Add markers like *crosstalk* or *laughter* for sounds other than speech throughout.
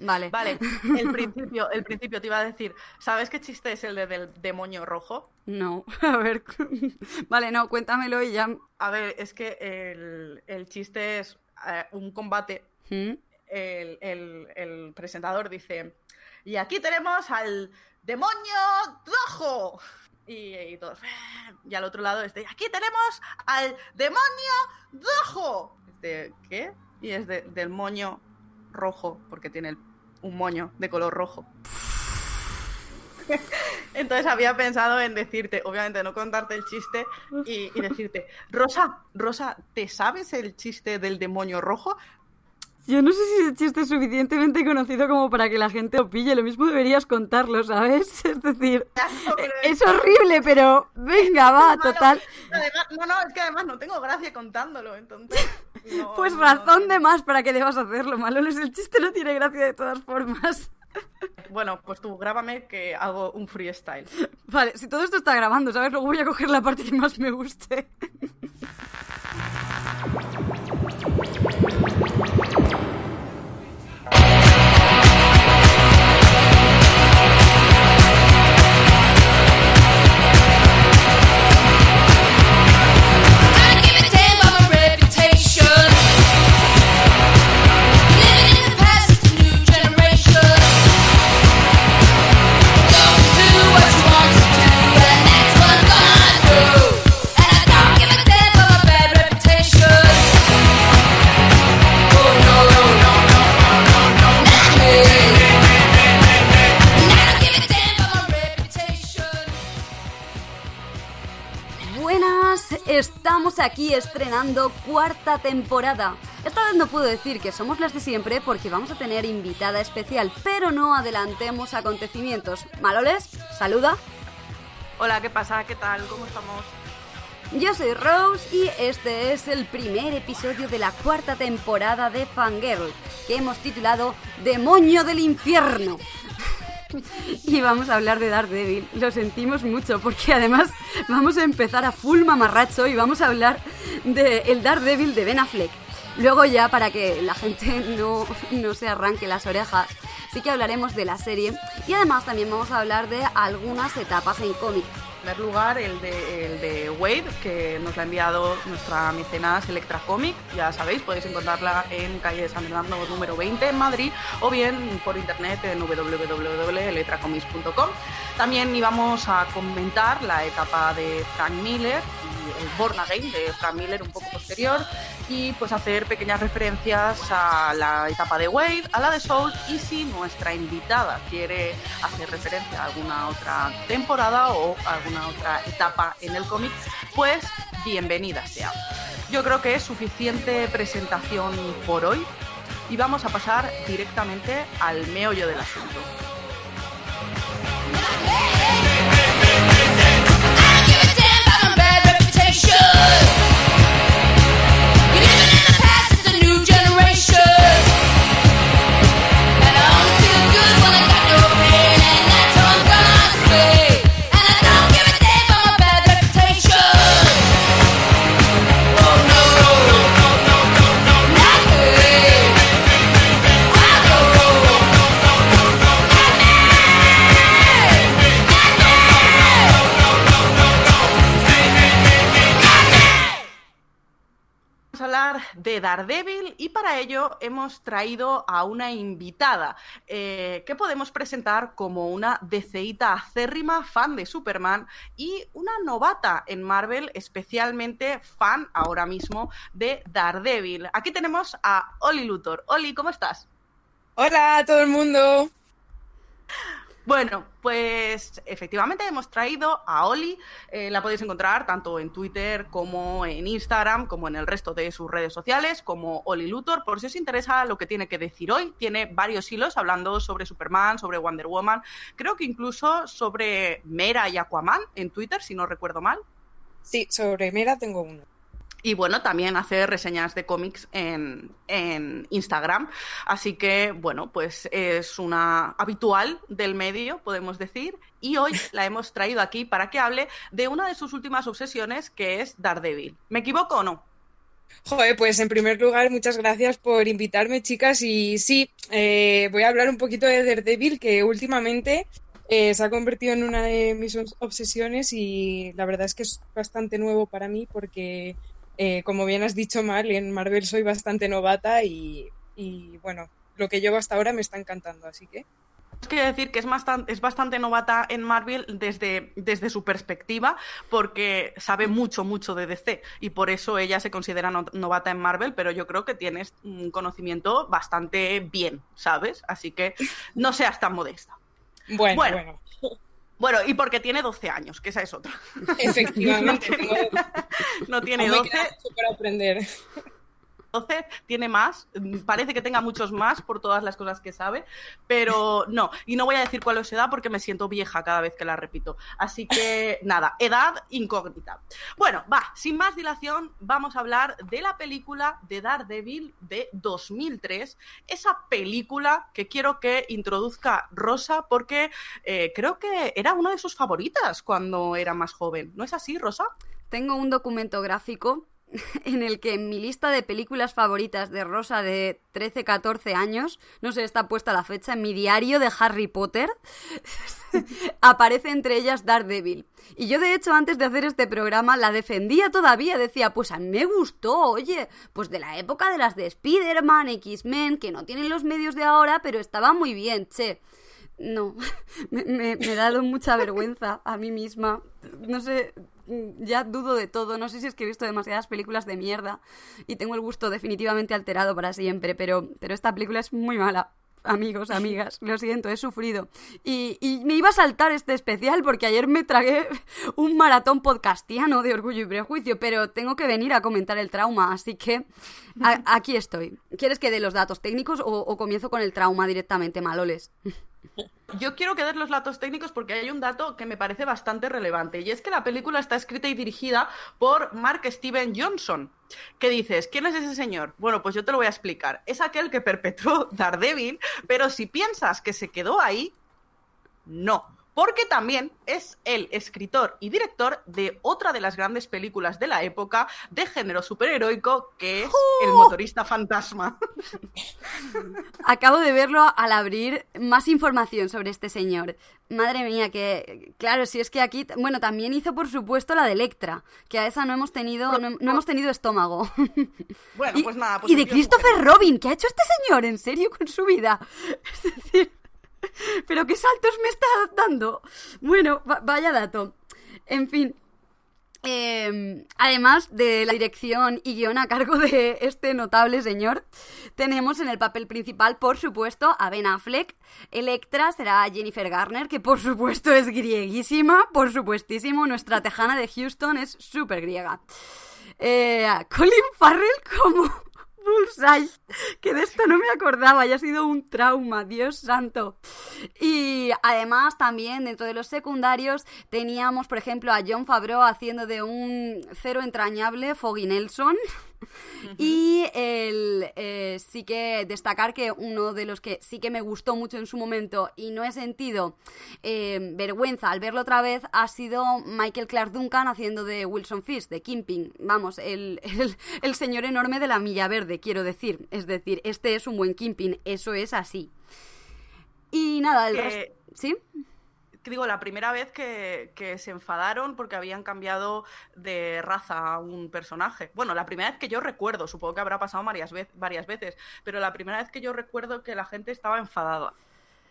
Vale. Vale, el principio, el principio te iba a decir, ¿sabes qué chiste es el de- del demonio rojo? No, *laughs* a ver. Vale, no, cuéntamelo y ya. A ver, es que el, el chiste es eh, un combate. ¿Mm? El, el- el presentador dice, y aquí tenemos al demonio rojo. Y, y todos, y al otro lado este, aquí tenemos al demonio rojo. Este, ¿qué? Y es de- del moño rojo, porque tiene el- un moño de color rojo. *laughs* Entonces había pensado en decirte, obviamente no contarte el chiste y, y decirte, Rosa, Rosa, ¿te sabes el chiste del demonio rojo? Yo no sé si ese chiste es suficientemente conocido como para que la gente lo pille. Lo mismo deberías contarlo, ¿sabes? *laughs* Es decir, *laughs* es horrible, pero venga, va, total. Además- no, no, es que además no tengo gracia contándolo, entonces. No, Pues razón no. de más para que debas hacerlo, Maloles. El chiste no tiene gracia de todas formas. *laughs* Bueno, pues tú grábame que hago un freestyle. Vale, si todo esto está grabando, ¿sabes? Luego voy a coger la parte que más me guste. *laughs* estamos aquí estrenando cuarta temporada. Esta vez no puedo decir que somos las de siempre porque vamos a tener invitada especial, pero no adelantemos acontecimientos. Maloles, saluda. Hola, ¿qué pasa? ¿Qué tal? ¿Cómo estamos? Yo soy Rose y este es el primer episodio de la cuarta temporada de Fangirl, que hemos titulado Demonio del Infierno. *laughs* Y vamos a hablar de Daredevil. Lo sentimos mucho porque además vamos a empezar a full mamarracho y vamos a hablar de el Daredevil de Ben Affleck. Luego ya para que la gente no, no se arranque las orejas, sí que hablaremos de la serie y además también vamos a hablar de algunas etapas en cómic. Primer lugar, el de, el de Wade, que nos la ha enviado nuestra mecenas Electra Comic. Ya sabéis, podéis encontrarla en calle San Fernando número 20 en Madrid o bien por internet en www.electracomics.com. También íbamos a comentar la etapa de Frank Miller y el Born Again de Frank Miller un poco posterior y pues hacer pequeñas referencias a la etapa de Wade, a la de Soul y si nuestra invitada quiere hacer referencia a alguna otra temporada o alguna otra etapa en el cómic, pues bienvenida sea. Yo creo que es suficiente presentación por hoy y vamos a pasar directamente al meollo del asunto. De Daredevil y para ello hemos traído a una invitada eh, que podemos presentar como una deceíta acérrima fan de Superman y una novata en Marvel, especialmente fan ahora mismo de Daredevil. Aquí tenemos a Oli Luthor. Oli, ¿cómo estás? Hola a todo el mundo. Bueno, pues efectivamente hemos traído a Oli. Eh, la podéis encontrar tanto en Twitter como en Instagram, como en el resto de sus redes sociales, como Oli Luthor. Por si os interesa lo que tiene que decir hoy, tiene varios hilos hablando sobre Superman, sobre Wonder Woman, creo que incluso sobre Mera y Aquaman en Twitter, si no recuerdo mal. Sí, sobre Mera tengo uno. Y bueno, también hace reseñas de cómics en, en Instagram. Así que, bueno, pues es una habitual del medio, podemos decir. Y hoy *laughs* la hemos traído aquí para que hable de una de sus últimas obsesiones, que es Daredevil. ¿Me equivoco o no? Joder, pues en primer lugar, muchas gracias por invitarme, chicas. Y sí, eh, voy a hablar un poquito de Daredevil, que últimamente eh, se ha convertido en una de mis obs- obsesiones y la verdad es que es bastante nuevo para mí porque, eh, como bien has dicho mal, en Marvel soy bastante novata y, y, bueno, lo que llevo hasta ahora me está encantando, así que... Quiero decir que es bastante, es bastante novata en Marvel desde, desde su perspectiva, porque sabe mucho, mucho de DC, y por eso ella se considera no- novata en Marvel, pero yo creo que tienes un conocimiento bastante bien, ¿sabes? Así que no seas tan modesta. Bueno, Bueno. bueno, Bueno, y porque tiene 12 años, que esa es otra. efectivamente, No *laughs* tengo, No tiene aún me 12, queda mucho por aprender. 12, tiene más, parece que tenga muchos más por todas las cosas que sabe, pero no, y no voy a decir cuál es su edad porque me siento vieja cada vez que la repito. Así que nada, edad incógnita. Bueno, va, sin más dilación, vamos a hablar de la película de Daredevil de 2003, esa película que quiero que introduzca Rosa porque eh, creo que era una de sus favoritas cuando era más joven. ¿No es así, Rosa? Tengo un documento gráfico *laughs* en el que en mi lista de películas favoritas de Rosa de 13-14 años, no sé, está puesta la fecha, en mi diario de Harry Potter, *laughs* aparece entre ellas Daredevil. Y yo, de hecho, antes de hacer este programa, la defendía todavía. Decía, pues a mí me gustó, oye, pues de la época de las de Spider-Man, X-Men, que no tienen los medios de ahora, pero estaba muy bien, che. No, *laughs* me, me, me he dado mucha vergüenza a mí misma. No sé, ya dudo de todo. No sé si es que he visto demasiadas películas de mierda y tengo el gusto definitivamente alterado para siempre, pero, pero esta película es muy mala. Amigos, amigas, lo siento, he sufrido. Y, y me iba a saltar este especial porque ayer me tragué un maratón podcastiano de Orgullo y Prejuicio, pero tengo que venir a comentar el trauma, así que aquí estoy. ¿Quieres que dé los datos técnicos o, o comienzo con el trauma directamente, maloles? Yo quiero que des los datos técnicos porque hay un dato que me parece bastante relevante y es que la película está escrita y dirigida por Mark Steven Johnson. ¿Qué dices? ¿Quién es ese señor? Bueno, pues yo te lo voy a explicar. Es aquel que perpetró *laughs* Daredevil, pero si piensas que se quedó ahí, no. Porque también es el escritor y director de otra de las grandes películas de la época de género superheroico, que es El motorista fantasma. *laughs* Acabo de verlo al abrir más información sobre este señor. Madre mía, que claro, si es que aquí, bueno, también hizo por supuesto la de Electra, que a esa no hemos tenido, no, no hemos tenido estómago. Bueno, y, pues nada. Pues y de Christopher. Robin, ¿qué ha hecho este señor en serio con su vida? *laughs* Es decir, *laughs* pero qué saltos me está dando. Bueno, va- vaya dato. En fin, eh, además de la dirección y guion a cargo de este notable señor, tenemos en el papel principal, por supuesto, a Ben Affleck. Electra será Jennifer Garner, que por supuesto es grieguísima, por supuestísimo. Nuestra tejana de Houston es súper griega. Eh, Colin Farrell como Bullseye, que de esto no me acordaba y ha sido un trauma, Dios santo. Y además también dentro de los secundarios teníamos, por ejemplo, a John Favreau haciendo de un cero entrañable Foggy Nelson. Y el, eh, sí que destacar que uno de los que sí que me gustó mucho en su momento y no he sentido eh, vergüenza al verlo otra vez ha sido Michael Clark Duncan haciendo de Wilson Fisk, de Kimping. Vamos, el, el, el señor enorme de la milla verde, quiero decir. Es decir, este es un buen Kimping, eso es así. Y nada, el Eh, resto... ¿Sí? Digo, la primera vez que, se enfadaron porque habían cambiado de raza a un personaje. Bueno, la primera vez que yo recuerdo, supongo que habrá pasado varias, varias veces, pero la primera vez que yo recuerdo que la gente estaba enfadada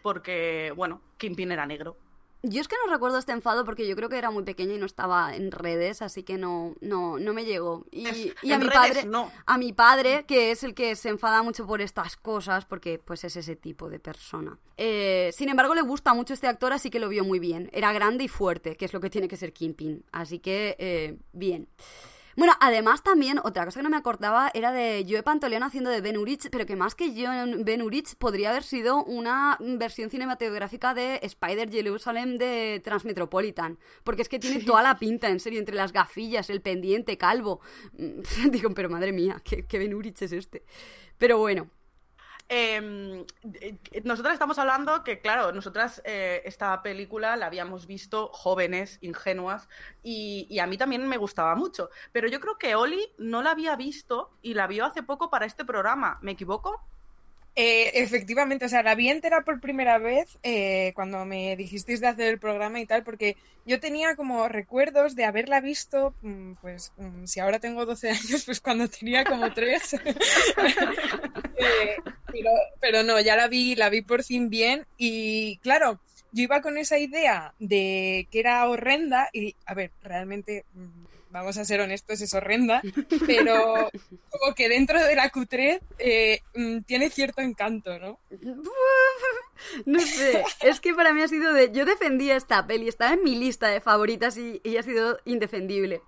porque, bueno, Kingpin era negro. Yo es que no recuerdo este enfado porque yo creo que era muy pequeña y no estaba en redes, así que no, no, no me llegó. Y, Es- y a mi redes padre, no. a mi padre, que es el que se enfada mucho por estas cosas, porque pues es ese tipo de persona. Eh, sin embargo, le gusta mucho este actor, así que lo vio muy bien. Era grande y fuerte, que es lo que tiene que ser Kingpin. Así que, eh, bien. Bueno, además también, otra cosa que no me acordaba era de Joe Pantoliano haciendo de Ben Urich, pero que más que Joe Ben Urich podría haber sido una versión cinematográfica de Spider Jerusalem de Transmetropolitan, porque es que tiene toda la pinta, en serio, entre las gafillas, el pendiente, calvo. *laughs* Digo, pero madre mía, ¿qué, qué Ben Urich es este? Pero bueno, eh, eh, nosotras estamos hablando que, claro, nosotras eh, esta película la habíamos visto jóvenes, ingenuas, y, y a mí también me gustaba mucho. Pero yo creo que Oli no la había visto y la vio hace poco para este programa. ¿Me equivoco? Eh, efectivamente, o sea, la vi entera por primera vez eh, cuando me dijisteis de hacer el programa y tal, porque yo tenía como recuerdos de haberla visto, mm, pues mm, si ahora tengo 12 *laughs* años, pues cuando tenía como 3. *laughs* pero, pero no, ya la vi, la vi por fin bien y claro, yo iba con esa idea de que era horrenda y, a ver, realmente, mm, vamos a ser honestos, es horrenda, pero *laughs* como que dentro de la cutrez eh, mm, tiene cierto encanto, ¿no? *laughs* No sé, es que para mí ha sido de... Yo defendía esta peli, estaba en mi lista de favoritas y, y ha sido indefendible.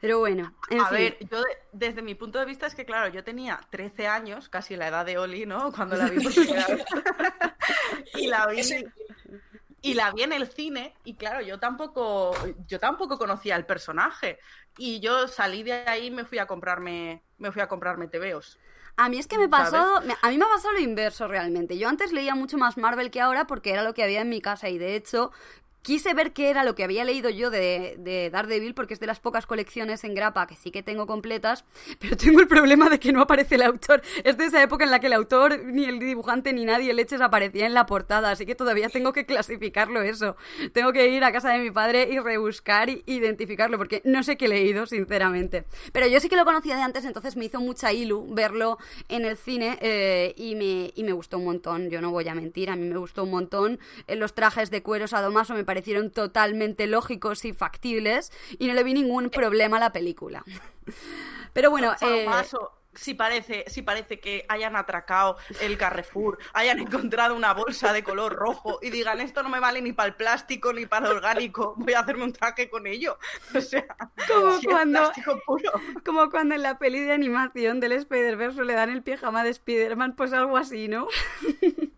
Pero bueno, en A fin. ver, yo de- desde mi punto de vista es que, claro, yo tenía 13 años, casi la edad de Oli, ¿no? Cuando la vi por primera vez. *laughs* y la vi. Y la vi en el cine, y claro, yo tampoco, yo tampoco conocía al personaje. Y yo salí de ahí y me fui a comprarme, me fui a comprarme TVOs. A mí es que me ¿Sabes? pasó, me- a mí me ha pasado lo inverso realmente. Yo antes leía mucho más Marvel que ahora porque era lo que había en mi casa y de hecho quise ver qué era lo que había leído yo de, de Daredevil porque es de las pocas colecciones en grapa que sí que tengo completas, *laughs* pero tengo el problema de que no aparece el autor. Es de esa época en la que el autor, ni el dibujante, ni nadie leches aparecía en la portada, así que todavía tengo que clasificarlo eso. Tengo que ir a casa de mi padre y rebuscar y identificarlo porque no sé qué he leído, sinceramente. Pero yo sí que lo conocía de antes, entonces me hizo mucha ilu verlo en el cine eh, y, me, y me gustó un montón. Yo no voy a mentir, a mí me gustó un montón. Eh, los trajes de cuero sadomaso me parecieron totalmente lógicos y factibles y no le vi ningún problema a la película. *laughs* Pero bueno, eh, si parece, si parece que hayan atracado el Carrefour, hayan encontrado una bolsa de color rojo y digan esto no me vale ni para el plástico ni para el orgánico, voy a hacerme un traje con ello. *laughs* O sea, Como si es cuando- plástico puro. como cuando en la peli de animación del Spider-Verse le dan el pijama de Spider-Man, pues algo así, ¿no? *laughs*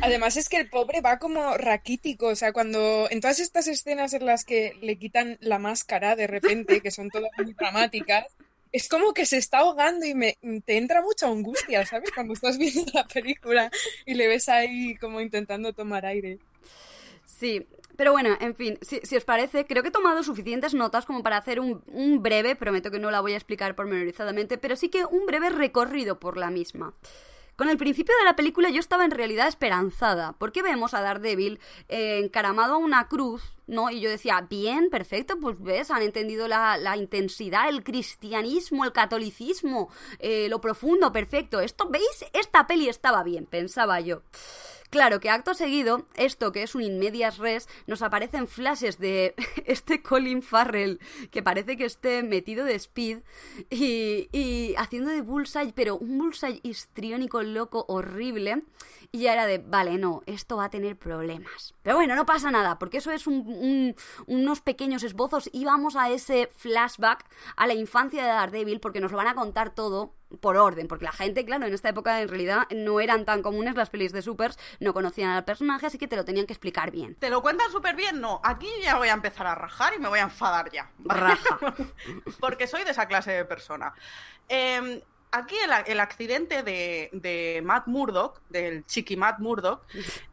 Además es que el pobre va como raquítico, o sea, cuando en todas estas escenas en las que le quitan la máscara de repente, que son todas muy dramáticas, es como que se está ahogando y me, te entra mucha angustia, ¿sabes? Cuando estás *laughs* viendo la película y le ves ahí como intentando tomar aire. Sí, pero bueno, en fin, si, si os parece, creo que he tomado suficientes notas como para hacer un, un breve, prometo que no la voy a explicar pormenorizadamente, pero sí que un breve recorrido por la misma. Con el principio de la película yo estaba en realidad esperanzada, porque vemos a Daredevil eh, encaramado a una cruz, ¿no? Y yo decía, bien, perfecto, pues ves, han entendido la, intensidad, el cristianismo, el catolicismo, eh, lo profundo, perfecto. Esto, ¿veis? Esta peli estaba bien, pensaba yo. Claro que acto seguido, esto que es un in medias res, nos aparecen flashes de *laughs* este Colin Farrell, que parece que esté metido de speed y, y haciendo de bullseye, pero un bullseye histriónico loco horrible. Y ya era de, vale, no, esto va a tener problemas. Pero bueno, no pasa nada, porque eso es un- un- unos pequeños esbozos y vamos a ese flashback a la infancia de Daredevil, porque nos lo van a contar todo por orden, porque la gente, claro, en esta época en realidad no eran tan comunes las pelis de supers, no conocían al personaje, así que te lo tenían que explicar bien. ¿Te lo cuentan súper bien? No, aquí ya voy a empezar a rajar y me voy a enfadar ya. Raja. *laughs* Porque soy de esa clase de persona. Eh, aquí el, el accidente de, de Matt Murdock, del chiqui Matt Murdock,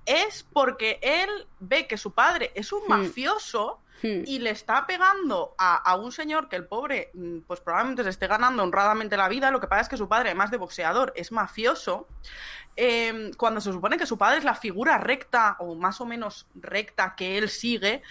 es porque él ve que su padre es un mafioso Hmm. y le está pegando a, a un señor que el pobre, mm, pues probablemente se esté ganando honradamente la vida. Lo que pasa es que su padre, además de boxeador, es mafioso. Eh, cuando se supone que su padre es la figura recta o más o menos recta que él sigue.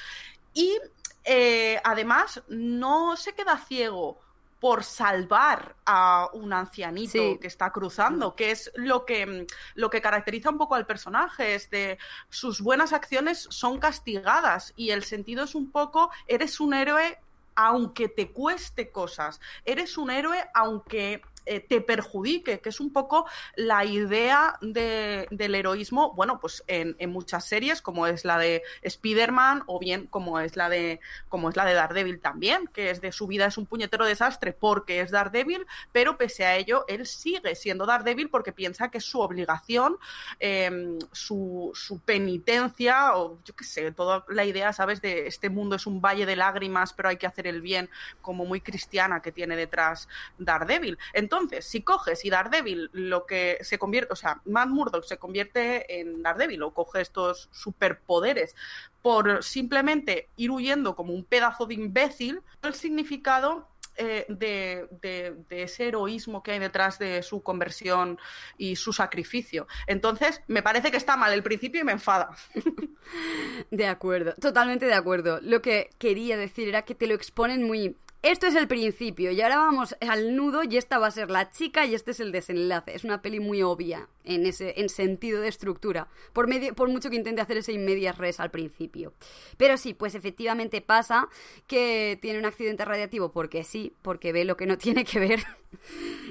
Y eh, además no se queda ciego por salvar a un ancianito Sí. que está cruzando, que es lo que, mm, lo que caracteriza un poco al personaje, es de sus buenas acciones son castigadas y el sentido es un poco, eres un héroe aunque te cueste cosas, eres un héroe aunque eh, te perjudique, que es un poco la idea de- del heroísmo, bueno, pues en, muchas series, como es la de Spider-Man, o bien como es la de, como es la de Daredevil también, que es de su vida es un puñetero desastre porque es Daredevil, pero pese a ello, él sigue siendo Daredevil porque piensa que es su obligación, eh, su, su penitencia, o yo qué sé, toda la idea, ¿sabes? De este mundo es un valle de lágrimas, pero hay que hacer el bien, como muy cristiana que tiene detrás Daredevil. Entonces, Entonces, si coges y Daredevil lo que se convierte, o sea, Matt Murdock se convierte en Daredevil o coge estos superpoderes por simplemente ir huyendo como un pedazo de imbécil, el significado eh, de, de- de ese heroísmo que hay detrás de su conversión y su sacrificio. Entonces, me parece que está mal el principio y me enfada. *laughs* De acuerdo, totalmente de acuerdo. Lo que quería decir era que te lo exponen muy... Esto es el principio y ahora vamos al nudo y esta va a ser la chica y este es el desenlace. Es una peli muy obvia en ese en sentido de estructura, por, medio, por mucho que intente hacer ese inmedias res al principio. Pero sí, pues efectivamente pasa que tiene un accidente radiactivo porque sí, porque ve lo que no *laughs* tiene que ver.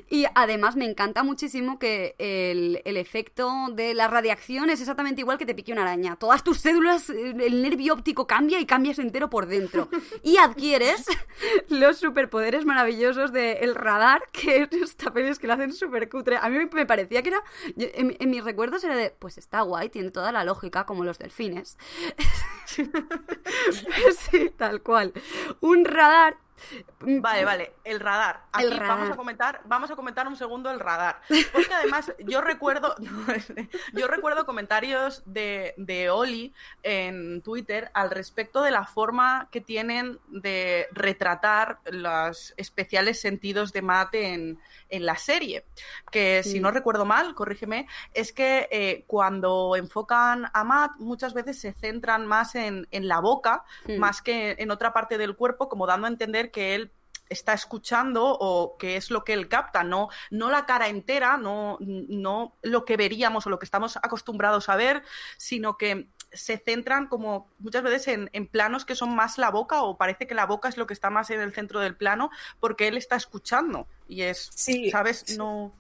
Y además me encanta muchísimo que el, el efecto de la radiación es exactamente igual que te pique una araña. Todas tus células, el nervio óptico cambia y cambias entero por dentro. Y adquieres los superpoderes maravillosos del radar, que esta peli es que lo hacen súper cutre. A mí me parecía que era, en mis recuerdos era de, pues está guay, tiene toda la lógica, como los delfines. *laughs* sí, tal cual. Un radar Vale, vale, el radar. Aquí El radar. vamos a comentar, vamos a comentar un segundo el radar. Porque además yo recuerdo, *laughs* yo recuerdo comentarios de, de Oli en Twitter al respecto de la forma que tienen de retratar los especiales sentidos de Matt en, en la serie. Que si Sí. no recuerdo mal, corrígeme, es que eh, cuando enfocan a Matt muchas veces se centran más en, en la boca Mm. más que en otra parte del cuerpo, como dando a entender que él está escuchando o que es lo que él capta, no, no la cara entera, no, no lo que veríamos o lo que estamos acostumbrados a ver, sino que se centran como muchas veces en, en planos que son más la boca o parece que la boca es lo que está más en el centro del plano porque él está escuchando y es, Sí, ¿sabes? No...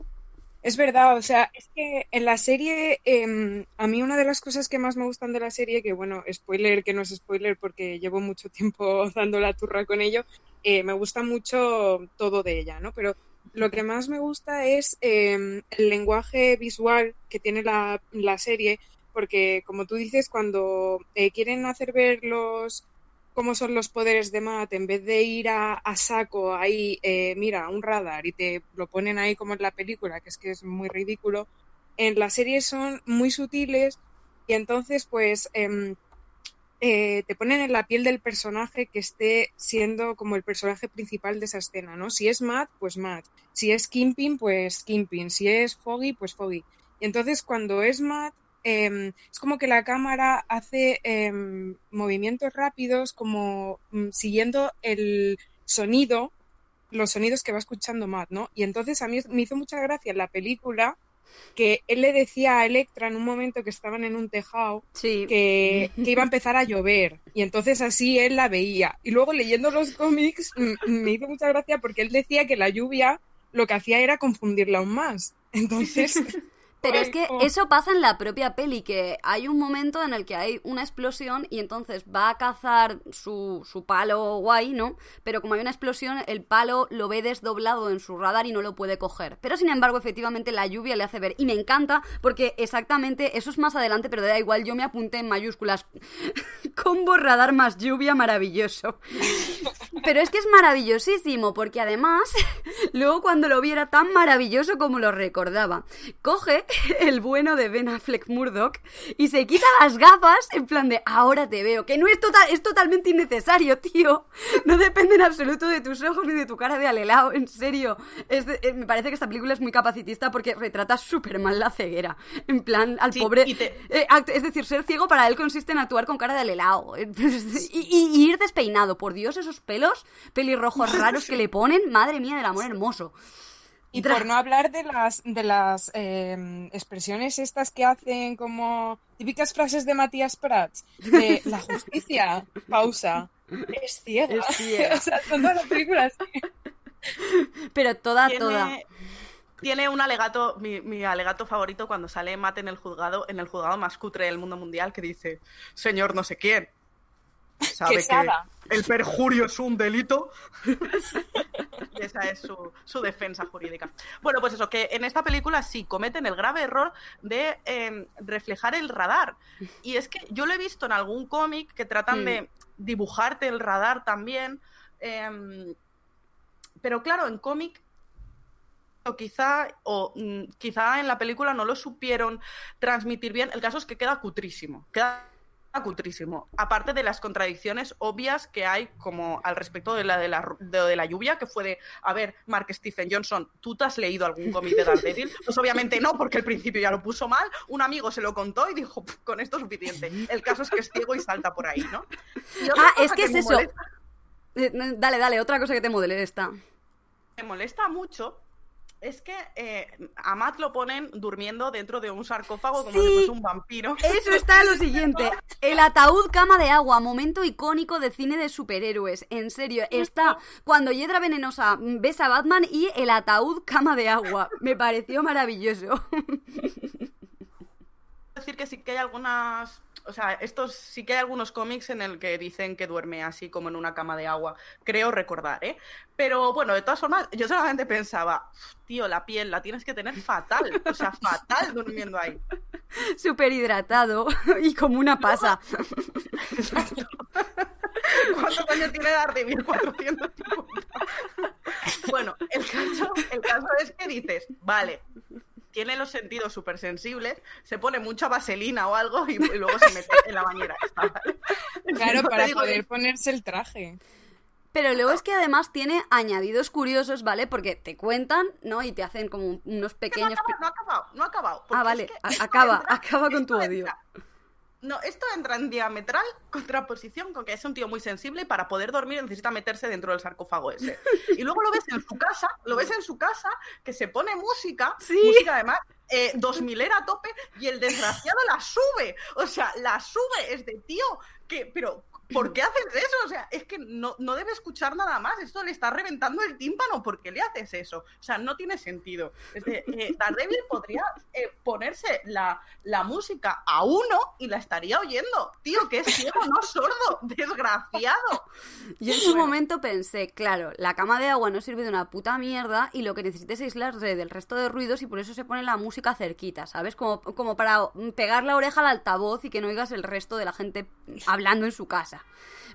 Es verdad, o sea, es que en la serie, em, a mí una de las cosas que más me gustan de la serie, que bueno, spoiler, que no es spoiler porque llevo mucho *laughs* tiempo dando la turra con ello, eh, me gusta mucho todo de ella, ¿no? Pero lo que más me gusta es em, el lenguaje visual que tiene la, la serie, porque como tú dices, cuando eh, quieren hacer ver los cómo son los poderes de Matt, en vez de ir a, a saco ahí, eh, mira, un radar y te lo ponen ahí como en la película, que es que es muy ridículo, en la serie son muy sutiles y entonces pues em, eh, te ponen en la piel del personaje que esté siendo como el personaje principal de esa escena, ¿no? Si es Matt, pues Matt. Si es Kimpin, pues Kimpin. Si es Foggy, pues Foggy. Y entonces cuando es Matt, em, es como que la cámara hace em, movimientos rápidos, como mm, siguiendo el sonido, los sonidos que va escuchando Matt, ¿no? Y entonces a mí me hizo mucha gracia en la película que él le decía a Electra en un momento que estaban en un tejado Sí. que, que iba a empezar a llover y entonces así él la veía. Y luego leyendo los cómics mm, me hizo mucha gracia porque él decía que la lluvia lo que hacía era confundirla aún más. Entonces, *laughs* Pero es que eso pasa en la propia peli, que hay un momento en el que hay una explosión y entonces va a cazar su, su palo guay, ¿no? Pero como hay una explosión, el palo lo ve desdoblado en su radar y no lo puede coger. Pero sin embargo, efectivamente, la lluvia le hace ver. Y me encanta porque exactamente eso es más adelante, pero da igual, yo me apunté en mayúsculas. *laughs* Combo radar más lluvia maravilloso. Pero es que es maravillosísimo, porque además, *laughs* luego cuando lo viera tan maravilloso como lo recordaba, coge *laughs* el bueno de Ben Affleck Murdoch y se quita las gafas en plan de ahora te veo, que no es total, es totalmente innecesario, tío. No depende en absoluto de tus ojos ni de tu cara de alelao, en serio. Es de- eh, me parece que esta película es muy capacitista porque retrata súper mal la ceguera. En plan, al Sí, pobre. te- Eh, es decir, ser ciego para él consiste en actuar con cara de alelao. *laughs* Y, y- y ir despeinado. Por Dios, esos pelos pelirrojos *laughs* raros que le ponen. Madre mía del amor hermoso. Y Tra- por no hablar de las, de las eh, expresiones estas que hacen como típicas frases de Matías Prats, de la justicia, pausa, es ciega. Es ciega. *laughs* o sea, son todas las películas. Pero toda, toda. Tiene, tiene un alegato, mi, mi alegato favorito cuando sale Mate en el juzgado, en el juzgado más cutre del mundo mundial, que dice, señor no sé quién. Sabe que el perjurio es un delito. *laughs* y esa es su, su defensa jurídica. Bueno, pues eso, que en esta película sí cometen el grave error de eh, reflejar el radar. Y es que yo lo he visto en algún cómic que tratan Mm. de dibujarte el radar también. em, pero claro, en cómic o quizá, o mm, quizá en la película no lo supieron transmitir bien. El caso es que queda cutrísimo. Queda cutrísimo. Aparte de las contradicciones obvias que hay como al respecto de la de la, de, de la lluvia, que fue de, a ver, Mark Stephen Johnson, ¿tú te has leído algún cómic de Daredevil? Pues obviamente no, porque al principio ya lo puso mal, un amigo se lo contó y dijo, "Pff, con esto es suficiente. El caso es que es ciego y salta por ahí, ¿no? Ah, es que es eso. molesta- Eh, Dale, dale, otra cosa que te molesta. me molesta mucho es que eh, a Matt lo ponen durmiendo dentro de un sarcófago como Sí. si fuese un vampiro. Eso está en lo siguiente. El ataúd cama de agua, momento icónico de cine de superhéroes. En serio, está cuando Hiedra Venenosa besa a Batman y el ataúd cama de agua. Me pareció maravilloso. decir que sí que hay algunas, o sea, estos sí que hay algunos cómics en el que dicen que duerme así como en una cama de agua, creo recordar, ¿eh? Pero bueno, de todas formas, yo solamente pensaba, tío, la piel la tienes que tener fatal, o sea, fatal durmiendo ahí. *laughs* Súper hidratado y como una pasa. Exacto. ¿Cuántos años tiene Daredevil? 450. Bueno, el caso, el caso es que dices, vale, tiene los sentidos súper sensibles, se pone mucha vaselina o algo y, y luego se mete en la bañera. *laughs* Claro, No para poder de- ponerse el traje. Pero luego es que además tiene añadidos curiosos, ¿vale? Porque te cuentan, ¿no? Y te hacen como unos Que no ha pequeños... acabado, no ha acabado, no ha acabado. Ah, es vale, que acaba, acaba con tu odio. entra- no, esto entra en diametral contraposición con que es un tío muy sensible y para poder dormir necesita meterse dentro del sarcófago ese. Y luego lo ves en su casa, lo ves en su casa, que se pone música, Sí. música además, eh, 2000 era a tope, y el desgraciado la sube. O sea, la sube, es de tío, que, pero. ¿Por qué haces eso? O sea, es que no, no debe escuchar nada más. Esto le está reventando el tímpano. ¿Por qué le haces eso? O sea, no tiene sentido. Es de, eh, Daredevil podría eh, ponerse la, la música a uno y la estaría oyendo. Tío, que es ciego, no sordo. *laughs* Desgraciado. Yo en su Bueno. momento pensé, claro, la cama de agua no sirve de una puta mierda y lo que necesita es aislarse del resto de ruidos y por eso se pone la música cerquita, ¿sabes? Como, como para pegar la oreja al altavoz y que no oigas el resto de la gente hablando en su casa.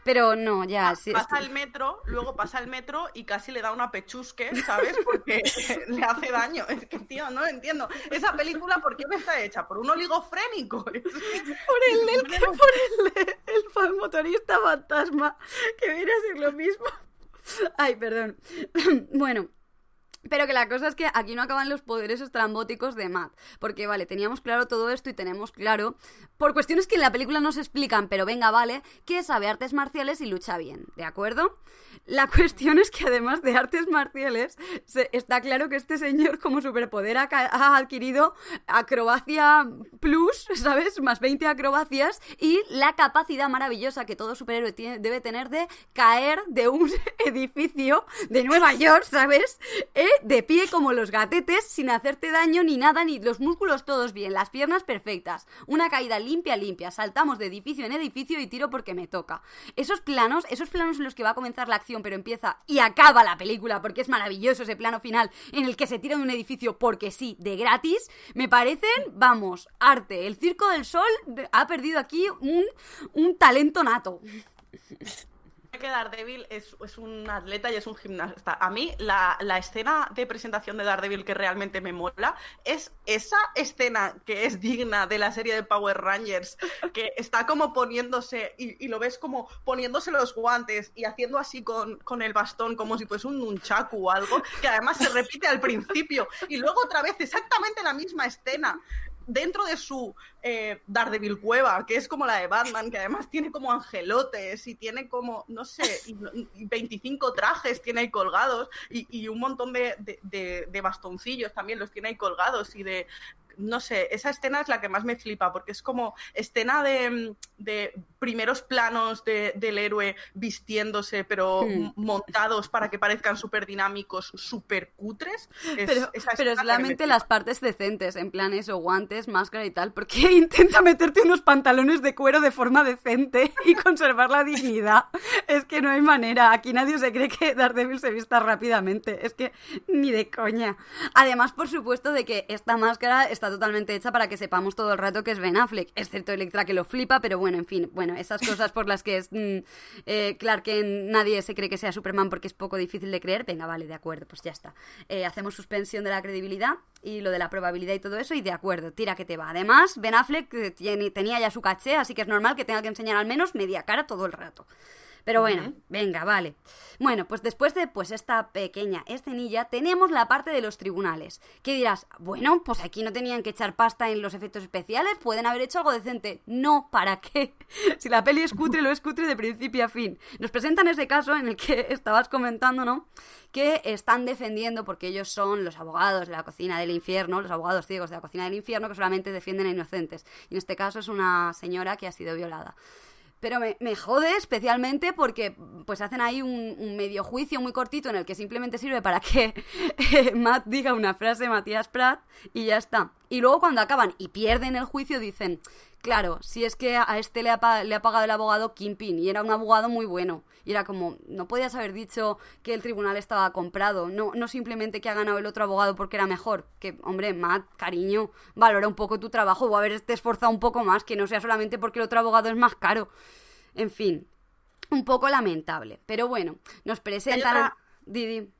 Pero no, ya, sí, pasa el metro, luego pasa el metro y casi le da una pechusque, ¿sabes? Porque *laughs* le hace daño. Es que, tío, no entiendo. Esa película, ¿por qué me está hecha? ¿Por un oligofrénico? por el, el, que- por el, el fan motorista fantasma, que viene a ser lo mismo. Ay, perdón. *clears throat* bueno. Pero que la cosa es que aquí no acaban los poderes estrambóticos de Matt. Porque, vale, teníamos claro todo esto y tenemos claro, por cuestiones que en la película no se explican, pero venga, vale, que sabe artes marciales y lucha bien, ¿de acuerdo? La *laughs* cuestión es que además de artes marciales, está claro que este señor como superpoder ha, adquirido acrobacia plus, *laughs* ¿sabes? Más 20 acrobacias y la capacidad maravillosa que todo superhéroe debe tener de caer de un *laughs* edificio de Nueva York, ¿sabes? De pie como los gatetes, sin hacerte daño ni nada, ni los músculos todos bien, las piernas perfectas. Una caída limpia, limpia. Saltamos de edificio en edificio y tiro porque me toca. Esos planos, esos planos en los que va a comenzar la acción, pero empieza y acaba la película, porque es maravilloso ese plano final en el que se tira de un edificio porque sí, de gratis, me parecen, vamos, arte. El Circo del Sol ha perdido aquí un, un talento nato. *laughs* que Daredevil es, un atleta y es un gimnasta. A mí la, escena de presentación de Daredevil que realmente me mola es esa escena que es digna de la serie de Power Rangers, que está como poniéndose y, y lo ves como poniéndose los guantes y haciendo así con, con el bastón como si fuese un nunchaku o algo, que además se repite al principio y luego otra vez exactamente la misma escena dentro de su eh, Daredevil cueva, que es como la de Batman, que además tiene como angelotes y tiene como, no sé, y- y 25 trajes tiene ahí colgados y, y un montón de, de- de- de bastoncillos también los tiene ahí colgados y de... No sé, esa escena es la que más me flipa, porque es como escena de, de primeros planos de- del héroe vistiéndose, pero Hmm. montados para que parezcan súper dinámicos, súper cutres. Es- Pero, pero solamente las partes decentes, en plan eso, guantes, máscara y tal, porque *laughs* intenta meterte unos pantalones de cuero de forma decente y conservar la dignidad. Es que no hay manera, aquí nadie se cree que Daredevil se vista rápidamente, es que ni de coña. Además, por supuesto, de que esta máscara está totalmente hecha para que sepamos todo el rato que es Ben Affleck, excepto Electra que lo flipa, pero bueno, en fin, bueno, esas cosas por las que es mm, eh, Kent, nadie se cree que sea Superman porque es poco difícil de creer, venga, vale, de acuerdo, pues ya está. Eh, hacemos suspensión de la credibilidad y lo de la probabilidad y todo eso y de acuerdo, tira que te va. Además, Ben Affleck eh, tiene- tenía ya su caché, así que es normal que tenga que enseñar al menos media cara todo el rato. Pero bueno, venga, vale. Bueno, pues después de pues esta pequeña escenilla, tenemos la parte de los tribunales. Que dirás, bueno, pues aquí no tenían que echar pasta en los efectos especiales, pueden haber hecho algo decente. No, ¿para qué? *laughs* Si la peli es cutre, lo es cutre de principio a fin. Nos presentan ese caso en el que *laughs* estabas comentando, ¿no? Que están defendiendo, porque ellos son los abogados de la cocina del infierno, los abogados ciegos de la cocina del infierno, que solamente defienden a inocentes. Y en este caso es una señora que ha sido violada. Pero me, me jode especialmente porque pues hacen ahí un, medio juicio muy cortito en el que simplemente sirve para que eh, Matt diga una frase Matías Pratt y ya está. Y luego cuando acaban y pierden el juicio dicen, claro, si es que a este le ha, le ha pagado el abogado Kingpin y era un abogado muy bueno. Y era como, no podías haber dicho que el tribunal estaba comprado, no, no simplemente que ha ganado el otro abogado porque era mejor. Que, hombre, Matt, cariño, valora un poco tu trabajo o haberte esforzado un poco más, que no sea solamente porque el otro abogado es más caro. En fin, un poco lamentable. Pero bueno, nos presentan... otra- a- Didi.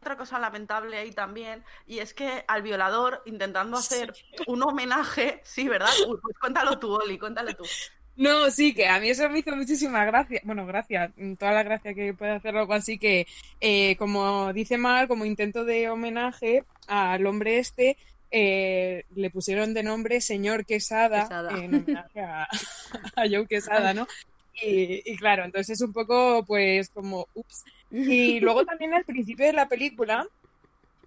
Otra cosa lamentable ahí también, y es que al violador intentando hacer un homenaje, sí, ¿verdad? Uy, pues cuéntalo tú, Oli, cuéntalo tú. No, sí, que a mí eso me hizo muchísima gracia. Bueno, gracia, mm, toda la gracia que puede hacer algo así que, eh, como dice Mar, como intento de homenaje al hombre este, eh, le pusieron de nombre Señor Quesada, Quesada. en homenaje a, *laughs* a Joe Quesada, ¿no? Y, y claro, entonces es un poco, pues, como, ups. Y *laughs* luego también al principio de la película,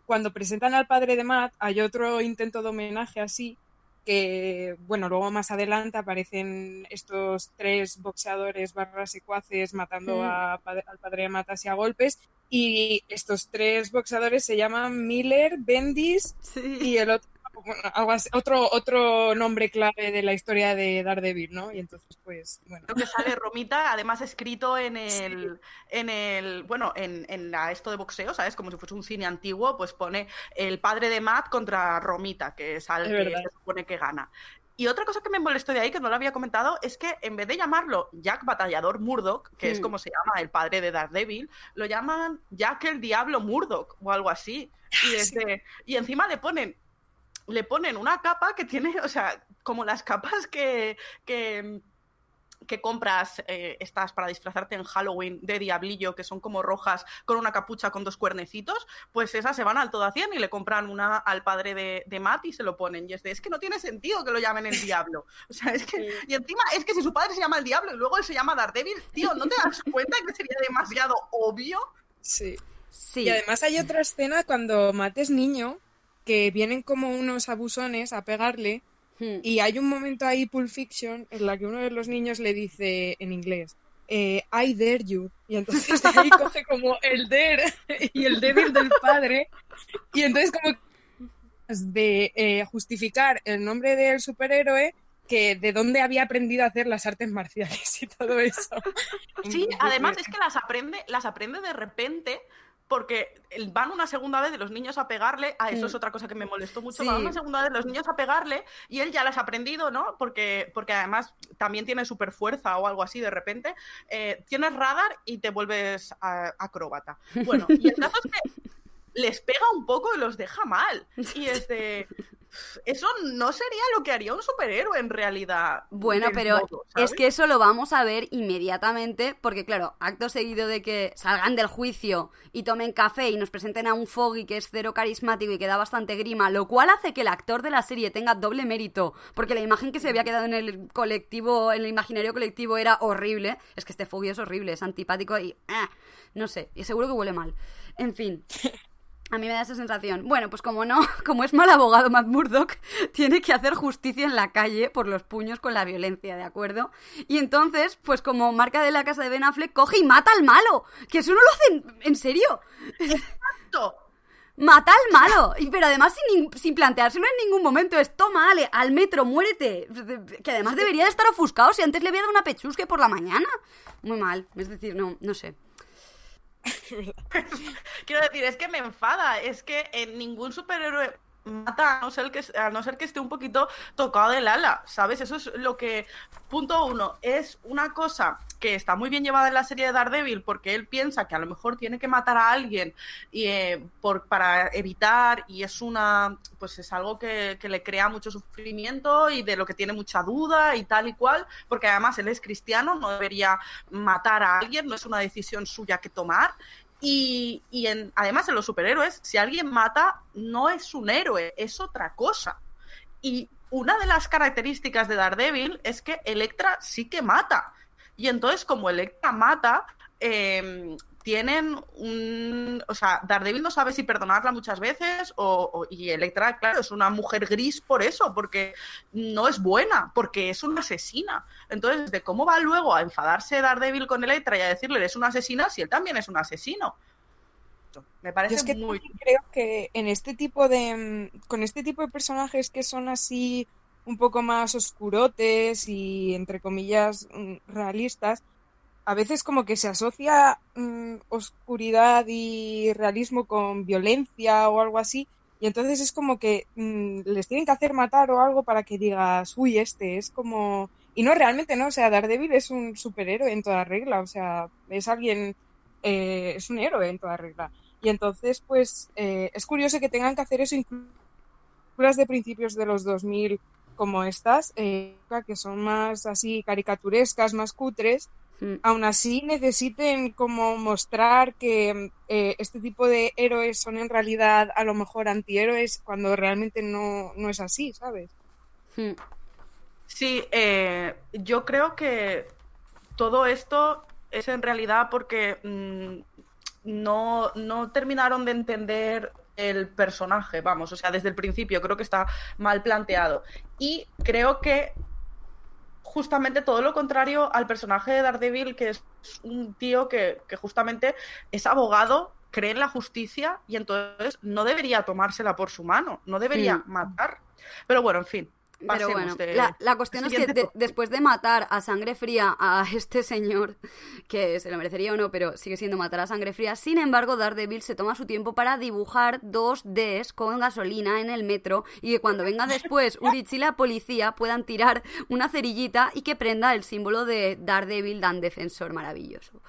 cuando presentan al padre de Matt, hay otro intento de homenaje así, que, bueno, luego más adelante aparecen estos tres boxeadores barra secuaces matando Mm. a al padre de Matt así a golpes, y estos tres boxeadores se llaman Miller, Bendis Sí. y el otro, otro, otro nombre clave de la historia de Daredevil, ¿no? Y entonces, pues, bueno. Creo que sale Romita, además escrito en el, en el, bueno, en, en la, esto de boxeo, ¿sabes? Como si fuese un cine antiguo, pues pone el padre de Matt contra Romita, que es al Es que verdad. se supone que gana. Y otra cosa que me molestó de ahí, que no lo había comentado, es que en vez de llamarlo Jack Batallador Murdoch, que es Hmm. como se llama el padre de Daredevil, lo llaman Jack el Diablo Murdoch o algo así. Y, desde, y encima le ponen le ponen una capa que tiene, o sea, como las capas que, que, que compras eh, estas para disfrazarte en Halloween de diablillo, que son como rojas con una capucha con dos cuernecitos, pues esas se van al todo a 100 y le compran una al padre de, de Matt y se lo ponen. Y es de, es que no tiene sentido que lo llamen el diablo. *laughs* O sea, es que, y encima es que si su padre se llama el diablo y luego él se llama Daredevil, tío, ¿no te das cuenta que sería demasiado obvio? Sí. Sí. Y además hay otra escena cuando Matt es niño, que vienen como unos abusones a pegarle, Hmm. y hay un momento ahí, Pulp Fiction, en la que uno de los niños le dice en inglés, eh, I dare you. Y entonces de *laughs* ahí coge como el dare y el débil del padre, y entonces como de eh, justificar el nombre del superhéroe, que de dónde había aprendido a hacer las artes marciales y todo eso. Sí, además es que las aprende, las aprende de repente porque van una segunda vez de los niños a pegarle, a eso Mm. es otra cosa que me molestó mucho, Sí. van una segunda vez de los niños a pegarle y él ya las ha aprendido, ¿no? Porque, porque además también tiene super fuerza o algo así de repente, eh, tienes radar y te vuelves a- acróbata. Bueno, y el caso es que *laughs* les pega un poco y los deja mal. Y es de... Eso no sería lo que haría un superhéroe en realidad. Bueno, pero es que eso lo vamos a ver inmediatamente, porque claro, acto seguido de que salgan del juicio y tomen café y nos presenten a un Foggy que es cero carismático y que da bastante grima, lo cual hace que el actor de la serie tenga doble mérito, porque la imagen que se había quedado en el colectivo, en el imaginario colectivo era horrible. Es que este Foggy es horrible, es antipático y... ah, no sé, y seguro que huele mal. En fin. *laughs* A mí me da esa sensación. Bueno, pues como no, *laughs* como es mal abogado Matt Murdock, tiene que hacer justicia en la calle por los puños con la violencia, ¿de acuerdo? Y entonces, pues como marca de la casa de Ben Affleck, coge y mata al malo. Que eso no lo hacen, en serio. Exacto. Mata al malo. Y, pero además sin, sin planteárselo en ningún momento. Es, toma, Ale, al metro, muérete. Que además debería de estar ofuscado si antes le había dado una pechusque por la mañana. Muy mal. Es decir, no, no sé. *laughs* *laughs* Quiero decir, es que me enfada, es que en ningún superhéroe mata a no, ser que, a no ser que esté un poquito tocado del ala, ¿sabes? Eso es lo que, punto uno, es una cosa que está muy bien llevada en la serie de Daredevil porque él piensa que a lo mejor tiene que matar a alguien y, eh, por, para evitar y es una, pues es algo que, que le crea mucho sufrimiento y de lo que tiene mucha duda y tal y cual, porque además él es cristiano, no debería matar a alguien, no es una decisión suya que tomar. Y, y en, además en los superhéroes, si alguien mata, no es un héroe, es otra cosa. Y una de las características de Daredevil es que Electra sí que mata. Y entonces, como Electra mata, eh, tienen un. O sea, Daredevil no sabe si perdonarla muchas veces, o, o- y Electra, claro, es una mujer gris por eso, porque no es buena, porque es una asesina. Entonces, de cómo va luego a enfadarse Daredevil con Electra y a decirle eres una asesina si él también es un asesino. Me Yo parece es que muy. creo que en este tipo de, mm, con este tipo de personajes que son así un poco más oscurotes y entre comillas mm, realistas, a veces como que se asocia mm, oscuridad y realismo con violencia o algo así, y entonces es como que mm, les tienen que hacer matar o algo para que digas, uy, este es como... Y no, realmente no, o sea, Daredevil es un superhéroe en toda regla, o sea, es alguien, eh, es un héroe en toda regla. Y entonces, pues, eh, es curioso que tengan que hacer eso incluso de principios de los 2000 como estas, eh, que son más así caricaturescas, más cutres, Mm. aún así necesiten como mostrar que eh, este tipo de héroes son en realidad a lo mejor antihéroes cuando realmente no, no es así, ¿sabes? Mm. Sí, eh, yo creo que todo esto es en realidad porque mm, no, no terminaron de entender el personaje, vamos, o sea, desde el principio creo que está mal planteado. Y creo que justamente todo lo contrario al personaje de Daredevil, que es un tío que, que justamente es abogado, cree en la justicia y entonces no debería tomársela por su mano, no debería matar. Pero bueno, en fin. Pero bueno, de- la, la cuestión es que de- después de matar a sangre fría a este señor, que se lo merecería o no, pero sigue siendo matar a sangre fría, sin embargo, Daredevil se toma su tiempo para dibujar dos Ds con gasolina en el metro y que cuando venga después Urich y la policía puedan tirar una cerillita y que prenda el símbolo de Daredevil Dan Defensor maravilloso.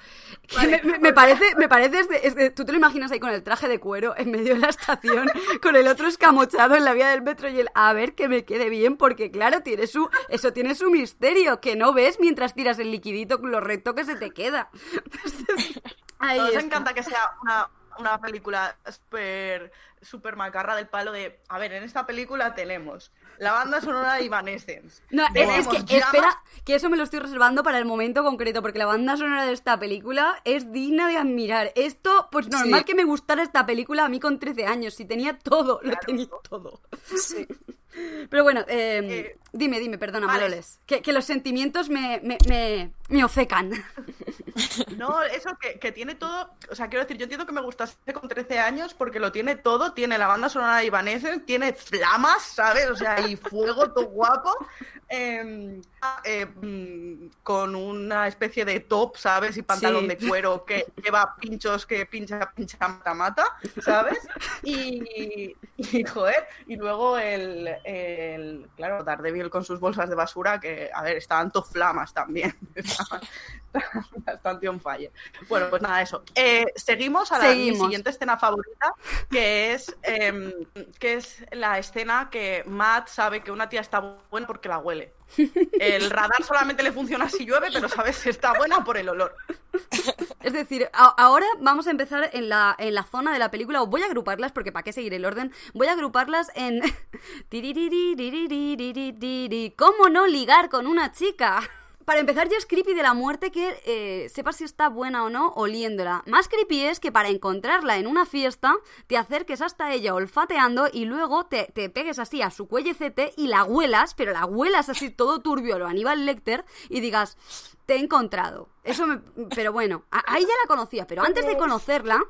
Que Vale. me, me- me parece, me parece este- este- tú te lo imaginas ahí con el traje de cuero en medio de la estación, con el otro escamochado en la vía del metro y el a ver que me quede bien, porque claro, tiene su, eso tiene su misterio, que no ves mientras tiras el liquidito con lo recto que se te queda. *laughs* Ahí Nos está. encanta que sea una, una película súper super macarra del palo de, a ver, en esta película tenemos la banda sonora de Evanescence. No, es, que llamas- espera, que eso me lo estoy reservando para el momento concreto, porque la banda sonora de esta película es digna de admirar. Esto, pues normal Sí. que me gustara esta película a mí con 13 años, si tenía todo, lo Claro. tenía todo. Sí. *laughs* Pero bueno, eh, Eh, dime, dime, perdona, vale. Maloles. Que, que los sentimientos me, me, me, me ofecan. *laughs* No, eso que, que tiene todo, o sea, quiero decir, yo entiendo que me gustase con 13 años porque lo tiene todo, tiene la banda sonora de tiene flamas, ¿sabes? O sea, y fuego todo guapo, eh, eh, mm, con una especie de top, ¿sabes? Y pantalón Sí. de cuero que lleva pinchos que pincha, pincha, mata, mata, ¿sabes? Y, y, joder, y luego el, el, claro, Daredevil con sus bolsas de basura que, a ver, estaban todo flamas también. *laughs* *laughs* bastante on. Bueno, pues nada, eso. Eh, seguimos a la siguiente escena favorita, que es, em, que es la escena que Matt sabe que una tía está buena porque la huele. El radar solamente le funciona si llueve, pero sabes si está buena por el olor. Es decir, ahora vamos a empezar en la, en la zona de la película, o voy a agruparlas, porque para qué seguir el orden, voy a agruparlas en... *laughs* ¿Cómo no ligar con una chica? Para empezar, ya es creepy de la muerte que eh, sepas si está buena o no oliéndola. Más creepy es que para encontrarla en una fiesta, te acerques hasta ella olfateando y luego te, te pegues así a su cuellecete y la huelas, pero la huelas así todo turbio lo Aníbal Lecter y digas, te he encontrado. Eso me... Pero bueno, a- ahí ya la conocía, pero antes de conocerla,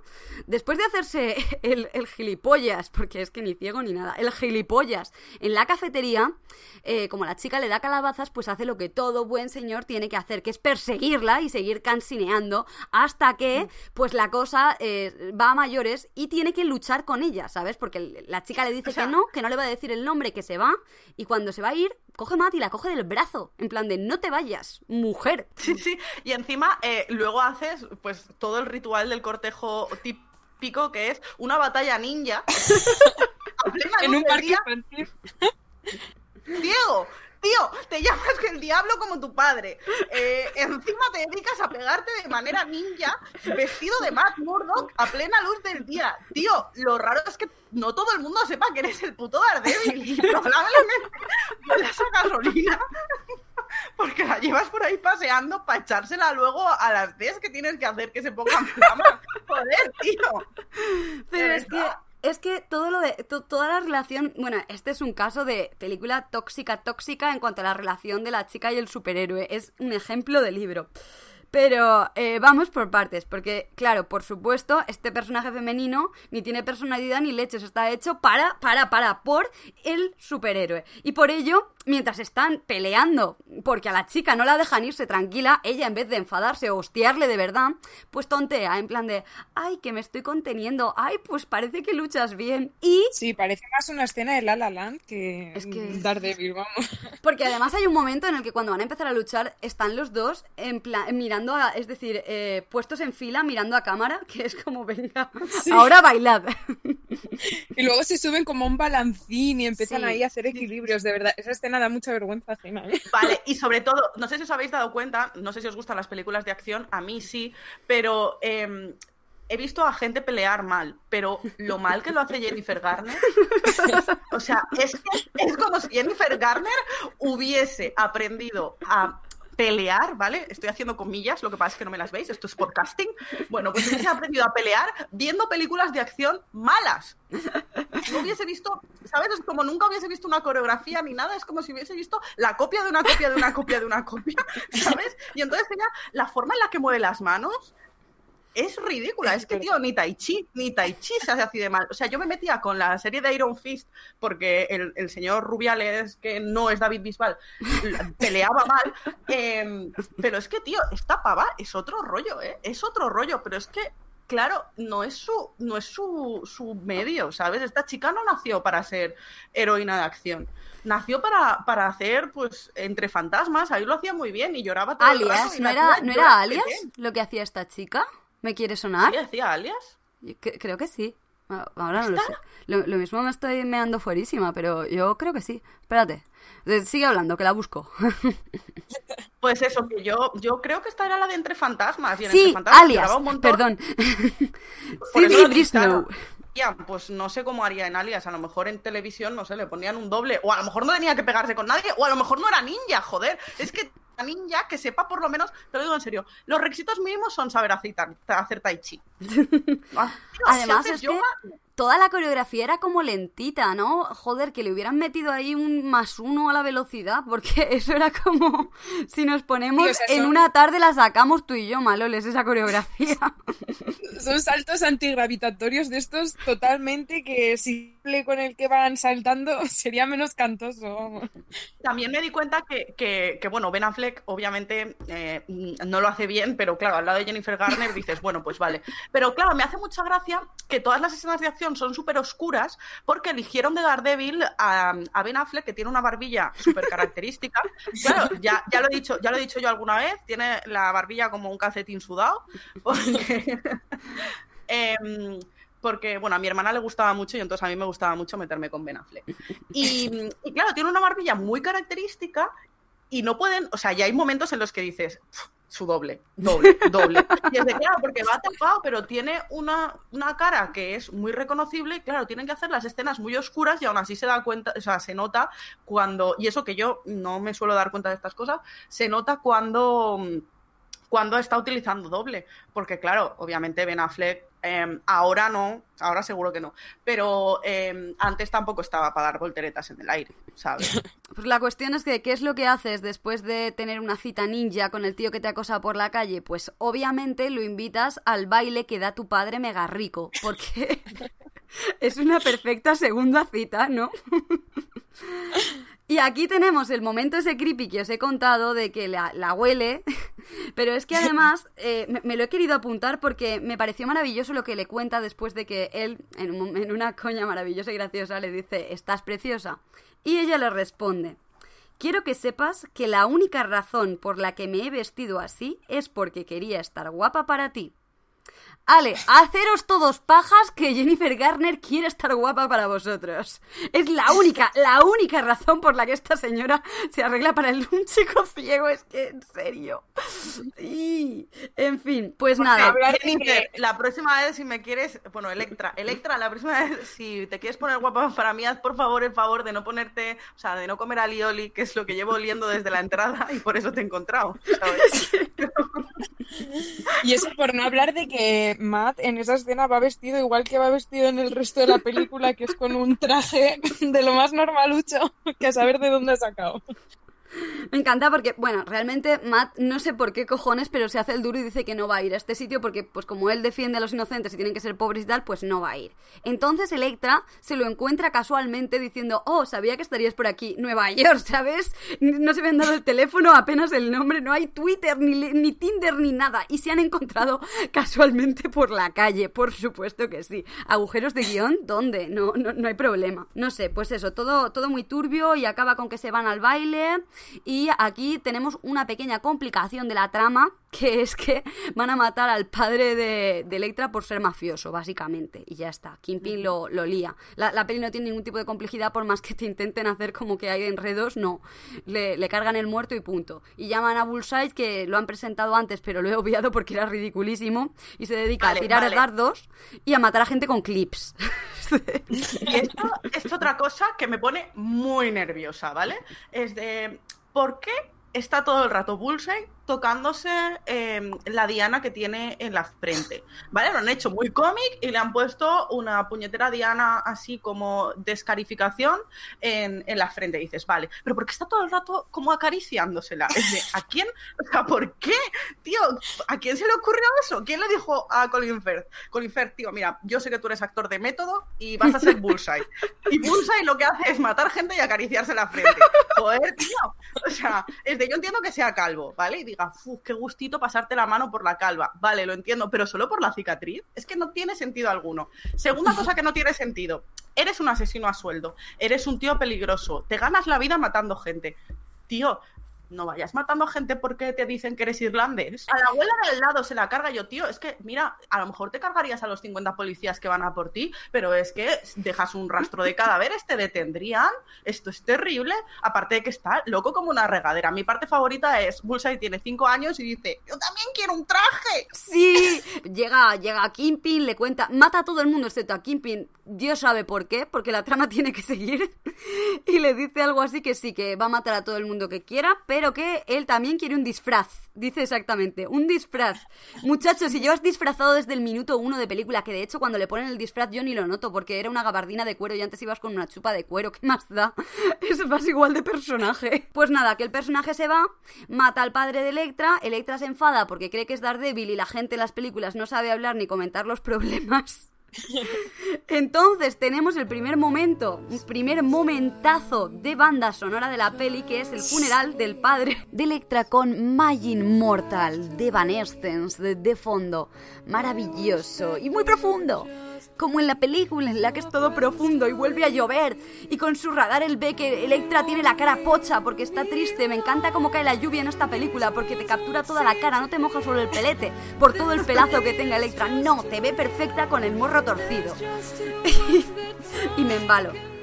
después de hacerse el, el gilipollas, porque es que ni ciego ni nada, el gilipollas en la cafetería, eh, como la chica le da calabazas, pues hace lo que todo buen señor tiene que hacer, que es perseguirla y seguir cansineando hasta que, pues la cosa eh, va a mayores y tiene que luchar con ella, ¿sabes? Porque la chica le dice O sea- que no, que no le va a decir el nombre, que se va, y cuando se va a ir, coge a Matt y la coge del brazo, en plan de no te vayas, mujer. Sí, sí. Y encima eh, luego haces pues todo el ritual del cortejo típico que es una batalla ninja. *laughs* En un parque infantil. Diego, tío, te llamas el diablo como tu padre. Eh, encima te dedicas a pegarte de manera ninja, vestido de Matt Murdock a plena luz del día. Tío, lo raro es que no todo el mundo sepa que eres el puto Daredevil y probablemente huelas a gasolina. Porque la llevas por ahí paseando para echársela luego a las Ds que tienes que hacer que se pongan flamas. Joder, tío. Pero es que. Es que todo lo de, to- toda la relación, bueno, este es un caso de película tóxica, tóxica en cuanto a la relación de la chica y el superhéroe. Es un ejemplo de libro. Pero eh, vamos por partes, porque claro, por supuesto, este personaje femenino ni tiene personalidad ni leches, está hecho para, para, para, por el superhéroe. Y por ello, mientras están peleando, porque a la chica no la dejan irse tranquila, ella en vez de enfadarse o hostiarle de verdad, pues tontea, en plan de, ay, que me estoy conteniendo, ay, pues parece que luchas bien. Y Sí, parece más una escena de La La Land que, Es que- Daredevil, vamos. Porque además hay un momento en el que cuando van a empezar a luchar están los dos en plan mirando a, es decir, eh, puestos en fila mirando a cámara, *laughs* que es como venga, Sí. ahora bailad. Y luego se suben como a un balancín y empiezan Sí. ahí a hacer equilibrios, de verdad. Esa escena da mucha vergüenza ajena. ¿eh? *laughs* Vale, y sobre todo, no sé si os habéis dado cuenta, no sé si os gustan las películas de acción, a mí sí, pero eh, he visto a gente pelear mal, pero lo mal que lo hace Jennifer Garner, *laughs* o sea, es, que es como si Jennifer Garner hubiese aprendido a pelear, ¿vale? Estoy haciendo comillas, lo que pasa es que no me las veis, esto es podcasting. Bueno, pues hubiese aprendido a pelear viendo películas de acción malas. No hubiese visto, ¿sabes? Es como nunca hubiese visto una coreografía ni nada, es como si hubiese visto la copia de una copia de una copia de una copia, ¿sabes? Y entonces ella, la forma en la que mueve las manos es ridícula. Es que, tío, ni Tai Chi, ni Tai Chi se hace así de mal. O sea, yo me metía con la serie de Iron Fist porque el, el señor Rubiales, que no es David Bisbal, *laughs* peleaba mal. eh, pero es que, tío, esta pava es otro rollo, ¿eh? Es otro rollo, pero es que claro, no es su, no es su, su medio, ¿sabes? Esta chica no nació para ser heroína de acción. Nació para, para hacer, pues, entre fantasmas, ahí lo hacía muy bien y lloraba todo el rato, Alias, y ¿no era, ¿no era alias bien. lo que hacía esta chica? ¿Me quiere sonar? ¿Sí hacía alias? Yo creo que sí. Ah, Ahora no lo sé. Lo, lo mismo me estoy meando fuerísima, pero yo creo que sí. Espérate. Eh, Sigue hablando, que la busco. *laughs* Pues eso, que yo, yo creo que esta era la de Entre Fantasmas. Y en sí, Entre Fantasmas alias. un. Perdón. *laughs* Brisnow. *laughs* Ya, pues no sé cómo haría en Alias. A lo mejor en televisión, no sé, le ponían un doble. O a lo mejor no tenía que pegarse con nadie. O a lo mejor no era ninja, joder. Es que ninja que sepa por lo menos, te lo digo en serio, los requisitos mínimos son saber hacer, hacer tai chi. *laughs* Ah, Además, es que toda la coreografía era como lentita, ¿no? Joder, que le hubieran metido ahí un más uno a la velocidad, porque *laughs* eso era como si nos ponemos en son- una tarde la sacamos tú y yo, maloles, esa coreografía. *laughs* Son saltos antigravitatorios de estos totalmente que si con el que van saltando sería menos cantoso. vamos. También me di cuenta que, que- que, bueno, Ben Affleck obviamente eh, no lo hace bien, pero claro, al lado de Jennifer Garner dices, bueno, pues vale. Pero claro, me hace mucha gracia que todas las escenas de acción son súper oscuras porque eligieron de Daredevil a, a Ben Affleck, que tiene una barbilla súper característica. *laughs* Claro, ya, ya, lo he dicho, ya lo he dicho yo alguna vez, tiene la barbilla como un calcetín sudado. Porque, *laughs* Em, porque, bueno, a mi hermana le gustaba mucho y entonces a mí me gustaba mucho meterme con Ben Affleck. Y, y claro, tiene una barbilla muy característica y no pueden, o sea, ya hay momentos en los que dices, "Pf, su doble, doble, doble. Y es de claro, porque va tapado, pero tiene una, una cara que es muy reconocible claro, tienen que hacer las escenas muy oscuras y aún así se da cuenta, o sea, se nota cuando, y eso que yo no me suelo dar cuenta de estas cosas, se nota cuando cuando está utilizando doble. Porque, claro, obviamente Ben Affleck Em, ahora no, ahora seguro que no. Pero em, antes tampoco estaba para dar volteretas en el aire, ¿sabes? *laughs* Pues la cuestión es que, ¿qué es lo que haces después de tener una cita ninja con el tío que te acosa por la calle? Pues obviamente lo invitas al baile que da tu padre mega rico, porque *laughs* es una perfecta segunda cita, ¿no? *laughs* Y aquí tenemos el momento ese creepy que os he contado de que la, huele, *laughs* pero es que además eh, me, lo he querido apuntar porque me pareció maravilloso lo que le cuenta después de que él, en, un en una coña maravillosa y graciosa, le dice, estás preciosa. Y ella le responde, quiero que sepas que la única razón por la que me he vestido así es porque quería estar guapa para ti. Ale, haceros todos pajas que Jennifer Garner quiere estar guapa para vosotros. Es la única, la única razón por la que esta señora se arregla para el un chico ciego. Es que, en serio. Y, en fin, pues nada. hablar- Jennifer, la próxima vez si me quieres, bueno, Electra, Electra, la próxima vez si te quieres poner guapa para mí, haz por favor el favor de no ponerte, o sea, de no comer alioli, que es lo que llevo oliendo desde la entrada y por eso te he encontrado, ¿sabes? *laughs* Y eso por no hablar de que Matt en esa escena va vestido igual que va vestido en el resto de la película, que es con un traje de lo más normalucho, que a saber de dónde ha sacado. *laughs* Me encanta porque, bueno, realmente Matt no sé por qué cojones, pero se hace el duro y dice que no va a ir a este sitio porque, pues como él defiende a los inocentes y tienen que ser pobres y tal, pues no va a ir. Entonces Electra se lo encuentra casualmente diciendo, oh, sabía que estarías por aquí, Nueva York, *laughs* ¿sabes? No se me han dado el teléfono, apenas el nombre, no hay Twitter, ni, ni Tinder, ni nada. Y se han encontrado *laughs* casualmente por la calle, por supuesto que sí. ¿Agujeros de guion? ¿Dónde? No, no, no hay problema. No sé, pues eso, todo, todo muy turbio y acaba con que se van al baile. Y aquí tenemos una pequeña complicación de la trama, que es que van a matar al padre de, de Electra por ser mafioso, básicamente. Y ya está, Kingpin lo, lo lía. La, la peli no tiene ningún tipo de complejidad, por más que te intenten hacer como que hay enredos, no. Le, le cargan el muerto y punto. Y llaman a Bullseye, que lo han presentado antes, pero lo he obviado porque era ridiculísimo, y se dedica Vale, a tirar vale. dardos y a matar a gente con clips. Y *laughs* esto es otra cosa que me pone muy nerviosa, ¿vale? Es de, ¿por qué está todo el rato Bullseye tocándose eh, la diana que tiene en la frente? ¿Vale? Lo han hecho muy cómic y le han puesto una puñetera diana así como descarificación en, en la frente. Dices, vale, pero ¿por qué está todo el rato como acariciándosela? Es de, ¿a quién? O sea, ¿por qué? Tío, ¿a quién se le ocurrió eso? ¿Quién le dijo a Colin Firth? Colin Firth, tío, mira, yo sé que tú eres actor de método y vas a ser Bullseye. Y Bullseye lo que hace es matar gente y acariciarse la frente. Joder, tío. O sea, es de yo entiendo que sea calvo, ¿vale? Y diga, "Uf, qué gustito pasarte la mano por la calva. Vale, lo entiendo, pero solo por la cicatriz. Es que no tiene sentido alguno. Segunda *laughs* cosa que no tiene sentido. Eres un asesino a sueldo. Eres un tío peligroso. Te ganas la vida matando gente. Tío, no vayas matando gente porque te dicen que eres irlandés. A la abuela del lado se la carga yo, tío. Es que, mira, a lo mejor te cargarías a los 50 policías que van a por ti, pero es que dejas un rastro de cadáveres, te detendrían. Esto es terrible. Aparte de que está loco como una regadera. Mi parte favorita es Bullseye tiene 5 años y dice: Yo también quiero un traje. Sí, llega, llega a Kingpin, le cuenta, mata a todo el mundo excepto a Kingpin. Dios sabe por qué, porque la trama *laughs* tiene que seguir. Y le dice algo así que sí, que va a matar a todo el mundo que quiera, pero que él también quiere un disfraz. Dice exactamente, un disfraz. Muchachos, si llevas disfrazado desde el minuto uno de película, que de hecho cuando le ponen el disfraz yo ni lo noto, porque era una gabardina de cuero y antes ibas con una chupa de cuero, ¿qué más da? *laughs* Es más igual de personaje. Pues nada, que el personaje se va, mata al padre de Electra, Electra se enfada porque cree que es Daredevil y la gente en las películas no sabe hablar ni comentar los problemas. *laughs* Entonces tenemos el primer momento, un primer momentazo de banda sonora de la peli que es el funeral del padre de Electra con Magin Mortal de Van Estens de, de fondo. Maravilloso y muy profundo. Como en la película en la que es todo profundo y vuelve a llover y con su radar él ve que Electra tiene la cara pocha porque está triste. Me encanta cómo cae la lluvia en esta película porque te captura toda la cara, no te moja solo el pelete por todo el pelazo que tenga Electra. No, te ve perfecta con el morro torcido. *laughs* y me embalo.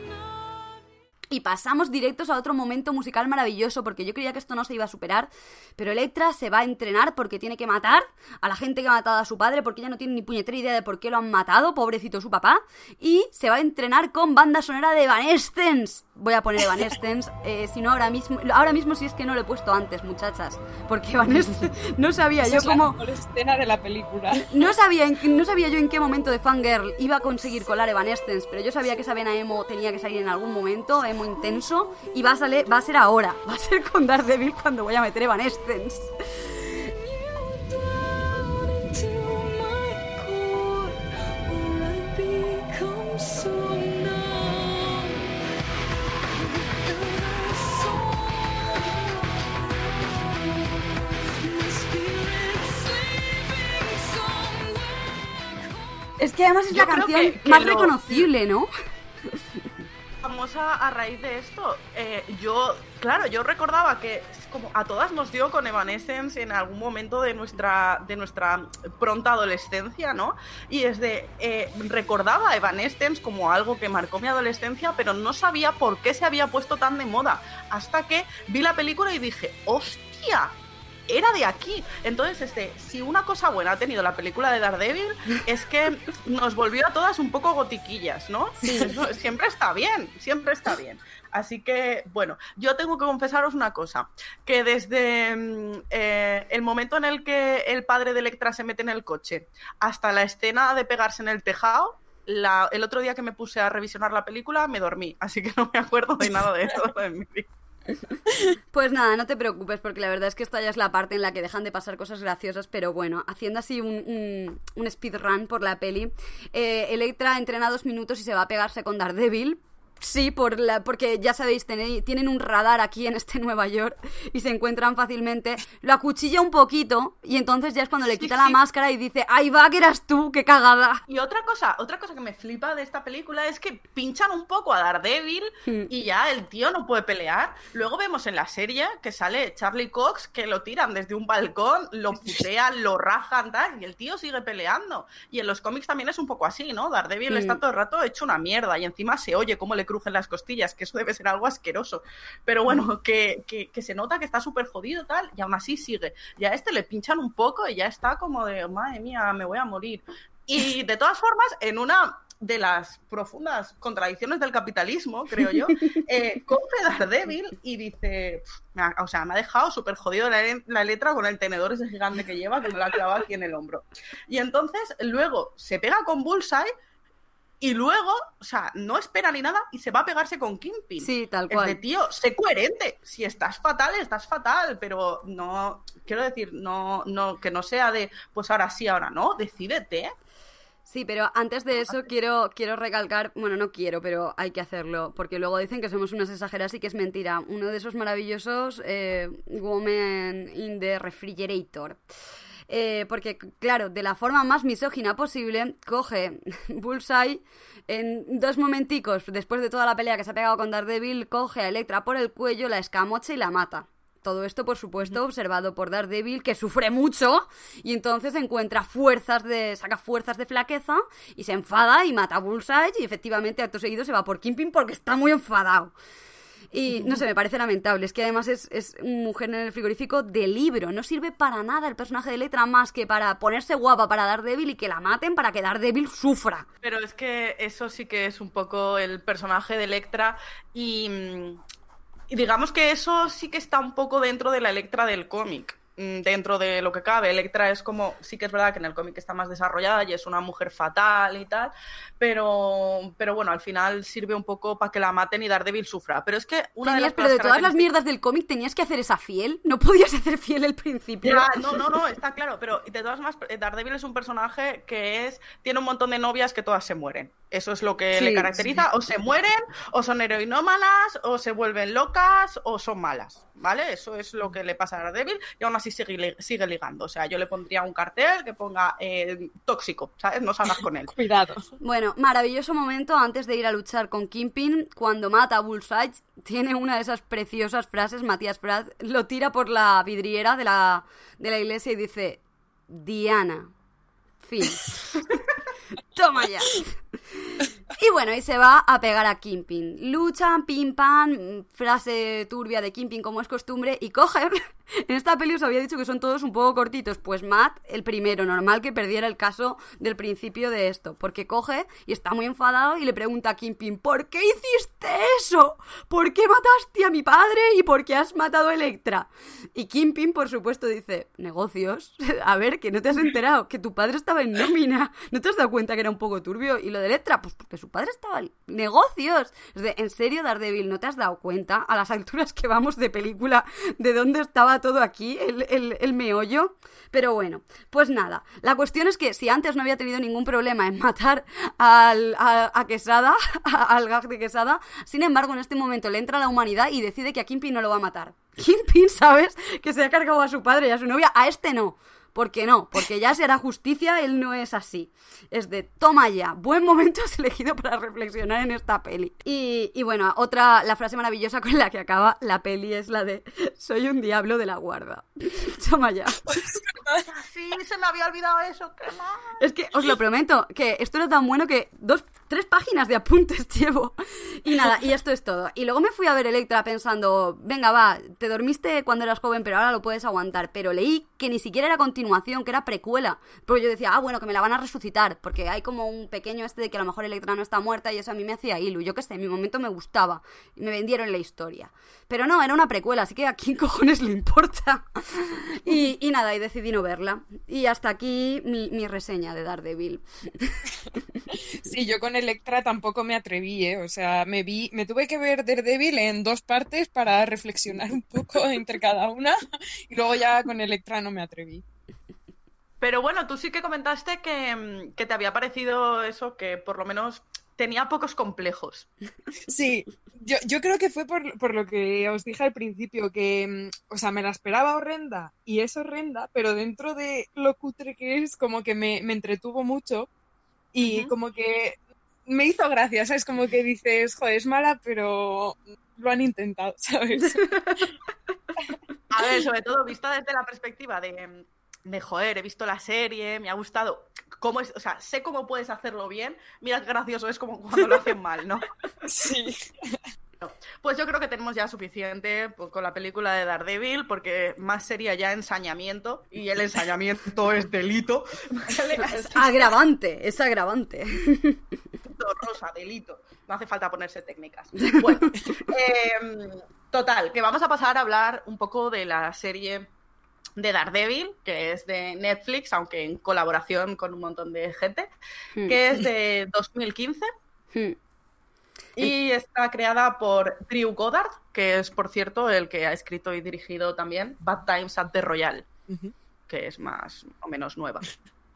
Y pasamos directos a otro momento musical maravilloso porque yo creía que esto no se iba a superar, pero Electra se va a entrenar porque tiene que matar a la gente que ha matado a su padre porque ella no tiene ni puñetera idea de por qué lo han matado, pobrecito su papá, y se va a entrenar con banda sonora de Van. Voy a poner Evanescence. *laughs* Eh, si no, ahora mismo, ahora mismo sí es que no lo he puesto antes, muchachas. Porque *laughs* Evanescence no sabía Esa yo es la cómo. mejor escena de la película. No sabía, no sabía yo en qué momento de Fangirl iba a conseguir colar Evanescence, pero yo sabía que esa vena emo tenía que salir en algún momento, emo intenso, y va a, salir, va a ser ahora, va a ser con Daredevil cuando voy a meter Evanescence. Es que además es Yo la canción que- que más lo- reconocible, ¿no? famosa a raíz de esto. Eh, yo, claro, yo recordaba que como a todas nos dio con Evanescence en algún momento de nuestra, de nuestra pronta adolescencia, ¿no? Y es de, eh, recordaba Evanescence como algo que marcó mi adolescencia, pero no sabía por qué se había puesto tan de moda. Hasta que vi la película y dije, ¡hostia! Era de aquí. Entonces, este, si una cosa buena ha tenido la película de Daredevil, *laughs* es que nos volvió a todas un poco gotiquillas, ¿no? *laughs* Eso siempre está bien, siempre está bien. Así que, bueno, yo tengo que confesaros una cosa, que desde mm, eh, el momento en el que el padre de Electra se mete en el coche hasta la escena de pegarse en el tejado, la- el otro día que me puse a revisionar la película me dormí, así que no me acuerdo de nada de eso en mi vida. Pues nada, no te preocupes, porque la verdad es que esta ya es la parte en la que dejan de pasar cosas graciosas, pero bueno, haciendo así un, un, un speedrun por la peli, eh, Electra entrena dos minutos y se va a pegarse con Daredevil. Sí, por la, porque ya sabéis, tenéis- tienen un radar aquí en este *laughs* Nueva York y se encuentran fácilmente. Lo acuchilla un poquito y entonces ya es cuando le Sí, quita la sí. máscara y dice, ¡ay va, que eras tú, qué cagada! Y otra cosa, otra cosa que me flipa de esta película es que pinchan un poco a Daredevil Hmm. y ya el tío no puede pelear. Luego vemos en la serie que sale Charlie Cox que lo tiran desde un balcón, lo *laughs* putean, lo rajan, tal, y el tío sigue peleando. Y en los cómics también es un poco así, ¿no? Daredevil Hmm. está todo el rato hecho una mierda y encima se oye cómo le crujen las costillas, que eso debe ser algo asqueroso. Pero bueno, que, que- que se nota que está súper jodido tal, y aún así sigue. Y a este le pinchan un poco y ya está como de, madre mía, me voy a morir. Y de todas formas, en una de las profundas contradicciones del capitalismo, creo yo, *laughs* eh, coge Daredevil y dice, "Pf, me ha- o sea, me ha dejado súper jodido la, la letra con el tenedor ese gigante que lleva, que me la ha clavado aquí en el hombro. Y entonces luego se pega con Bullseye y luego, o sea, no espera ni nada y se va a pegarse con Kingpin. Sí, tal Es de, cual. tío, sé coherente. Si estás fatal, estás fatal, pero no, quiero decir, no, no, que no sea de, pues ahora sí, ahora no, decídete. Sí, pero antes de eso quiero, quiero recalcar, bueno, no quiero, pero hay que hacerlo, porque luego dicen que somos unas exageradas y que es mentira. Uno de esos maravillosos eh, Woman in the Refrigerator. Eh, porque, claro, de la forma más misógina posible, coge *laughs* Bullseye en dos momenticos, después de toda la pelea que se ha pegado con Daredevil, coge a Electra por el cuello, la escamocha y la mata. Todo esto, por supuesto, observado por Daredevil, que sufre mucho, y entonces encuentra fuerzas de. saca fuerzas de flaqueza, y se enfada y mata a Bullseye, y efectivamente, acto seguido, se va por Kingpin porque está muy enfadado. Y no sé, me parece lamentable. Es que además es, es mujer en el frigorífico de libro. No sirve para nada el personaje de letra más que para ponerse guapa para Daredevil y que la maten para que Daredevil sufra. Pero es que eso sí que es un poco el personaje de Electra y, mm, y digamos que eso sí que está un poco dentro de la Electra del cómic. Mm, Dentro de lo que cabe, Electra es como, sí que es verdad que en el cómic está más desarrollada y es una mujer fatal y tal, pero, pero bueno, al final sirve un poco para que la maten y Daredevil sufra. Pero es que una de las pero de todas las mierdas del cómic tenías que hacer esa fiel. No podías hacer fiel el principio. Ya, no, no, no, está claro, pero de todas formas, eh, Daredevil es un personaje que es tiene un montón de novias que todas se mueren. Eso es lo que Sí, le caracteriza. O se mueren, o son heroinómanas, o se vuelven locas, o son malas, ¿vale? Eso es lo que le pasa a Daredevil y aún así sigue, sigue ligando. O sea, yo le pondría un cartel que ponga eh, tóxico, ¿sabes? No salgas con él. *laughs* Cuidado. Bueno, maravilloso momento antes de ir a luchar con Kingpin, cuando mata a Bullseye, tiene una de esas preciosas frases, Matías Prat, lo tira por la vidriera de la, de la iglesia y dice, Diana, fin. *laughs* Toma ya. Y bueno, y se va a pegar a Kingpin. Luchan, pim pam, frase turbia de Kingpin como es costumbre, y coge *laughs* En esta peli os había dicho que son todos un poco cortitos. Pues Matt, el primero, normal que perdiera el caso del principio de esto. Porque coge y está muy enfadado y le pregunta a Kingpin, ¿por qué hiciste eso? ¿Por qué mataste a mi padre y por qué has matado a Electra? Y Kingpin, por supuesto, dice, negocios. *laughs* A ver, que no te has enterado, que tu padre estaba en nómina. ¿No te has dado cuenta que era un poco turbio? Y lo de Electra, pues porque su padre estaba en negocios. Es de, en serio, Daredevil, ¿no te has dado cuenta a las alturas que vamos de película de dónde estaba todo aquí, el, el- el meollo? Pero bueno, pues nada. La cuestión es que si antes no había tenido ningún problema en matar al, a, a Quesada, *laughs* al gag de Quesada, sin embargo, en este momento le entra a la humanidad y decide que a Kingpin no lo va a matar. Kingpin, ¿sabes? Que se ha cargado a su padre y a su novia. A este no. ¿Por qué no? Porque ya será justicia, él no es así. Es de, toma ya, buen momento has elegido para reflexionar en esta peli. Y, y bueno, otra, la frase maravillosa con la que acaba la peli es la de, soy un diablo de la guarda. *laughs* toma ya. Sí, se me había olvidado eso, qué mal. Es que os lo prometo, que esto era tan bueno que dos, tres páginas de apuntes *laughs* llevo. Y nada, y esto es todo. Y luego me fui a ver Electra pensando, venga, va, te dormiste cuando eras joven, pero ahora lo puedes aguantar. Pero leí que ni siquiera era continuación, que era precuela. Porque yo decía, ah, bueno, que me la van a resucitar. Porque hay como un pequeño este de que a lo mejor Electra no está muerta y eso a mí me hacía ilu. Yo qué sé, en mi momento me gustaba. Me vendieron la historia. Pero no, era una precuela, así que a quién *laughs* cojones le importa. Y, nada, y decidí no verla. Y hasta aquí mi, mi reseña de Daredevil. Sí, yo con Electra tampoco me atreví, ¿eh? O sea, me vi, me tuve que ver Daredevil en dos partes para reflexionar un poco *laughs* entre cada una y luego ya con Electra no me atreví. Pero bueno, tú sí que comentaste que, mm, que te había parecido eso, que por lo menos tenía pocos complejos. Sí, yo, yo creo que fue por, por lo que os dije al principio, que, mm, o sea, me la esperaba horrenda y es horrenda, pero dentro de lo cutre que es, como que me, me entretuvo mucho y como que me hizo gracia, ¿sabes? Como que dices, joder, es mala, pero lo han intentado, *laughs* ¿sabes? A ver, sobre todo vista desde la perspectiva de, de joder, he visto la serie, me ha gustado. ¿Cómo es? O sea, sé cómo puedes hacerlo bien. Mira qué gracioso es como cuando lo hacen mal, ¿no? *laughs* Sí. Pues yo creo que tenemos ya suficiente pues, con la película de Daredevil, porque más sería ya ensañamiento, y el ensañamiento es delito. *laughs* Es agravante, es agravante. Delito, rosa, delito. No hace falta ponerse técnicas. *laughs* Bueno, em, total, que vamos a pasar a hablar un poco de la serie de Daredevil, que es de Netflix, aunque en colaboración con un montón de gente, que es de 2015 Hmm. Y *laughs* está creada por Drew Goddard, que es, por cierto, el que ha escrito y dirigido también Bad Times at the Royal, que es más o menos nueva.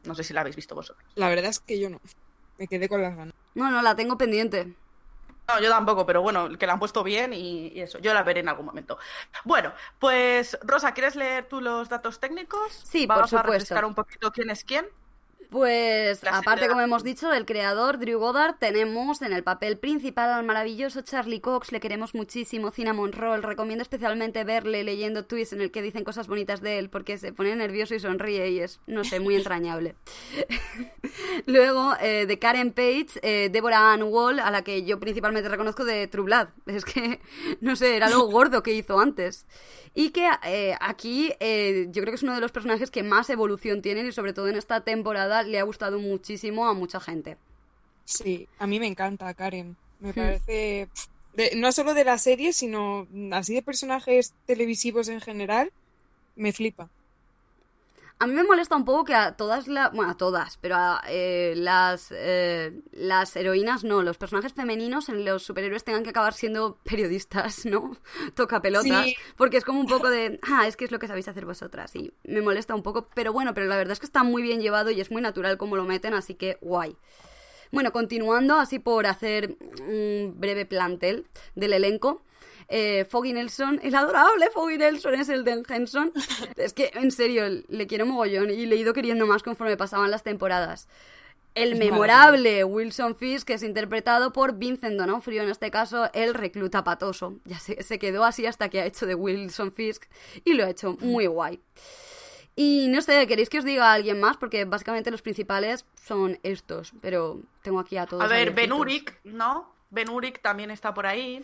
No sé si la habéis visto vosotros. La verdad es que yo no. Me quedé con las ganas. No, no, la tengo pendiente. No, yo tampoco, pero bueno, que la han puesto bien y, y eso, yo la veré en algún momento. Bueno, pues Rosa, ¿quieres leer tú los datos técnicos? Sí, por Vamos a supuesto. refrescar un poquito quién es quién. Pues, La aparte, como hemos dicho, del creador Drew Goddard, tenemos en el papel principal al maravilloso Charlie Cox, le queremos muchísimo, Cinnamon Roll, recomiendo especialmente verle leyendo tweets en el que dicen cosas bonitas de él, porque se pone nervioso y sonríe y es, no sé, muy entrañable. *laughs* Luego, eh, de Karen Page, eh, Deborah Ann Wall, a la que yo principalmente reconozco de True Blood. *laughs* Es que, no sé, era lo gordo que hizo antes. Y que eh, aquí yo creo que es uno de los personajes que más evolución tienen y sobre todo en esta temporada le ha gustado muchísimo a mucha gente. Sí, a mí me encanta Karen. Me parece, pf, de- no solo de la serie, sino así de personajes televisivos en general, me flipa. A mí me molesta un poco que a todas las... Bueno, a todas, pero a eh, las, eh, las heroínas no. Los personajes femeninos en los superhéroes tengan que acabar siendo periodistas, ¿no? *laughs* Toca pelotas. Sí. Porque es como un poco de... Ah, es que es lo que sabéis hacer vosotras. Y me molesta un poco. Pero bueno, pero la verdad es que está muy bien llevado y es muy natural como lo meten, así que guay. Bueno, continuando, así por hacer un breve plantel del elenco. Eh, Foggy Nelson, el adorable Foggy Nelson es el de Henson. Es que, en serio, le quiero mogollón y le he ido queriendo más conforme pasaban las temporadas. El Es memorable Wilson Fisk, que es interpretado por Vincent Donofrio, en este caso el recluta patoso. Ya se, se quedó así hasta que ha hecho de Wilson Fisk y lo ha hecho muy guay. Y no sé, ¿queréis que os diga a alguien más? Porque básicamente los principales son estos, pero tengo aquí a todos. A ver, Ben. Urich, ¿no? Ben Urich también está por ahí.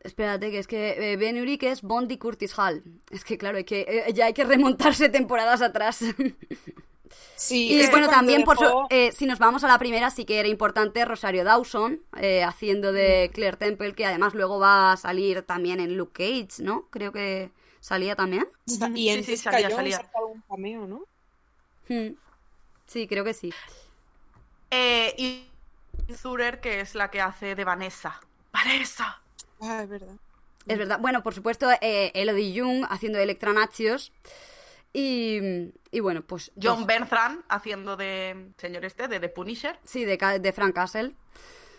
Espérate, que es que eh, Ben Urich es Bond y Curtis Hall. Es que claro, hay que, eh, ya hay que remontarse *laughs* temporadas atrás. Sí, Y bueno, también por dejó- eh, si nos vamos a la primera, sí que era importante Rosario Dawson, eh, haciendo Mm. de Claire Temple, que además luego va a salir también en Luke Cage, ¿no? Creo que salía también. Y en Sí, salía, Jones salía. un cameo, ¿no? Hmm. Sí, creo que sí. Eh, y Zurer, que es la que hace de Vanessa. *laughs* ¡Vanessa! Ah, es verdad. Es verdad. Bueno, por supuesto, eh, Elodie Jung haciendo de Electra Natchios. Y, y bueno, pues... John pues, Bernthal haciendo de señor este, de The Punisher. Sí, de, Ca- de Frank Castle.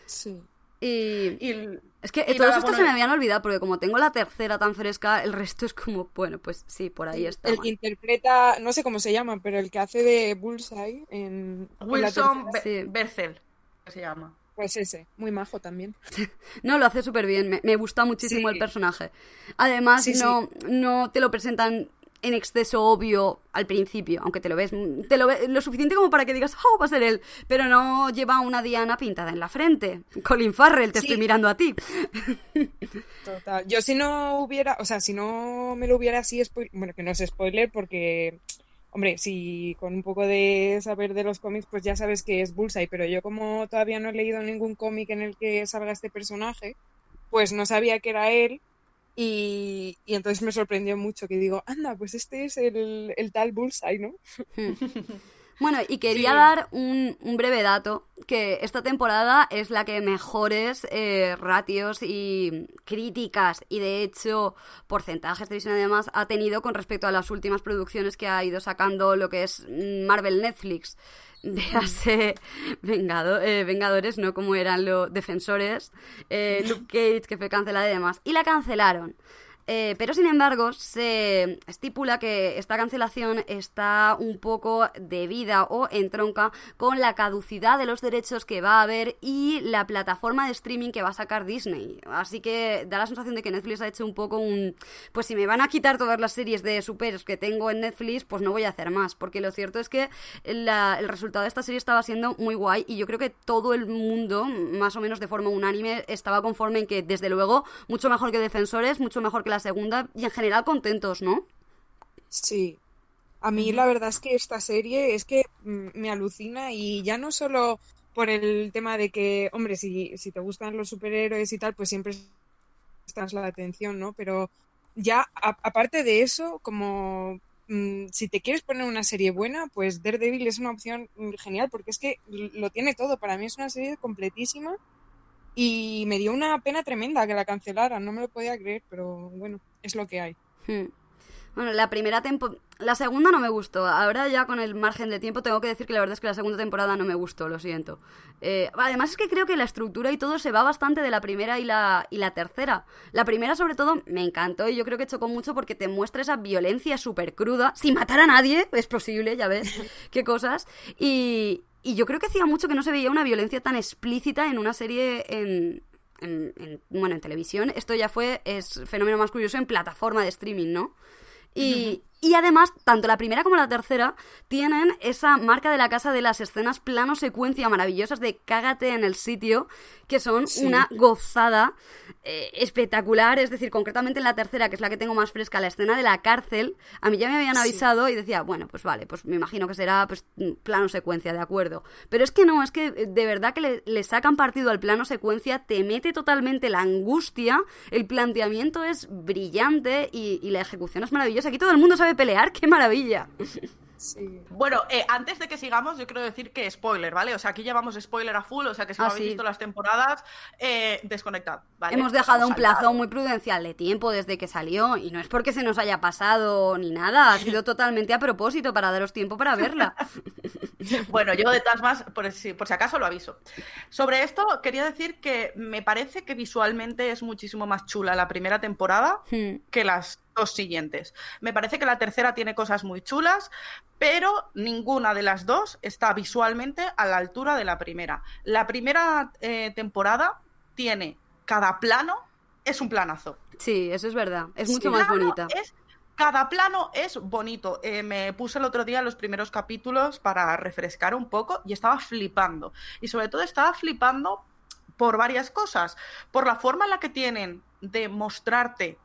Sí. Y... Y, Es que y todos nada, estos bueno, se me habían olvidado, porque como tengo la tercera tan fresca, el resto es como, bueno, pues sí, por ahí está. El man. que interpreta, no sé cómo se llama, pero el que hace de Bullseye en, en la Wilson tercera, Sí. Bercel, que se llama. Pues ese, muy majo también. *laughs* No, lo hace súper bien, me, me gusta muchísimo Sí. el personaje. Además, Sí, sí. no, no te lo presentan en exceso obvio al principio, aunque te lo ves, te lo ves lo suficiente como para que digas, oh, va a ser él, pero no lleva una diana pintada en la frente. *laughs* Colin Farrell, te Sí. estoy mirando a ti. *laughs* Total. Yo si no hubiera, o sea, si no me lo hubiera así, bueno, que no es spoiler porque, hombre, si con un poco de saber de los cómics, pues ya sabes que es Bullseye, pero yo como todavía no he leído ningún cómic en el que salga este personaje, pues no sabía que era él y, entonces me sorprendió mucho que digo, anda, pues este es el, el tal Bullseye, ¿no? *laughs* Bueno, y quería Sí. dar un, un breve dato, que esta temporada es la que mejores eh, ratios y críticas y de hecho porcentajes de visión además ha tenido con respecto a las últimas producciones que ha ido sacando lo que es mm, Marvel Netflix. Véase Vengado- eh, Vengadores, no como eran los defensores, eh, Luke Cage, que fue cancelada y demás. Y la cancelaron. Eh, pero sin embargo, se estipula que esta cancelación está un poco debida o entronca con la caducidad de los derechos que va a haber y la plataforma de streaming que va a sacar Disney. Así que da la sensación de que Netflix ha hecho un poco un... Pues si me van a quitar todas las series de superhéroes que tengo en Netflix, pues no voy a hacer más. Porque lo cierto es que el resultado de esta serie estaba siendo muy guay y yo creo que todo el mundo, más o menos de forma unánime, estaba conforme en que, desde luego, mucho mejor que Defensores, mucho mejor que la segunda y en general contentos, ¿no? Sí. A mí la verdad es que esta serie es que mm, me alucina y ya no solo por el tema de que, hombre, si, si te gustan los superhéroes y tal, pues siempre estás la atención, ¿no? Pero ya a- aparte de eso, como mm, si te quieres poner una serie buena, pues Daredevil es una opción genial porque es que lo tiene todo. Para mí es una serie completísima y me dio una pena tremenda que la cancelaran. No me lo podía creer, pero bueno, es lo que hay. Hmm. Bueno, la primera temporada... La segunda no me gustó. Ahora ya con el margen de tiempo tengo que decir que la verdad es que la segunda temporada no me gustó, lo siento. Eh, además es que creo que la estructura y todo se va bastante de la primera y la, y la tercera. La primera sobre todo me encantó y yo creo que chocó mucho porque te muestra esa violencia súper cruda, sin matar a nadie, es posible, ya ves, *laughs* qué cosas. Y, y yo creo que hacía mucho que no se veía una violencia tan explícita en una serie en, en- en- bueno, en televisión. Esto ya fue, es fenómeno más curioso en plataforma de streaming, ¿no? Y, y además, tanto la primera como la tercera tienen esa marca de la casa de las escenas plano secuencia maravillosas de cágate en el sitio, que son Sí. una gozada eh, espectacular. Es decir, concretamente en la tercera, que es la que tengo más fresca, la escena de la cárcel, a mí ya me habían Sí. avisado y decía, bueno, pues vale, pues me imagino que será pues mm, plano secuencia, de acuerdo. Pero es que no, es que eh, de verdad que le, le sacan partido al plano secuencia, te mete totalmente la angustia, el planteamiento es brillante y, y la ejecución es maravillosa. Aquí todo el mundo sabe pelear, qué maravilla. Sí. Bueno, eh, antes de que sigamos, yo quiero decir que spoiler, ¿vale? O sea, aquí llevamos spoiler a full, o sea, que si Ah, no habéis sí. visto las temporadas, eh, desconectad, ¿vale? Hemos dejado un plazo muy prudencial de tiempo desde que salió y no es porque se nos haya pasado ni nada, ha sido *laughs* totalmente a propósito para daros tiempo para verla. *laughs* Bueno, yo de todas más, por si, por si acaso lo aviso. Sobre esto, quería decir que me parece que visualmente es muchísimo más chula la primera temporada Hmm. que las dos siguientes. Me parece que la tercera tiene cosas muy chulas, pero ninguna de las dos está visualmente a la altura de la primera. La primera eh, temporada tiene cada plano, es un planazo. Sí, eso es verdad, es Sí. mucho más bonita. es- cada plano es bonito. Eh, me puse el otro día los primeros capítulos para refrescar un poco y estaba flipando. Y sobre todo estaba flipando por varias cosas. Por la forma en la que tienen de mostrarte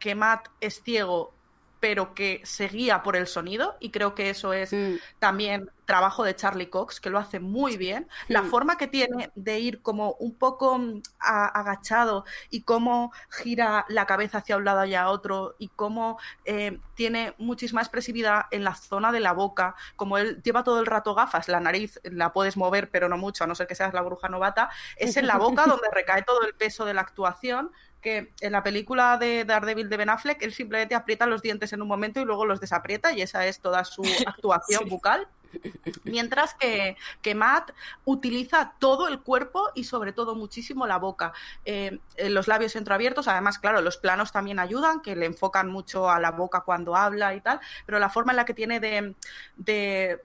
que Matt es ciego pero que se guía por el sonido y creo que eso es Mm. también trabajo de Charlie Cox, que lo hace muy bien. La Mm. forma que tiene de ir como un poco mm, a- agachado y cómo gira la cabeza hacia un lado y a otro y cómo eh, tiene muchísima expresividad en la zona de la boca, como él lleva todo el rato gafas, la nariz la puedes mover pero no mucho, a no ser que seas la bruja novata, es en la boca *laughs* donde recae todo el peso de la actuación que en la película de Daredevil de Ben Affleck él simplemente aprieta los dientes en un momento y luego los desaprieta y esa es toda su *laughs* actuación Sí. bucal. Mientras que, que Matt utiliza todo el cuerpo y sobre todo muchísimo la boca. Eh, eh, los labios entreabiertos, además, claro, los planos también ayudan, que le enfocan mucho a la boca cuando habla y tal, pero la forma en la que tiene de, de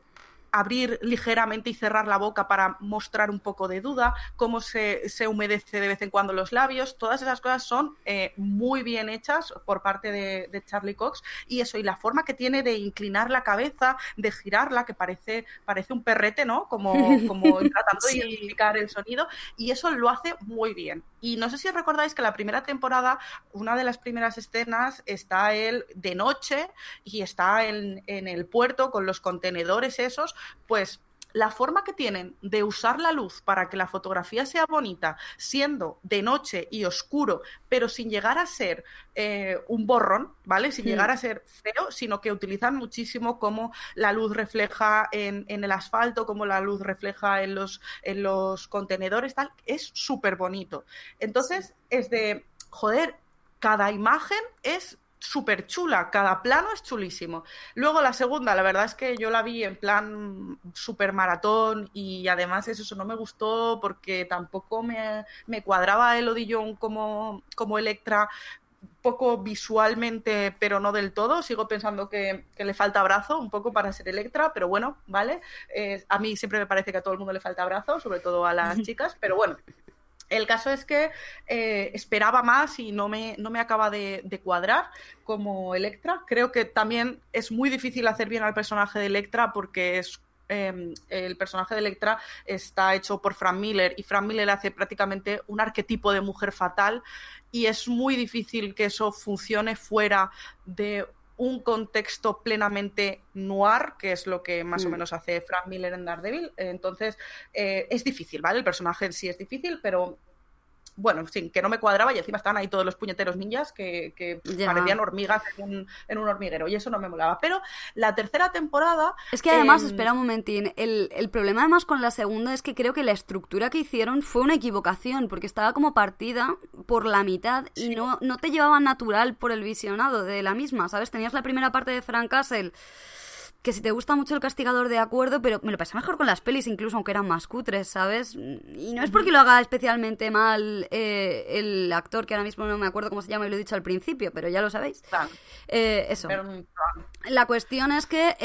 abrir ligeramente y cerrar la boca para mostrar un poco de duda, cómo se, se humedece de vez en cuando los labios, todas esas cosas son eh, muy bien hechas por parte de, de Charlie Cox y eso, y la forma que tiene de inclinar la cabeza, de girarla, que parece, parece un perrete, ¿no? Como, como *laughs* tratando de identificar el sonido, y eso lo hace muy bien. Y no sé si recordáis que la primera temporada, una de las primeras escenas, está él de noche y está en, en el puerto con los contenedores esos, pues la forma que tienen de usar la luz para que la fotografía sea bonita, siendo de noche y oscuro, pero sin llegar a ser eh, un borrón, ¿vale? Sin llegar a ser feo, sino que utilizan muchísimo cómo la luz refleja en, en el asfalto, cómo la luz refleja en los, en los contenedores, tal. Es súper bonito. Entonces, es de, joder, cada imagen es súper chula, cada plano es chulísimo. Luego la segunda, la verdad es que yo la vi en plan súper maratón y además eso, eso no me gustó porque tampoco me, me cuadraba Elodie Young como, como Electra poco visualmente, pero no del todo. Sigo pensando que, que le falta brazo un poco para ser Electra, pero bueno, vale. Eh, a mí siempre me parece que a todo el mundo le falta brazo, sobre todo a las *laughs* chicas, pero bueno. El caso es que eh, esperaba más y no me, no me acaba de, cuadrar como Electra. Creo que también es muy difícil hacer bien al personaje de Electra porque es eh, el personaje de Electra está hecho por Frank Miller y Frank Miller hace prácticamente un arquetipo de mujer fatal y es muy difícil que eso funcione fuera de un contexto plenamente noir, que es lo que más o Mm. menos hace Frank Miller en Daredevil. Entonces, eh, es difícil, ¿vale? El personaje en sí es difícil, pero bueno, sí, que no me cuadraba y encima estaban ahí todos los puñeteros ninjas que, que parecían hormigas en un, en un hormiguero y eso no me molaba. Pero la tercera temporada Es que además, Em, espera un momentín, el, el problema además con la segunda es que creo que la estructura que hicieron fue una equivocación, porque estaba como partida por la mitad y no, no te llevaba natural por el visionado de la misma, ¿sabes? Tenías la primera parte de Frank Castle, que si te gusta mucho el castigador de acuerdo, pero me lo pasé mejor con las pelis, incluso aunque eran más cutres, ¿sabes? Y no es porque lo haga especialmente mal eh, el actor, que ahora mismo no me acuerdo cómo se llama y lo he dicho al principio, pero ya lo sabéis. Eh, eso. La cuestión es que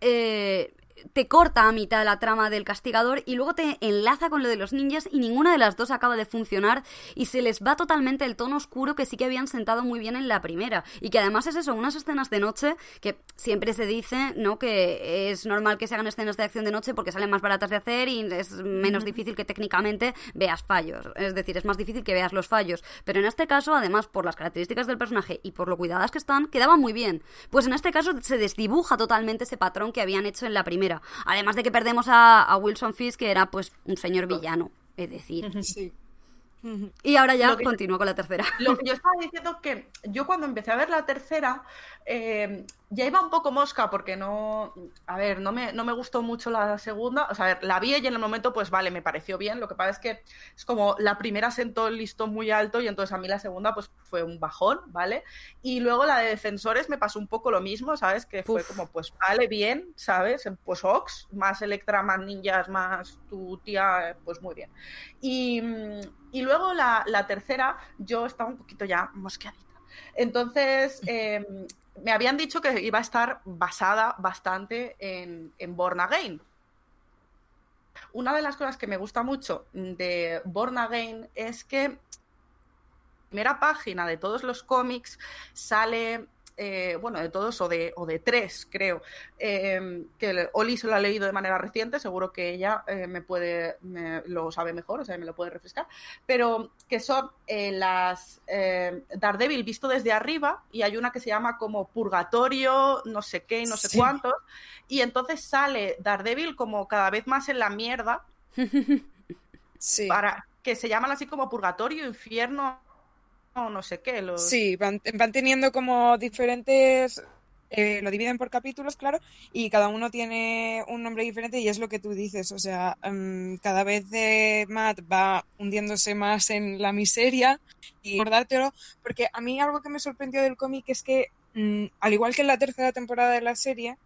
eh, te corta a mitad la trama del castigador y luego te enlaza con lo de los ninjas y ninguna de las dos acaba de funcionar y se les va totalmente el tono oscuro que sí que habían sentado muy bien en la primera y que además es eso, unas escenas de noche que siempre se dice, ¿no? Que es normal que se hagan escenas de acción de noche porque salen más baratas de hacer y es menos difícil que técnicamente veas fallos, es decir, es más difícil que veas los fallos, pero en este caso, además por las características del personaje y por lo cuidadas que están, quedaban muy bien. Pues en este caso se desdibuja totalmente ese patrón que habían hecho en la primera. Además de que perdemos a, a Wilson Fisk, que era pues un señor villano, es decir. Sí. Y ahora ya que- continúo con la tercera. Lo que *laughs* yo estaba diciendo que yo cuando empecé a ver la tercera eh, ya iba un poco mosca porque no, a ver, no me, no me gustó mucho la segunda, o sea, a ver, la vi y en el momento pues vale, me pareció bien, lo que pasa es que es como la primera sentó el listón muy alto y entonces a mí la segunda pues fue un bajón, ¿vale? Y luego la de Defensores me pasó un poco lo mismo, ¿sabes? Que fue como pues vale, bien, ¿sabes? Pues Ox, más Electra, más ninjas, más tu tía, pues muy bien. Y, y luego la, la tercera, yo estaba un poquito ya mosqueadita. Entonces, *laughs* eh, me habían dicho que iba a estar basada bastante en, Born Again. Una de las cosas que me gusta mucho de Born Again es que primera página de todos los cómics sale eh, bueno, de todos o de, o de tres, creo, eh, que Oli se lo ha leído de manera reciente, seguro que ella eh, me puede, me- lo sabe mejor, o sea, me lo puede refrescar, pero que son eh, las eh, Daredevil visto desde arriba y hay una que se llama como Purgatorio, no sé qué y no sé Sí. cuántos, y entonces sale Daredevil como cada vez más en la mierda, *laughs* Sí. para que se llaman así como Purgatorio, Infierno, o no sé qué. Los... Sí, van, van teniendo como diferentes, eh, lo dividen por capítulos, claro, y cada uno tiene un nombre diferente y es lo que tú dices, o sea, mm, cada vez eh, Matt va hundiéndose más en la miseria y recordártelo, porque a mí algo que me sorprendió del cómic es que, mm, al igual que en la tercera temporada de la serie,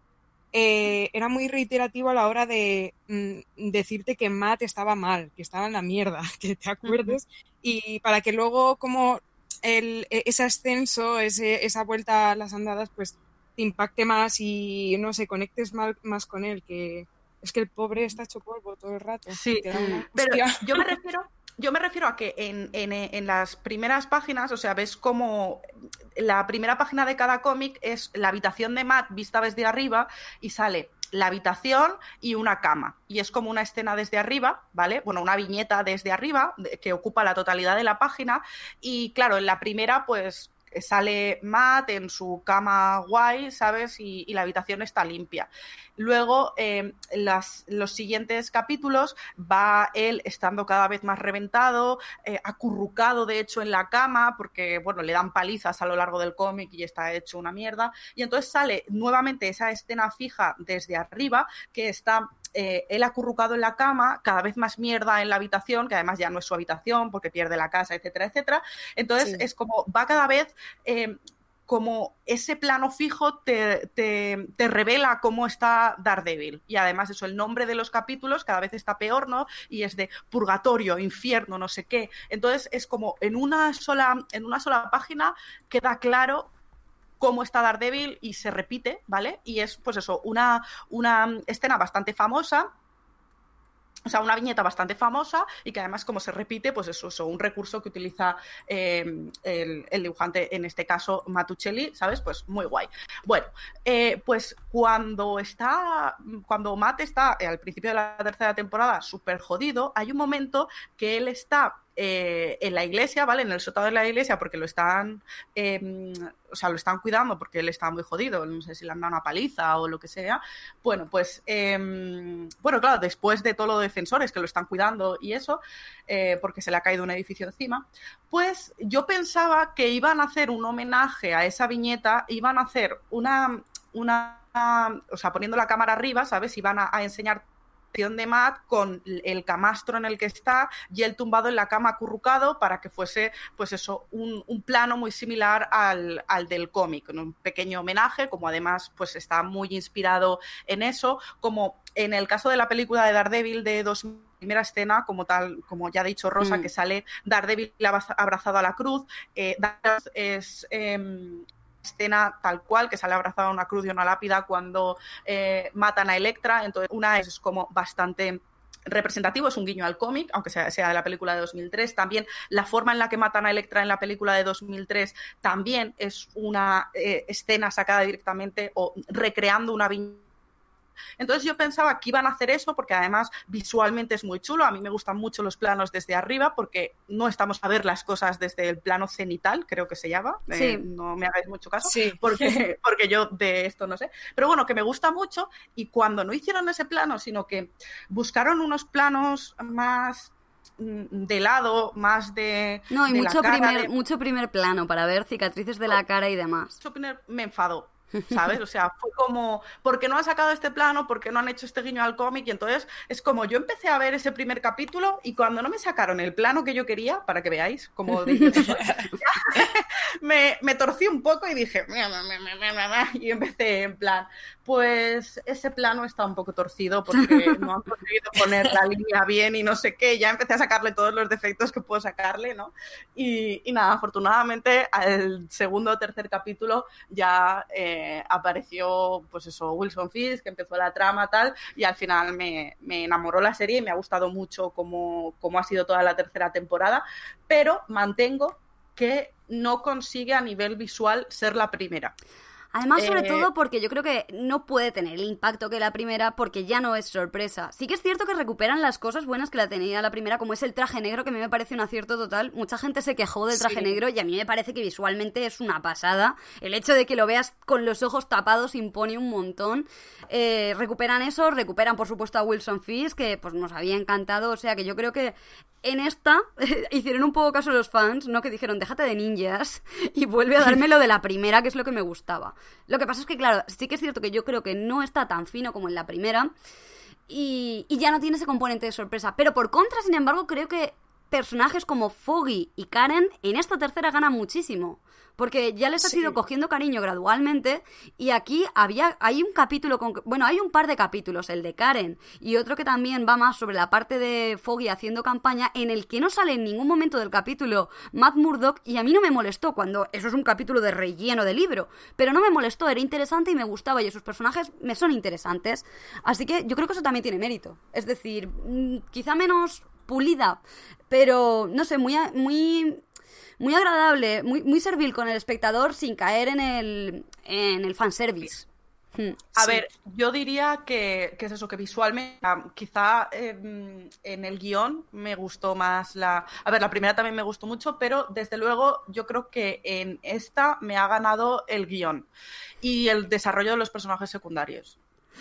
eh, era muy reiterativo a la hora de mm, decirte que Matt estaba mal, que estaba en la mierda, *laughs* que te acuerdes, y para que luego como el, e- ese ascenso, ese, esa vuelta a las andadas, pues te impacte más y no sé, conectes mal- más con él, que es que el pobre está hecho polvo todo el rato. Sí, Pero yo me *laughs* refiero, yo me refiero a que en, en- en las primeras páginas, o sea, ves como la primera página de cada cómic es la habitación de Matt vista desde arriba y sale la habitación y una cama. Y es como una escena desde arriba, ¿vale? Bueno, una viñeta desde arriba que ocupa la totalidad de la página. Y claro, en la primera, pues sale Matt en su cama guay, ¿sabes? Y, la habitación está limpia. Luego, eh, las- los siguientes capítulos va él estando cada vez más reventado, eh, acurrucado de hecho en la cama, porque bueno, le dan palizas a lo largo del cómic y está hecho una mierda. Y entonces sale nuevamente esa escena fija desde arriba, que está eh, él acurrucado en la cama, cada vez más mierda en la habitación, que además ya no es su habitación porque pierde la casa, etcétera, etcétera. Entonces Sí. es como va cada vez eh, como ese plano fijo te, te, te revela cómo está Daredevil. Y además eso, el nombre de los capítulos cada vez está peor, ¿no? Y es de purgatorio, infierno, no sé qué. Entonces es como en una sola, en una sola página queda claro cómo está Daredevil y se repite, ¿vale? Y es, pues eso, una, una escena bastante famosa. O sea, una viñeta bastante famosa y que además, como se repite, pues eso, eso un recurso que utiliza eh, el, dibujante, en este caso Matuccelli, ¿sabes? Pues muy guay. Bueno, eh, pues cuando está, cuando Matt está al principio de la tercera temporada súper jodido, hay un momento que él está eh, en la iglesia, ¿vale? En el sótano de la iglesia, porque lo están, eh, o sea, lo están cuidando porque él está muy jodido, no sé si le han dado una paliza o lo que sea. Bueno, pues, eh, bueno, claro, después de todos los defensores que lo están cuidando y eso, eh, porque se le ha caído un edificio encima, pues yo pensaba que iban a hacer un homenaje a esa viñeta, iban a hacer una, una, o sea, poniendo la cámara arriba, ¿sabes? Iban a, a enseñar de Matt con el camastro en el que está y él tumbado en la cama acurrucado para que fuese, pues eso, un, un plano muy similar al, al del cómic, un pequeño homenaje, como además pues está muy inspirado en eso, como en el caso de la película de Daredevil de dos primera escena, como tal, como ya ha dicho Rosa, Mm. que sale Daredevil abraza- abrazado a la cruz, eh, es em, escena tal cual, que sale abrazado a una cruz y una lápida cuando eh, matan a Electra. Entonces, una es como bastante representativo, es un guiño al cómic, aunque sea, sea de la película de 2003. También la forma en la que matan a Electra en la película de 2003 también es una eh, escena sacada directamente o recreando una viñeta entonces yo pensaba que iban a hacer eso porque además visualmente es muy chulo. A mí me gustan mucho los planos desde arriba porque no estamos a ver las cosas desde el plano cenital, creo que se llama. Eh, no me hagáis mucho caso Sí. *laughs* porque, porque yo de esto no sé. Pero bueno, que me gusta mucho y cuando no hicieron ese plano, sino que buscaron unos planos más mm, de lado, más de... No, y de la mucho cara, primer, de- mucho primer plano para ver cicatrices de la cara y demás. mucho primer- me enfadó. ¿Sabes? O sea, fue como, ¿por qué no han sacado este plano? ¿Por qué no han hecho este guiño al cómic? Y entonces es como, yo empecé a ver ese primer capítulo y cuando no me sacaron el plano que yo quería, para que veáis, como dije, *laughs* *laughs* me, me torcí un poco y dije, y empecé en plan, pues ese plano está un poco torcido porque no han conseguido poner la línea bien y no sé qué, ya empecé a sacarle todos los defectos que puedo sacarle, ¿no? Y, y nada, afortunadamente al segundo o tercer capítulo ya eh, apareció, pues eso, Wilson Fisk, que empezó la trama tal, y al final me, me enamoró la serie y me ha gustado mucho cómo, cómo ha sido toda la tercera temporada, pero mantengo que no consigue a nivel visual ser la primera. Además, sobre Eh, todo porque yo creo que no puede tener el impacto que la primera porque ya no es sorpresa. Sí que es cierto que recuperan las cosas buenas que la tenía la primera, como es el traje negro, que a mí me parece un acierto total. Mucha gente se quejó del traje Sí. negro y a mí me parece que visualmente es una pasada. El hecho de que lo veas con los ojos tapados impone un montón. Eh, recuperan eso, recuperan por supuesto a Wilson Fisk, que pues nos había encantado. O sea que yo creo que en esta *laughs* hicieron un poco caso los fans, ¿no? Que dijeron, déjate de ninjas y vuelve a darme lo de la primera, que es lo que me gustaba. Lo que pasa es que, claro, sí que es cierto que yo creo que no está tan fino como en la primera y, y ya no tiene ese componente de sorpresa. Pero por contra, sin embargo, creo que personajes como Foggy y Karen en esta tercera ganan muchísimo. Porque ya les ha Sí. ido cogiendo cariño gradualmente. Y aquí había, hay un capítulo con. Bueno, hay un par de capítulos, el de Karen y otro que también va más sobre la parte de Foggy haciendo campaña, en el que no sale en ningún momento del capítulo Matt Murdock. Y a mí no me molestó cuando eso es un capítulo de relleno de libro. Pero no me molestó, era interesante y me gustaba. Y esos personajes me son interesantes. Así que yo creo que eso también tiene mérito. Es decir, mm, quizá menos pulida, pero no sé, muy, muy, muy agradable, muy, muy servil con el espectador sin caer en el, en el fanservice. Hmm. A Sí. ver, yo diría que, que es eso, que visualmente, ah, quizá eh, en el guion me gustó más la... A ver, la primera también me gustó mucho, pero desde luego yo creo que en esta me ha ganado el guion y el desarrollo de los personajes secundarios,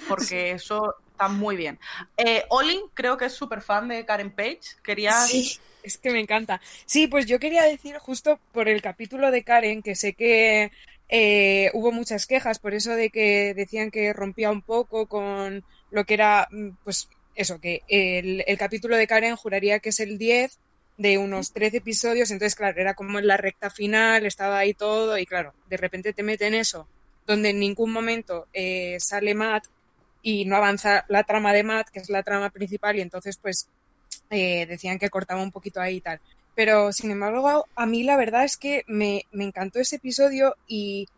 porque eso está muy bien. Eh, Olin creo que es súper fan de Karen Page, quería... Sí, es que me encanta. Sí, pues yo quería decir justo por el capítulo de Karen, que sé que eh, hubo muchas quejas por eso de que decían que rompía un poco con lo que era, mm, pues eso, que el, el capítulo de Karen juraría que es el 10 de unos 13 episodios, entonces claro, era como en la recta final, estaba ahí todo y claro, de repente te meten eso, donde en ningún momento eh, sale Matt y no avanza la trama de Matt, que es la trama principal, y entonces pues eh, decían que cortaba un poquito ahí y tal. Pero sin embargo, a mí la verdad es que me, me encantó ese episodio y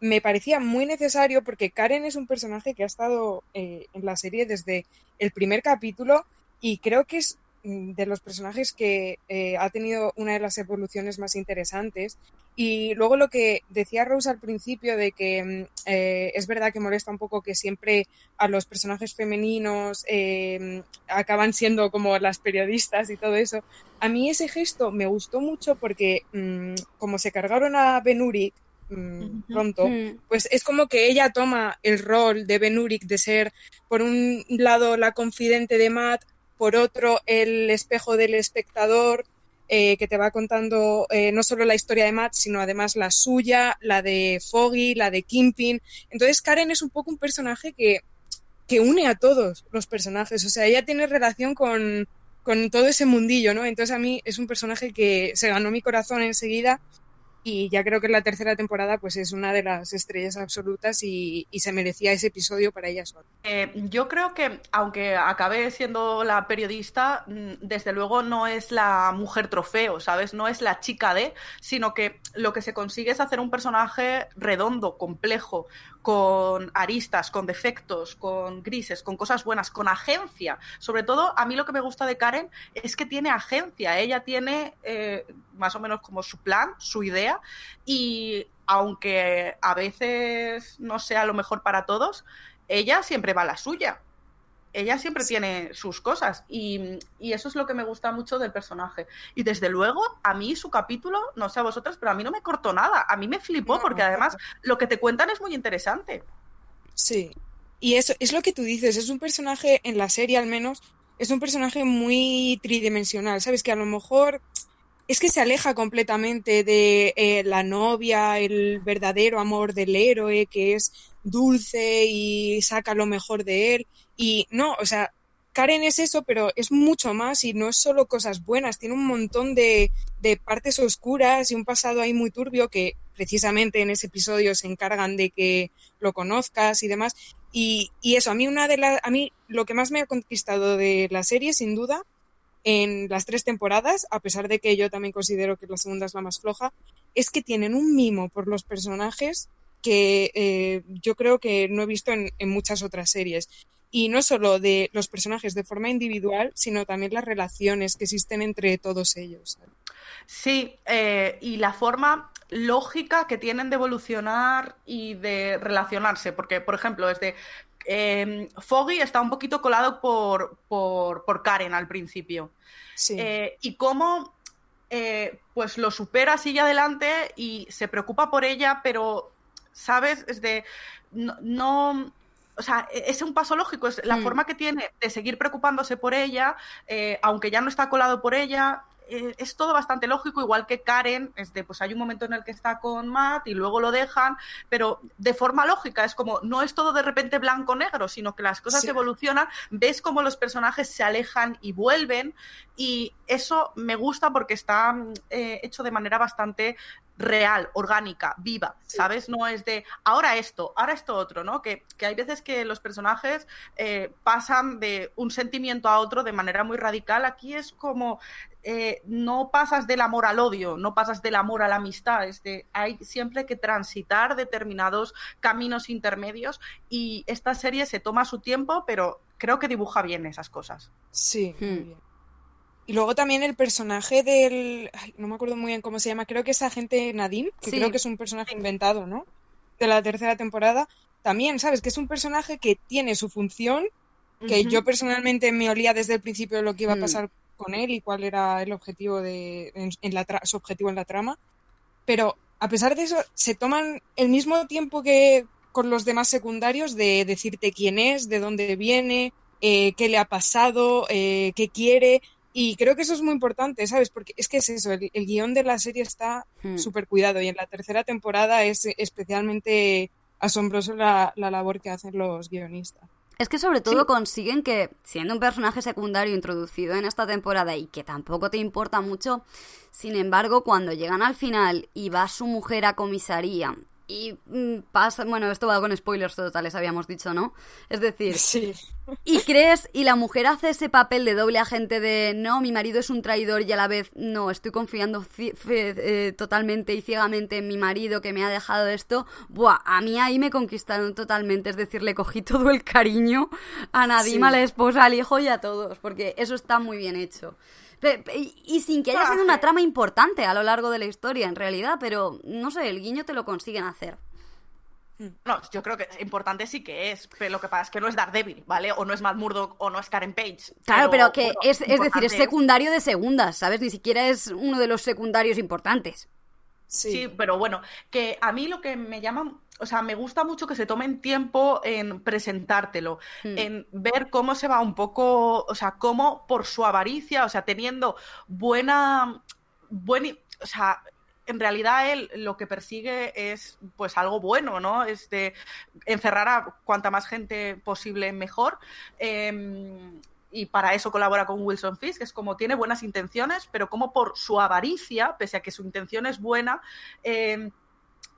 me parecía muy necesario porque Karen es un personaje que ha estado eh, en la serie desde el primer capítulo y creo que es de los personajes que eh, ha tenido una de las evoluciones más interesantes. Y luego lo que decía Rose al principio de que mm, eh, es verdad que molesta un poco que siempre a los personajes femeninos eh, acaban siendo como las periodistas y todo eso. A mí ese gesto me gustó mucho porque mm, como se cargaron a Ben Urich mm, Ujú. pronto, pues es como que ella toma el rol de Ben Urich de ser, por un lado, la confidente de Matt, por otro, el espejo del espectador, eh, que te va contando eh, no solo la historia de Matt, sino además la suya, la de Foggy, la de Kimpin. Entonces Karen es un poco un personaje que, que une a todos los personajes, o sea, ella tiene relación con, con todo ese mundillo, ¿no? Entonces a mí es un personaje que se ganó mi corazón enseguida y ya creo que en la tercera temporada pues es una de las estrellas absolutas y, y se merecía ese episodio para ella sola. Eh, yo creo que, aunque acabe siendo la periodista, mm, desde luego no es la mujer trofeo, ¿sabes? No es la chica de, sino que lo que se consigue es hacer un personaje redondo, complejo, con aristas, con defectos, con grises, con cosas buenas, con agencia. Sobre todo, a mí lo que me gusta de Karen es que tiene agencia. Ella tiene eh, más o menos como su plan, su idea, y aunque a veces no sea lo mejor para todos, ella siempre va a la suya. Ella siempre tiene sus cosas y, y eso es lo que me gusta mucho del personaje. Y desde luego, a mí su capítulo, no sé a vosotras, pero a mí no me cortó nada. A mí me flipó No, porque además lo que te cuentan es muy interesante. Sí. Y eso es lo que tú dices, es un personaje, en la serie al menos, es un personaje muy tridimensional, ¿sabes? Que a lo mejor es que se aleja completamente de eh, la novia, el verdadero amor del héroe, que es dulce y saca lo mejor de él. Y no, o sea, Karen es eso, pero es mucho más y no es solo cosas buenas, tiene un montón de, de partes oscuras y un pasado ahí muy turbio que precisamente en ese episodio se encargan de que lo conozcas y demás. Y, y eso, a mí una de las, a mí lo que más me ha conquistado de la serie, sin duda, en las tres temporadas, a pesar de que yo también considero que la segunda es la más floja, es que tienen un mimo por los personajes que eh, yo creo que no he visto en, en muchas otras series. Y no solo de los personajes de forma individual, sino también las relaciones que existen entre todos ellos. Sí, eh, y la forma lógica que tienen de evolucionar y de relacionarse, porque, por ejemplo, desde eh, Foggy está un poquito colado por, por, por Karen al principio. Sí. Eh, y cómo eh, pues lo supera, sigue adelante y se preocupa por ella, pero, ¿sabes? Es de. No. no- o sea, e- es un paso lógico, es la Mm. forma que tiene de seguir preocupándose por ella, eh, aunque ya no está colado por ella. eh, es todo bastante lógico, igual que Karen, es de, pues hay un momento en el que está con Matt y luego lo dejan, pero de forma lógica, es como, no es todo de repente blanco-negro, sino que las cosas Sí. evolucionan, ves cómo los personajes se alejan y vuelven, y eso me gusta porque está mm, eh, hecho de manera bastante real, orgánica, viva, Sí. ¿sabes? No es de ahora esto, ahora esto otro, ¿no? Que, que hay veces que los personajes eh, pasan de un sentimiento a otro de manera muy radical. Aquí es como eh, no pasas del amor al odio, no pasas del amor a la amistad. Es de, hay siempre que transitar determinados caminos intermedios y esta serie se toma su tiempo, pero creo que dibuja bien esas cosas. Sí, muy Hmm. bien. Y luego también el personaje del... ay, no me acuerdo muy bien cómo se llama, creo que es agente Nadim, que Sí. creo que es un personaje inventado, ¿no? De la tercera temporada. También, ¿sabes? Que es un personaje que tiene su función, que Ujú. yo personalmente me olía desde el principio lo que iba a Mm. pasar con él y cuál era el objetivo de, en, en la tra- su objetivo en la trama. Pero a pesar de eso, se toman el mismo tiempo que con los demás secundarios de decirte quién es, de dónde viene, eh, qué le ha pasado, eh, qué quiere. Y creo que eso es muy importante, ¿sabes? Porque es que es eso, el, el guion de la serie está Hmm. súper cuidado y en la tercera temporada es especialmente asombroso la, la labor que hacen los guionistas. Es que sobre todo Sí. consiguen que, siendo un personaje secundario introducido en esta temporada y que tampoco te importa mucho, sin embargo, cuando llegan al final y va su mujer a comisaría y mm, pasa, bueno, esto va con spoilers totales, habíamos dicho, ¿no? Es decir, *laughs* Sí. y crees, y la mujer hace ese papel de doble agente de no, mi marido es un traidor y a la vez no, estoy confiando eh, totalmente y ciegamente en mi marido que me ha dejado esto. Buah, a mí ahí me conquistaron totalmente, es decir, le cogí *laughs* todo el cariño a Nadim, Sí. a la esposa, al hijo y a todos, porque eso está muy bien hecho. Y, sin que haya sido una trama importante a lo largo de la historia, en realidad, pero no sé, el guiño te lo consiguen hacer. No, yo creo que importante sí que es, pero lo que pasa es que no es Daredevil, ¿vale? O no es Matt Murdock o no es Karen Page. Claro, pero que bueno, es, es decir, es secundario de segundas, ¿sabes? Ni siquiera es uno de los secundarios importantes. Sí. Sí, pero bueno, que a mí lo que me llama, o sea, me gusta mucho que se tomen tiempo en presentártelo, Hmm. en ver cómo se va un poco, o sea, cómo por su avaricia, o sea, teniendo buena, buen, o sea, en realidad él lo que persigue es pues algo bueno, ¿no? Es de encerrar a cuanta más gente posible mejor. em, y para eso colabora con Wilson Fisk, es como tiene buenas intenciones, pero como por su avaricia, pese a que su intención es buena, eh,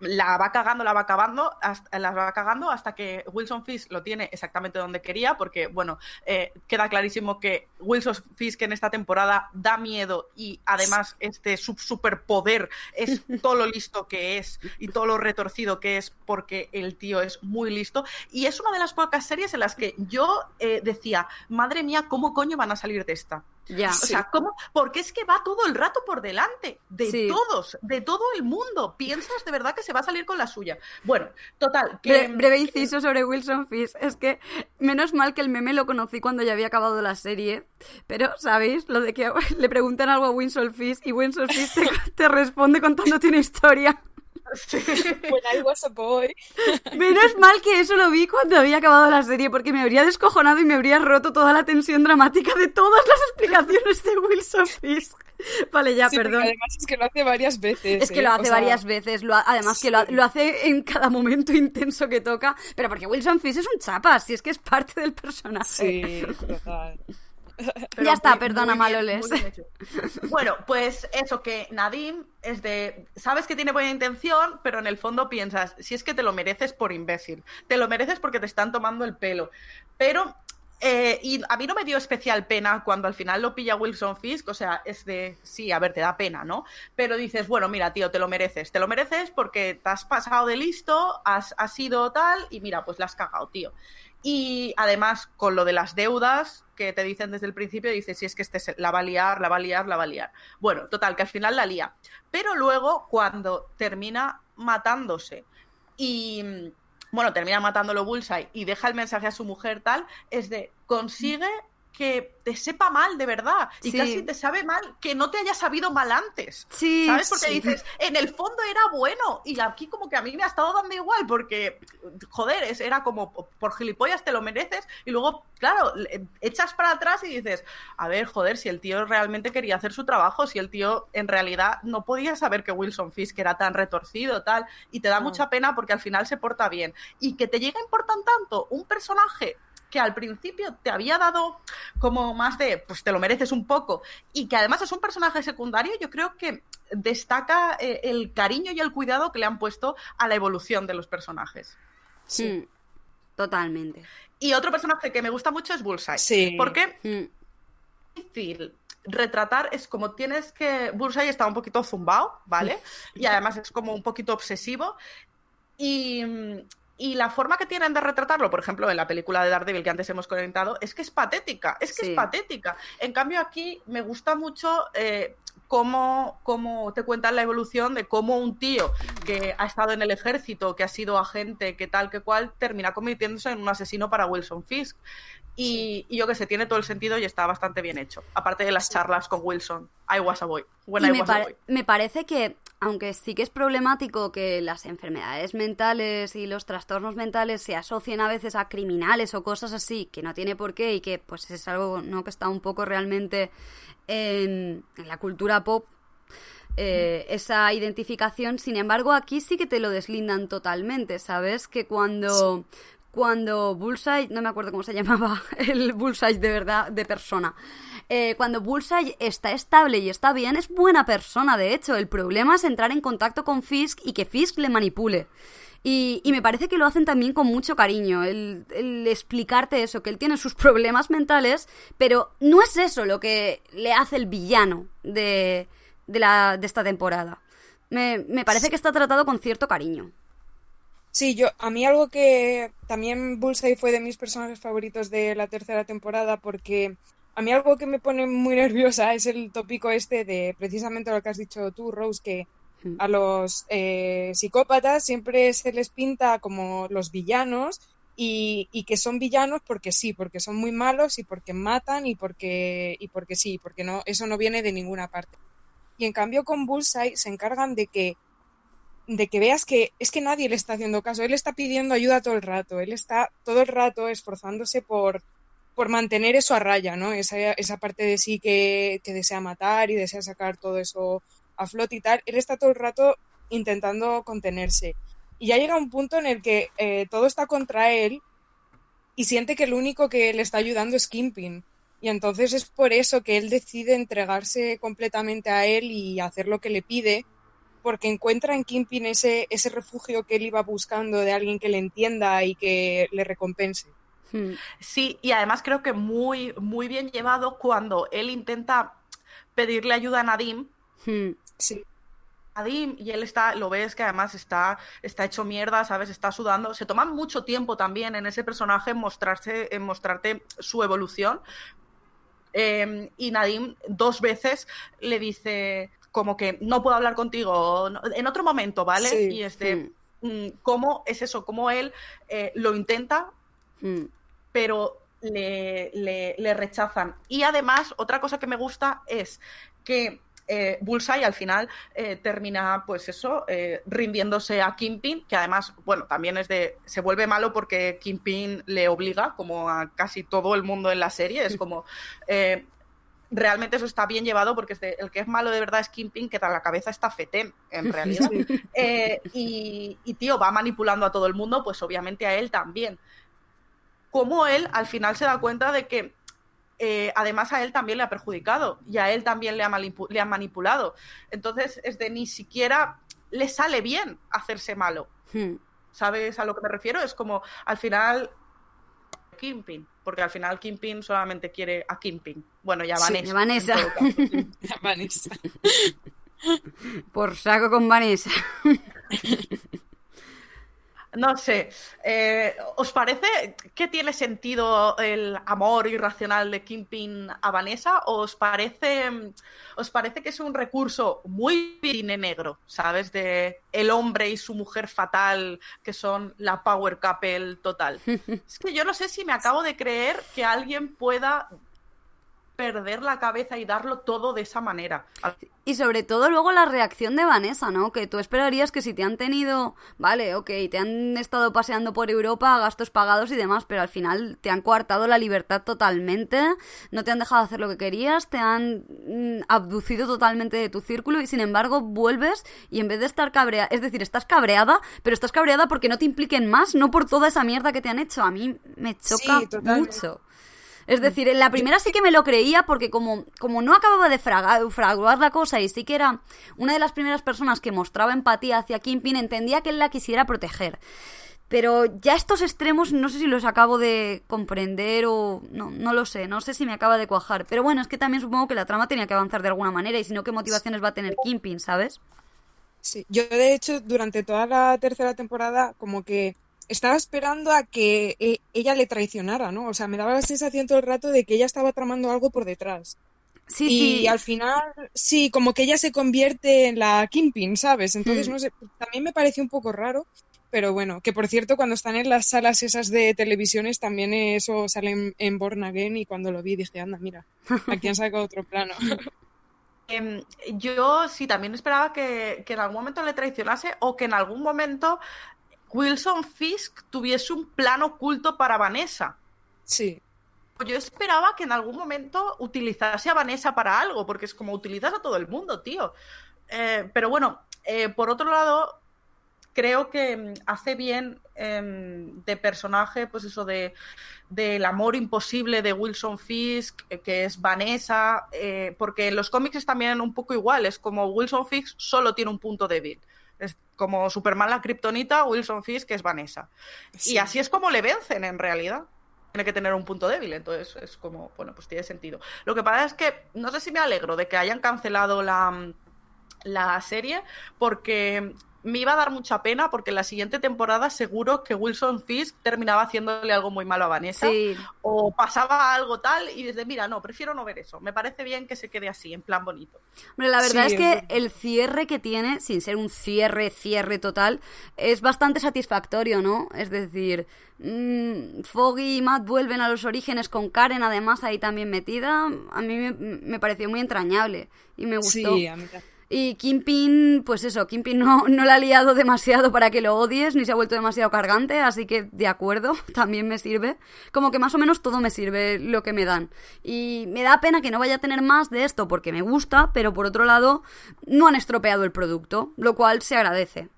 la va cagando, la va acabando, hasta, la va cagando hasta que Wilson Fisk lo tiene exactamente donde quería, porque, bueno, eh, queda clarísimo que Wilson Fisk en esta temporada da miedo y además este sub superpoder es *laughs* todo lo listo que es y todo lo retorcido que es porque el tío es muy listo. Y es una de las pocas series en las que yo eh, decía, madre mía, ¿cómo coño van a salir de esta? Ya. O sea, ¿cómo? Porque es que va todo el rato por delante de Sí. todos, de todo el mundo. Piensas de verdad que se va a salir con la suya. Bueno, total. Que, Bre- breve inciso sobre Wilson Fisk. Es que menos mal que el meme lo conocí cuando ya había acabado la serie. Pero, ¿sabéis? Lo de que *laughs* le preguntan algo a Wilson Fisk y Wilson Fisk te, *laughs* te responde contándote una historia. *laughs* Sí. When I was a boy. Menos mal que eso lo vi cuando había acabado la serie, porque me habría descojonado y me habría roto toda la tensión dramática de todas las explicaciones de Wilson Fisk. Vale, ya, Sí, perdón. además es que lo hace varias veces. Es que ¿eh? lo O hace sea, varias veces, lo ha- además que lo, ha- lo hace en cada momento intenso que toca, pero porque Wilson Fisk es un chapa, si es que es parte del personaje. Sí, total. Pero Ya está, muy- perdona, muy Maloles. muy. Bueno, pues eso, que Nadim es de. Sabes que tiene buena intención, pero en el fondo piensas, si es que te lo mereces por imbécil. Te lo mereces porque te están tomando el pelo. Pero Eh, y a mí no me dio especial pena cuando al final lo pilla Wilson Fisk, o sea, es de, sí, a ver, te da pena, ¿no? Pero dices, bueno, mira, tío, te lo mereces, te lo mereces porque te has pasado de listo, has, has sido tal, y mira, pues la has cagado, tío. Y además, con lo de las deudas que te dicen desde el principio, dices, si es que este la va a liar, la va a liar, la va a liar. Bueno, total, que al final la lía. Pero luego, cuando termina matándose y, mm, bueno, termina matándolo Bullseye y deja el mensaje a su mujer tal, es de, consigue que te sepa mal de verdad y Sí. casi te sabe mal que no te haya sabido mal antes. Sí, ¿Sabes? Porque sí. dices, en el fondo era bueno y aquí como que a mí me ha estado dando igual porque, joder, es- era como por gilipollas te lo mereces y luego, claro, echas para atrás y dices, a ver, joder, si el tío realmente quería hacer su trabajo, si el tío en realidad no podía saber que Wilson Fisk era tan retorcido, tal, y te da Mm. mucha pena porque al final se porta bien. Y que te llega a importar tanto un personaje que al principio te había dado como más de, pues te lo mereces un poco, y que además es un personaje secundario, yo creo que destaca eh, el cariño y el cuidado que le han puesto a la evolución de los personajes. Sí. Mm, Totalmente. Y otro personaje que me gusta mucho es Bullseye. Sí. Porque Mm, difícil retratar es como tienes que Bullseye está un poquito zumbado, ¿vale? *laughs* Y además es como un poquito obsesivo y, y la forma que tienen de retratarlo, por ejemplo, en la película de Daredevil que antes hemos comentado, es que es patética, es que Sí. es patética. En cambio aquí me gusta mucho eh, cómo, cómo te cuentan la evolución de cómo un tío que ha estado en el ejército, que ha sido agente, que tal, que cual, termina convirtiéndose en un asesino para Wilson Fisk. Y, y yo que sé, tiene todo el sentido y está bastante bien hecho. Aparte de las charlas con Wilson. I was a boy. When y I me, was a boy. me parece que, aunque sí que es problemático que las enfermedades mentales y los trastornos mentales se asocien a veces a criminales o cosas así, que no tiene por qué y que pues es algo no que está un poco realmente en, la cultura pop, eh, esa identificación. Sin embargo, aquí sí que te lo deslindan totalmente, ¿sabes? Que cuando, cuando Bullseye, no me acuerdo cómo se *laughs* llamaba el Bullseye de verdad, de persona. Eh, cuando Bullseye está estable y está bien, es buena persona, de hecho. El problema es entrar en contacto con Fisk y que Fisk le manipule. Y, y me parece que lo hacen también con mucho cariño, el, el explicarte eso, que él tiene sus *laughs* problemas mentales, pero no es eso lo que le hace el villano de, de, la, de esta temporada. Me, me parece que está tratado con cierto cariño. Sí, yo, a mí algo que también Bullseye fue de mis personajes favoritos de la tercera temporada porque a mí algo que me pone muy *laughs* nerviosa es el tópico este de precisamente lo que has dicho tú, Rose, que a los eh, psicópatas siempre se les pinta como los villanos y, y que son villanos porque sí, porque son muy malos y porque matan y porque, y porque sí, porque no, eso no viene de ninguna parte. Y en cambio con Bullseye se encargan de que de que veas que es que nadie le está haciendo caso, él está pidiendo ayuda todo el rato, él está todo el rato esforzándose por, por mantener eso a raya, ¿no? Esa, esa parte de sí que, que desea matar y desea sacar todo eso a flote y tal, él está todo el rato intentando contenerse. Y ya llega un punto en el que eh, todo está contra él y siente que lo único que le está ayudando es Kimpin. Y entonces es por eso que él decide entregarse completamente a él y hacer lo que le pide, porque encuentra en Kimpin ese, ese refugio que él iba buscando de alguien que le entienda y que le recompense. Hmm. Sí, y además creo que muy, muy bien llevado cuando él intenta pedirle ayuda a Nadim. Hmm. Sí, Nadim, y él está, lo ves que además está, está hecho mierda, ¿sabes? Está sudando. Se toma mucho tiempo también en ese personaje en mostrarse, en mostrarte su evolución. Eh, y Nadim dos veces le dice como que no puedo hablar contigo en otro momento, ¿vale? Sí. Y este, mm, cómo es eso, cómo él eh, lo intenta, Hmm. pero le, le- le rechazan. Y además, otra cosa que me gusta es que eh, Bullseye al final eh, termina, pues eso, rindiéndose a Kingpin, que además, bueno, también es de. Se vuelve malo porque Kingpin le obliga, como a casi todo el mundo en la serie. Es como. Realmente eso está bien llevado porque el que es malo de verdad es Kingpin, que la cabeza está fetén, en realidad. Eh, y, y, tío, va manipulando a todo el mundo, pues obviamente a él también. Como él al final se da cuenta de que eh, además a él también le ha perjudicado y a él también le ha, manipu- le ha manipulado. Entonces, es de ni siquiera le sale bien hacerse malo. Hmm. ¿Sabes a lo que me refiero? Es como al final Kingpin, porque al final Kingpin solamente quiere a Kingpin. Bueno, ya Sí, Vanessa. a Vanessa. caso, sí. *laughs* Vanessa. Por saco con Vanessa. *laughs* No sé, eh, ¿os parece que tiene sentido el amor irracional de Kingpin a Vanessa? ¿O os parece, os parece que es un recurso muy cine negro, ¿sabes? De el hombre y su mujer fatal, que son la power couple total. *laughs* Es que yo no sé si me acabo de creer que alguien pueda perder la cabeza y darlo todo de esa manera. Y sobre todo luego la reacción de Vanessa, ¿no? Que tú esperarías que si te han tenido, vale, ok, te han estado paseando por Europa, gastos pagados y demás, pero al final te han coartado la libertad totalmente, no te han dejado hacer lo que querías, te han mm, abducido totalmente de tu círculo y sin embargo vuelves y en vez de estar cabreada, es decir, estás cabreada, pero estás cabreada porque no te impliquen más, no por toda esa mierda que te han hecho. A mí me choca Sí, totalmente. mucho. Es decir, en la primera sí que me lo creía porque como, como no acababa de fraguar la cosa y sí que era una de las primeras personas que mostraba empatía hacia Kingpin, entendía que él la quisiera proteger. Pero ya estos extremos no sé si los acabo de comprender o no, no lo sé, no sé si me acaba de cuajar. Pero bueno, es que también supongo que la trama tenía que avanzar de alguna manera y si no, ¿qué motivaciones va a tener Kingpin, sabes? Sí, yo de hecho durante toda la tercera temporada como que estaba esperando a que eh, ella le traicionara, ¿no? O sea, me daba la sensación todo el rato de que ella estaba tramando algo por detrás. Sí, y sí. al final, sí, como que ella se convierte en la Kingpin, ¿sabes? Entonces, Hmm. no sé, también me pareció un poco raro, pero bueno, que por cierto, cuando están en las salas esas de televisiones, también eso sale en, en Born Again y cuando lo vi dije, anda, mira, aquí han sacado otro plano. *laughs* Em, yo sí también esperaba que, que en algún momento le traicionase o que en algún momento Wilson Fisk tuviese un plan oculto para Vanessa. Sí, Yo esperaba que en algún momento utilizase a Vanessa para algo, porque es como utilizas a todo el mundo, tío. Eh, pero bueno, eh, por otro lado, creo que mm, hace bien em, de personaje, pues eso de del amor imposible de Wilson Fisk, eh, que es Vanessa, eh, porque en los cómics es también un poco igual, es como Wilson Fisk solo tiene un punto débil. Es como Superman la Kryptonita, Wilson Fisk es Vanessa. sí. Y así es como le vencen en realidad. Tiene que tener un punto débil, entonces es como, bueno, pues tiene sentido. Lo que pasa es que no sé si me alegro de que hayan cancelado la, la serie, porque me iba a dar mucha pena, porque en la siguiente temporada seguro que Wilson Fisk terminaba haciéndole algo muy malo a Vanessa, Sí, o pasaba algo tal, y desde, mira, no, prefiero no ver eso. Me parece bien que se quede así, en plan bonito. Hombre, la verdad Sí, es que el cierre que tiene, sin ser un cierre, cierre total, es bastante satisfactorio, ¿no? Es decir, mm, Foggy y Matt vuelven a los orígenes con Karen además ahí también metida. A mí me, me pareció muy entrañable y me gustó. Sí, a mí también. Y Kimpin, pues eso, Kimpin no, no la ha liado demasiado para que lo odies, ni se ha vuelto demasiado cargante, así que de acuerdo, *laughs* también me sirve. Como que más o menos todo me sirve lo que me dan. Y me da pena que no vaya a tener más de esto porque me gusta, pero por otro lado, no han estropeado el producto, lo cual se agradece.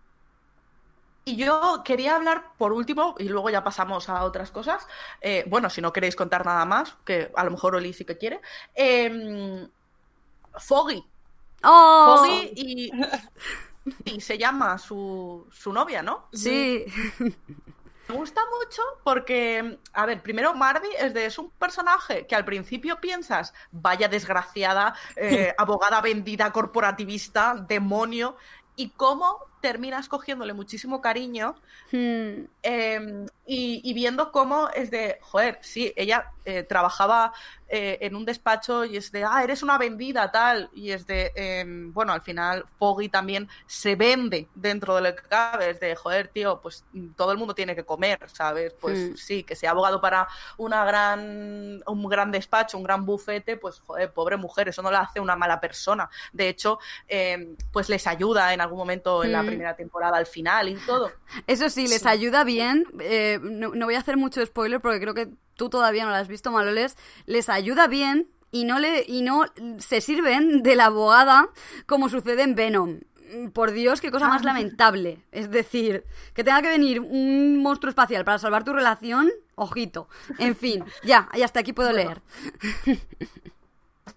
Y yo quería hablar por último, y luego ya pasamos a otras cosas. eh, bueno, si no queréis contar nada más, que a lo mejor Oli sí que quiere. eh, Foggy. ¡Oh! Foggy y, y se llama su, su novia, ¿no? Sí, Me gusta mucho porque, a ver, primero Mardy es, de, es un personaje que al principio piensas, vaya desgraciada, eh, *laughs* abogada vendida, corporativista, demonio, y cómo terminas cogiéndole muchísimo cariño Hmm. eh, y, y viendo cómo es de, joder, sí, ella eh, trabajaba eh, en un despacho y es de, ah, eres una vendida, tal, y es de, eh, bueno, al final Foggy también se vende dentro de lo que cabe, es de, joder, tío, pues todo el mundo tiene que comer, ¿sabes? Pues Hmm. sí, que sea abogado para una gran, un gran despacho, un gran bufete, pues, joder, pobre mujer, eso no la hace una mala persona. De hecho, eh, pues les ayuda en algún momento en la Hmm. primera temporada al final y todo. *laughs* Eso sí, les Sí. ayuda bien. eh, no, no voy a hacer mucho spoiler porque creo que tú todavía no lo has visto, Maloles. Les ayuda bien y no, le, y no se sirven de la abogada como sucede en Venom. Mm, Por Dios, qué cosa más lamentable. Es decir, que tenga que venir un monstruo espacial para salvar tu relación, ojito. En fin, ya, y hasta aquí puedo leer. *laughs*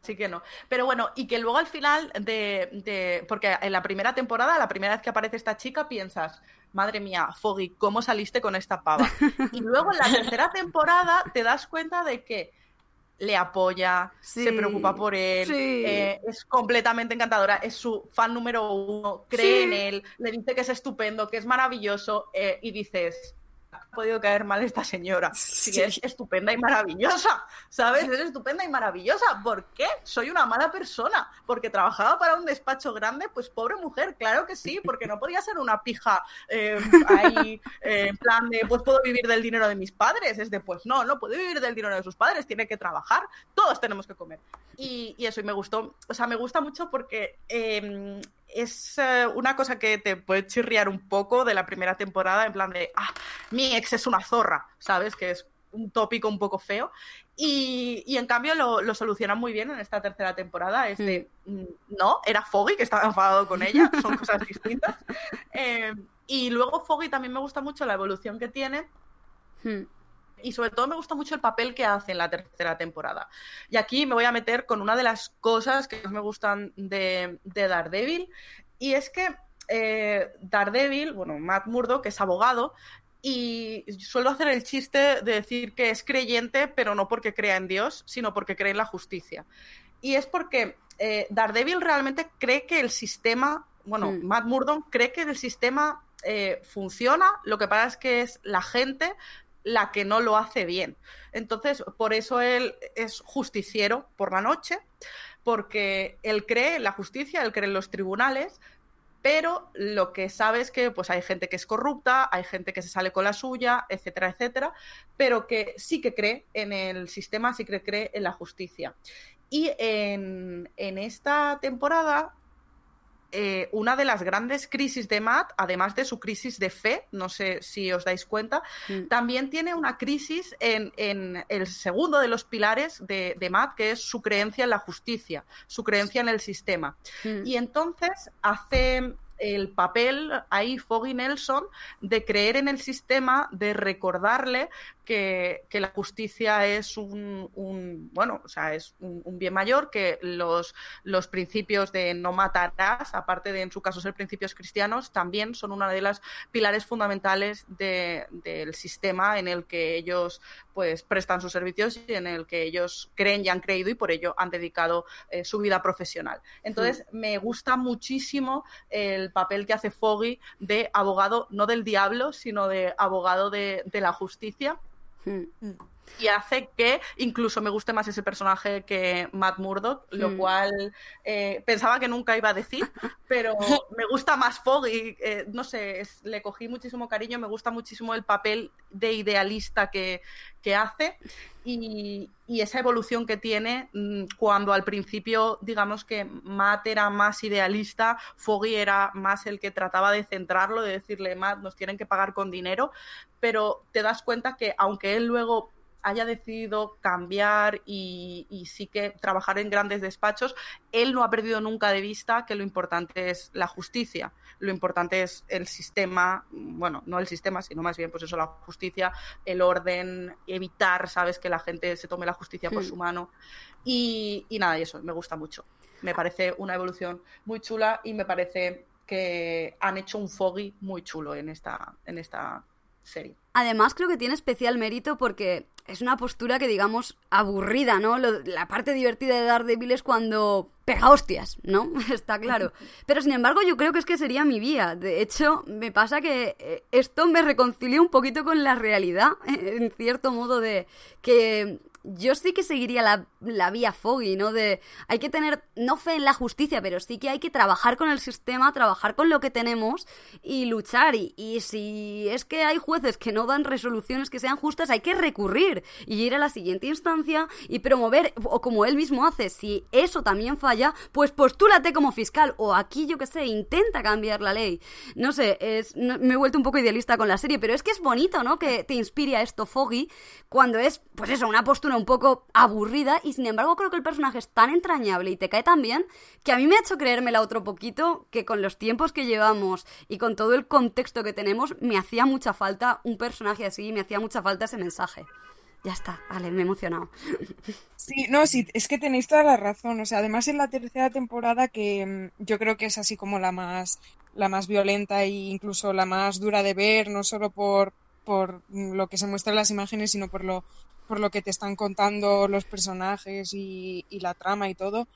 Así que no. Pero bueno, y que luego al final de, de- Porque en la primera temporada, la primera vez que aparece esta chica, piensas, madre mía, Foggy, ¿cómo saliste con esta pava? Y luego en la tercera *laughs* temporada te das cuenta de que le apoya, Sí, se preocupa por él, sí. eh, es completamente encantadora, es su fan número uno, cree Sí. en él, le dice que es estupendo, que es maravilloso, eh, y dices, ha podido caer mal esta señora. Sí, Sí. es estupenda y maravillosa, ¿sabes? Es estupenda y maravillosa. ¿Por qué? Soy una mala persona. Porque trabajaba para un despacho grande, pues pobre mujer, claro que sí, porque no podía ser una pija eh, ahí, eh, en plan de, pues puedo vivir del dinero de mis padres. Es de, pues no, no puede vivir del dinero de sus padres, tiene que trabajar, todos tenemos que comer. Y, y eso, y me gustó, o sea, me gusta mucho porque eh, es eh, una cosa que te puede chirriar un poco de la primera temporada, en plan de, ah, mi ex es una zorra, ¿sabes? Que es un tópico un poco feo. Y, y en cambio lo, lo solucionan muy bien en esta tercera temporada. Es de, mm, no, era Foggy que estaba enfadado con ella, *laughs* son cosas distintas. Eh, y luego Foggy también me gusta mucho la evolución que tiene Hmm. Y sobre todo me gusta mucho el papel que hace en la tercera temporada. Y aquí me voy a meter con una de las cosas que más me gustan de, de Daredevil, y es que eh, Daredevil, bueno, Matt Murdock, que es abogado, y suelo hacer el chiste de decir que es creyente, pero no porque crea en Dios, sino porque cree en la justicia. Y es porque eh, Daredevil realmente cree que el sistema, bueno, Mm. Matt Murdock cree que el sistema eh, funciona, lo que pasa es que es la gente la que no lo hace bien. Entonces, por eso él es justiciero por la noche, porque él cree en la justicia, él cree en los tribunales, pero lo que sabe es que pues hay gente que es corrupta, hay gente que se sale con la suya, etcétera, etcétera, pero que sí que cree en el sistema, sí que cree en la justicia. Y en, en esta temporada eh, una de las grandes crisis de Matt, además de su crisis de fe, no sé si os dais cuenta, Mm. también tiene una crisis en, en el segundo de los pilares de, de Matt, que es su creencia en la justicia, su creencia en el sistema. Hmm. Y entonces hace el papel ahí Foggy Nelson de creer en el sistema, de recordarle que, que la justicia es un, un- bueno, o sea, es un, un bien mayor, que los, los principios de no matarás, aparte de en su caso ser principios cristianos, también son una de las pilares fundamentales de- del sistema en el que ellos pues prestan sus servicios y en el que ellos creen y han creído y por ello han dedicado eh, su vida profesional. Entonces, me gusta muchísimo el papel que hace Foggy de abogado, no del diablo, sino de abogado de, de la justicia. Hmm. Y hace que incluso me guste más ese personaje que Matt Murdock, lo Hmm. cual eh, pensaba que nunca iba a decir, *laughs* pero me gusta más Foggy. eh, no sé, es- le cogí muchísimo cariño, me gusta muchísimo el papel de idealista que, que hace y, y esa evolución que tiene mm, cuando al principio, digamos que Matt era más idealista, Foggy era más el que trataba de centrarlo, de decirle, Matt, nos tienen que pagar con dinero, pero te das cuenta que aunque él luego haya decidido cambiar y, y sí que trabajar en grandes despachos, él no ha perdido nunca de vista que lo importante es la justicia, lo importante es el sistema, bueno, no el sistema, sino más bien pues eso, la justicia, el orden, evitar, sabes, que la gente se tome la justicia por Hmm. su mano y, y nada, y eso, me gusta mucho. Me parece una evolución muy chula y me parece que han hecho un foggy muy chulo en esta, en esta serie. Además, creo que tiene especial mérito porque es una postura que, digamos, aburrida, ¿no? La parte divertida de Daredevil es cuando pega hostias, ¿no? *laughs* Está claro. Pero, sin embargo, yo creo que es que sería mi vía. De hecho, me pasa que eh, esto me reconcilia un poquito con la realidad, *laughs* en cierto modo, de que yo sí que seguiría la, la vía Foggy, ¿no? De hay que tener, no fe en la justicia, pero sí que hay que trabajar con el sistema, trabajar con lo que tenemos y luchar. Y, y si es que hay jueces que no dan resoluciones que sean justas, hay que recurrir y ir a la siguiente instancia y promover, o como él mismo hace, si eso también falla, pues postúlate como fiscal o aquí, yo que sé, intenta cambiar la ley. No sé, es, no- me he vuelto un poco idealista con la serie, pero es que es bonito, ¿no? Que te inspire a esto Foggy cuando es, pues eso, una postura un poco aburrida y sin embargo creo que el personaje es tan entrañable y te cae tan bien que a mí me ha hecho creérmela otro poquito que con los tiempos que llevamos y con todo el contexto que tenemos me hacía mucha falta un personaje así, me hacía mucha falta ese mensaje. Ya está, vale, me he emocionado. Sí, no, sí, es que tenéis toda la razón. O sea, además en la tercera temporada, que mm, yo creo que es así como la más, la más violenta e incluso la más dura de ver, no solo por, por mm, lo que se muestra en las imágenes, sino por lo, por lo que te están contando los personajes y, y la trama y todo.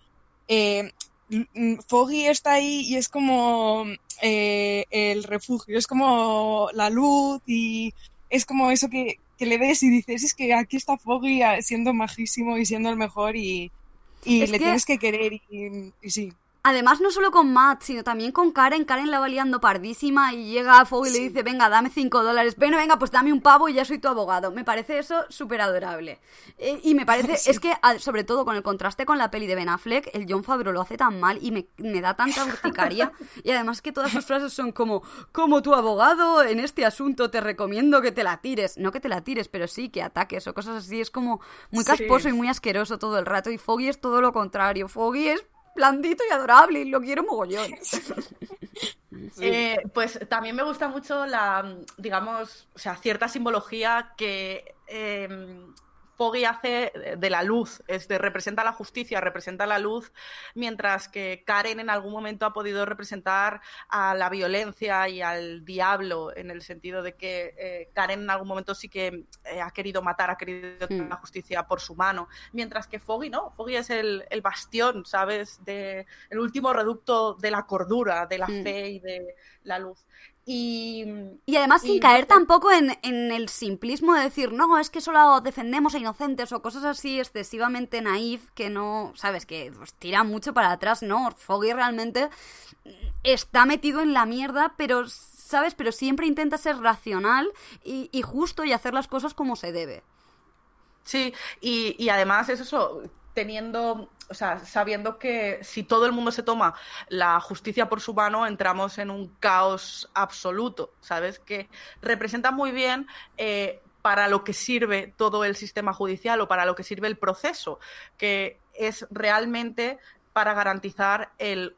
Eh, mm, Foggy está ahí y es como eh, el refugio, es como la luz y es como eso que, que le ves y dices, es que aquí está Foggy ah, siendo majísimo y siendo el mejor y, y le que- tienes que querer y, y sí. Además, no solo con Matt, sino también con Karen. Karen la va liando pardísima y llega a Foggy y le dice, venga, dame 5 dólares. Bueno, venga, pues dame un pavo y ya soy tu abogado. Me parece eso súper adorable. Eh, y me parece, *laughs* Sí. es que, sobre todo con el contraste con la peli de Ben Affleck, el John Favreau lo hace tan mal y me, me da tanta urticaria. *laughs* y además que todas sus frases son como, como tu abogado en este asunto te recomiendo que te la tires. No que te la tires, pero sí que ataques o cosas así. Es como muy Sí. casposo y muy asqueroso todo el rato. Y Foggy es todo lo contrario. Foggy es blandito y adorable y lo quiero mogollón. *laughs* Eh, pues también me gusta mucho la, digamos, o sea, cierta simbología que eh, Foggy hace de la luz, es de, representa la justicia, representa la luz, mientras que Karen en algún momento ha podido representar a la violencia y al diablo, en el sentido de que eh, Karen en algún momento sí que eh, ha querido matar, ha querido tener Mm. la justicia por su mano, mientras que Foggy no, Foggy es el, el bastión, ¿sabes? De, el último reducto de la cordura, de la Mm. fe y de la luz. Y, Y además sin y caer tampoco en, en el simplismo de decir, no, es que solo defendemos a inocentes o cosas así excesivamente naif que no, sabes, que pues, tira mucho para atrás, ¿no? Foggy realmente está metido en la mierda, pero, ¿sabes? Pero siempre intenta ser racional y, y justo y hacer las cosas como se debe. Sí, y, y además es eso, teniendo, o sea, sabiendo que si todo el mundo se toma la justicia por su mano, entramos en un caos absoluto, ¿sabes? Que representa muy bien eh, para lo que sirve todo el sistema judicial o para lo que sirve el proceso, que es realmente para garantizar el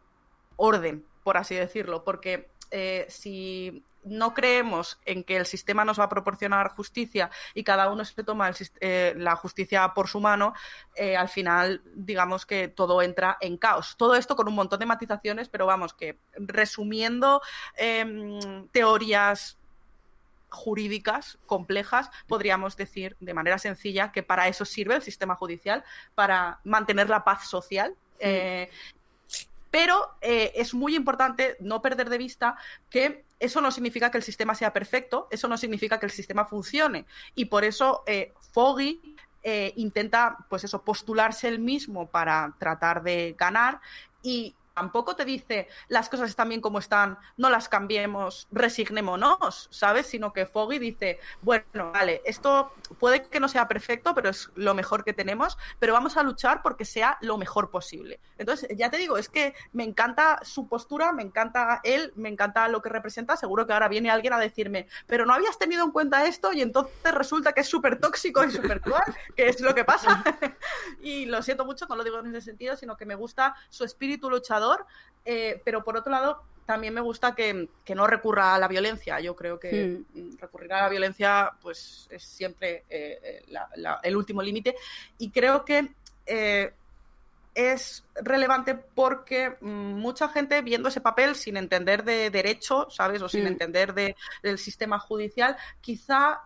orden, por así decirlo, porque eh, si no creemos en que el sistema nos va a proporcionar justicia y cada uno se toma el eh, la justicia por su mano, eh, al final digamos que todo entra en caos. Todo esto con un montón de matizaciones, pero vamos, que resumiendo em, teorías jurídicas complejas, podríamos decir de manera sencilla que para eso sirve el sistema judicial, para mantener la paz social. eh, pero eh, es muy importante no perder de vista que eso no significa que el sistema sea perfecto, eso no significa que el sistema funcione. Y por eso eh, Foggy eh, intenta, pues eso, postularse él mismo para tratar de ganar y tampoco te dice las cosas están bien como están, no las cambiemos, resignémonos, ¿sabes? Sino que Foggy dice, bueno, vale, esto puede que no sea perfecto, pero es lo mejor que tenemos, pero vamos a luchar porque sea lo mejor posible. Entonces, ya te digo, es que me encanta su postura, me encanta él, me encanta lo que representa, seguro que ahora viene alguien a decirme, pero no habías tenido en cuenta esto y entonces resulta que es súper tóxico y súper cruel, que es lo que pasa. *laughs* y lo siento mucho, no lo digo en ese sentido, sino que me gusta su espíritu luchador, eh, pero por otro lado, también me gusta que, que no recurra a la violencia. Yo creo que mm, recurrir a la violencia pues es siempre eh, eh, la- la- el último límite. Y creo que eh, es relevante porque mucha gente viendo ese papel sin entender de derecho, ¿sabes? O sin Mm. entender de- del sistema judicial, quizá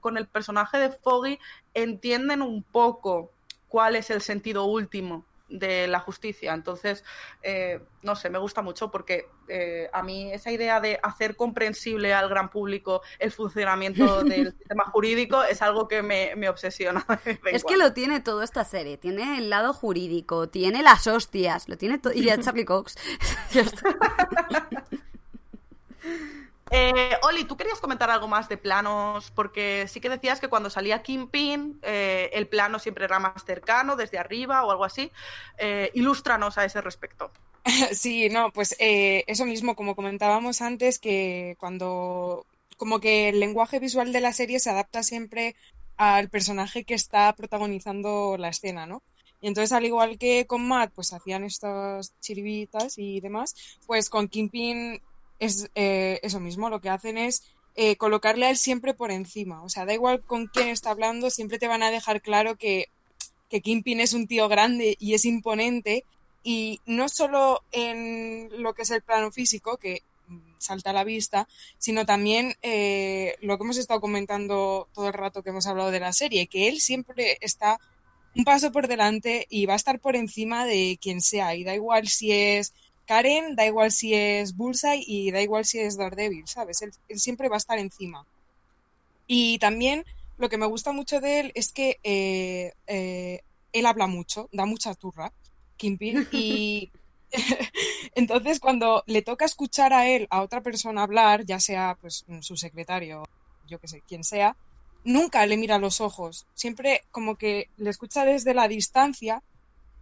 con el personaje de Foggy entienden un poco cuál es el sentido último de la justicia. Entonces, eh, no sé, me gusta mucho porque eh, a mí esa idea de hacer comprensible al gran público el funcionamiento *laughs* del sistema jurídico es algo que me, me obsesiona. Es que lo tiene todo esta serie. Tiene el lado jurídico, tiene las hostias, lo tiene todo. Y a Charlie Cox. *laughs* Eh, Oli, ¿tú querías comentar algo más de planos? Porque sí que decías que cuando salía Kingpin, eh, el plano siempre era más cercano, desde arriba o algo así. Eh, ilústranos a ese respecto. *laughs* Sí, no, pues eh, eso mismo, como comentábamos antes, que cuando como que el lenguaje visual de la serie se adapta siempre al personaje que está protagonizando la escena, ¿no? Y entonces, al igual que con Matt, pues hacían estas chiribitas y demás, pues con Kingpin es eh, eso mismo, lo que hacen es eh, colocarle a él siempre por encima. O sea, da igual con quién está hablando, siempre te van a dejar claro que, que Kingpin es un tío grande y es imponente. Y no solo en lo que es el plano físico, que mm, salta a la vista, sino también eh, lo que hemos estado comentando todo el rato que hemos hablado de la serie, que él siempre está un paso por delante y va a estar por encima de quien sea. Y da igual si es Karen, da igual si es Bullseye y da igual si es Daredevil, ¿sabes? Él, él siempre va a estar encima. Y también lo que me gusta mucho de él es que eh, eh, él habla mucho, da mucha turra, Kimpin, y *laughs* *laughs* entonces cuando le toca escuchar a él, a otra persona hablar, ya sea pues su secretario, yo que sé, quien sea, nunca le mira a los ojos, siempre como que le escucha desde la distancia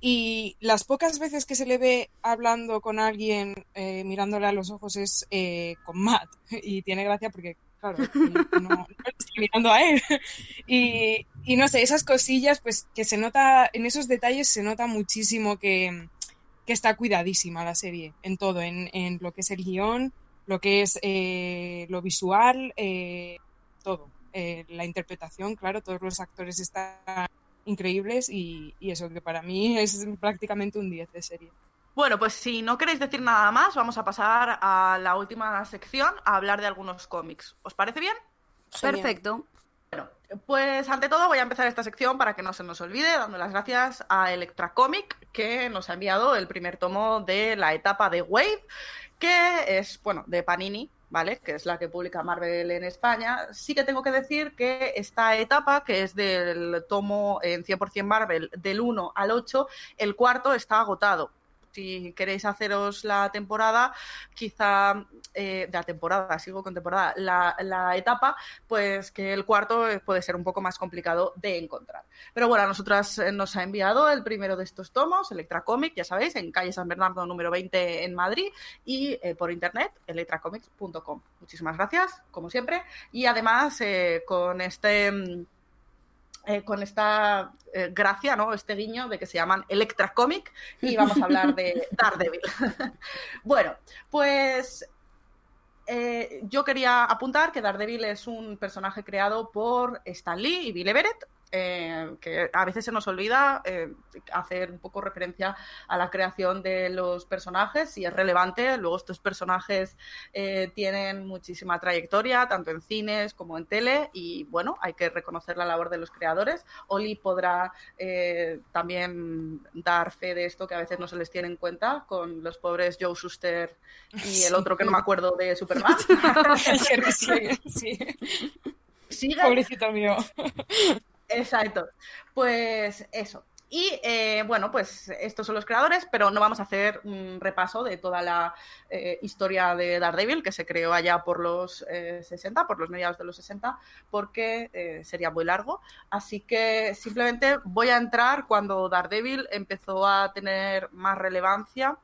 y las pocas veces que se le ve hablando con alguien, eh, mirándole a los ojos, es eh, con Matt. *laughs* Y tiene gracia porque, claro, no, no *laughs* estoy mirando a él. *laughs* Y, y no sé, esas cosillas, pues que se nota, en esos detalles se nota muchísimo que, que está cuidadísima la serie, en todo, en, en lo que es el guion, lo que es eh, lo visual, eh, todo. Eh, la interpretación, claro, todos los actores están increíbles y, y eso que para mí es prácticamente un 10 de serie. Bueno, pues si no queréis decir nada más, vamos a pasar a la última sección a hablar de algunos cómics. ¿Os parece bien? Perfecto. Bueno, pues ante todo voy a empezar esta sección para que no se nos olvide, dando las gracias a Electra Comic, que nos ha enviado el primer tomo de la etapa de Wave, que es, bueno, de Panini, ¿vale? Que es la que publica Marvel en España. Sí que tengo que decir que esta etapa, que es del tomo en 100% Marvel del 1 al 8, el cuarto está agotado. Si queréis haceros la temporada, quizá eh, de la temporada, sigo con temporada, la, la, etapa, pues que el cuarto puede ser un poco más complicado de encontrar. Pero bueno, a nosotras eh, nos ha enviado el primero de estos tomos, Electra Comic, ya sabéis, en calle San Bernardo número 20 en Madrid y eh, por internet, electracomics.com. Muchísimas gracias, como siempre. Y además, eh, con este eh, con esta eh, gracia, ¿no? Este guiño de que se llaman Electra Comic y vamos a hablar de *laughs* Daredevil. *laughs* bueno, pues eh, yo quería apuntar que Daredevil es un personaje creado por Stan Lee y Bill Everett, eh, que a veces se nos olvida eh, hacer un poco referencia a la creación de los personajes y es relevante. Luego estos personajes eh, tienen muchísima trayectoria, tanto en cines como en tele, y bueno, hay que reconocer la labor de los creadores. Oli podrá también dar fe de esto que a veces no se les tiene en cuenta con los pobres Joe Shuster y el otro que no me acuerdo de Superman. *laughs* sí, *laughs* sí. Pobrecito mío. Exacto. Pues eso. Y eh, bueno, pues estos son los creadores, pero no vamos a hacer un repaso de toda la eh, historia de Daredevil, que se creó allá por los eh, 60, por los mediados de los 60, porque eh, sería muy largo. Así que simplemente voy a entrar cuando Daredevil empezó a tener más relevancia,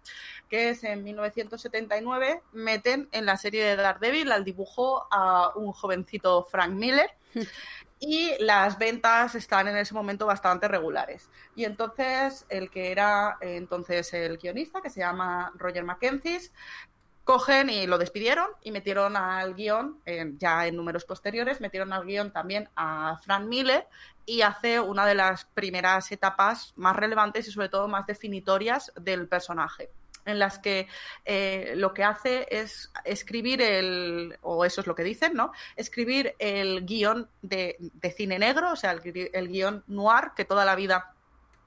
que es en 1979, meten en la serie de Daredevil al dibujo a un jovencito Frank Miller *laughs* y las ventas están en ese momento bastante regulares. Y entonces el que era eh, entonces el guionista, que se llama Roger Mackenzie, cogen y lo despidieron y metieron al guion, ya en números posteriores, metieron al guion también a Frank Miller y hace una de las primeras etapas más relevantes y sobre todo más definitorias del personaje en las que eh, lo que hace es escribir el, o eso es lo que dicen, ¿no? Escribir el guion de, cine negro, o sea, el, el, guion noir que toda la vida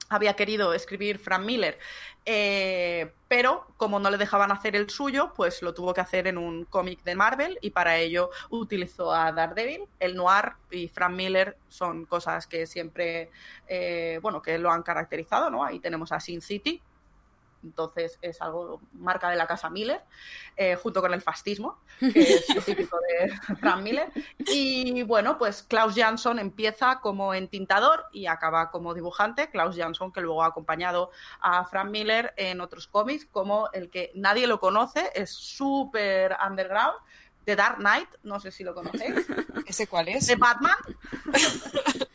había querido escribir Frank Miller, eh, pero como no le dejaban hacer el suyo, pues lo tuvo que hacer en un cómic de Marvel y para ello utilizó a Daredevil. El noir y Frank Miller son cosas que siempre, eh, bueno, que lo han caracterizado, ¿no? Ahí tenemos a Sin City, entonces es algo marca de la casa Miller, eh, junto con el fascismo, *laughs* que es típico de Frank Miller. Y bueno, pues Klaus Jansson empieza como entintador y acaba como dibujante. Klaus Jansson, que luego ha acompañado a Frank Miller en otros cómics, como el que nadie lo conoce, es súper underground. The Dark Knight, no sé si lo conocéis. *laughs* ¿Ese cuál es? De Batman. *laughs*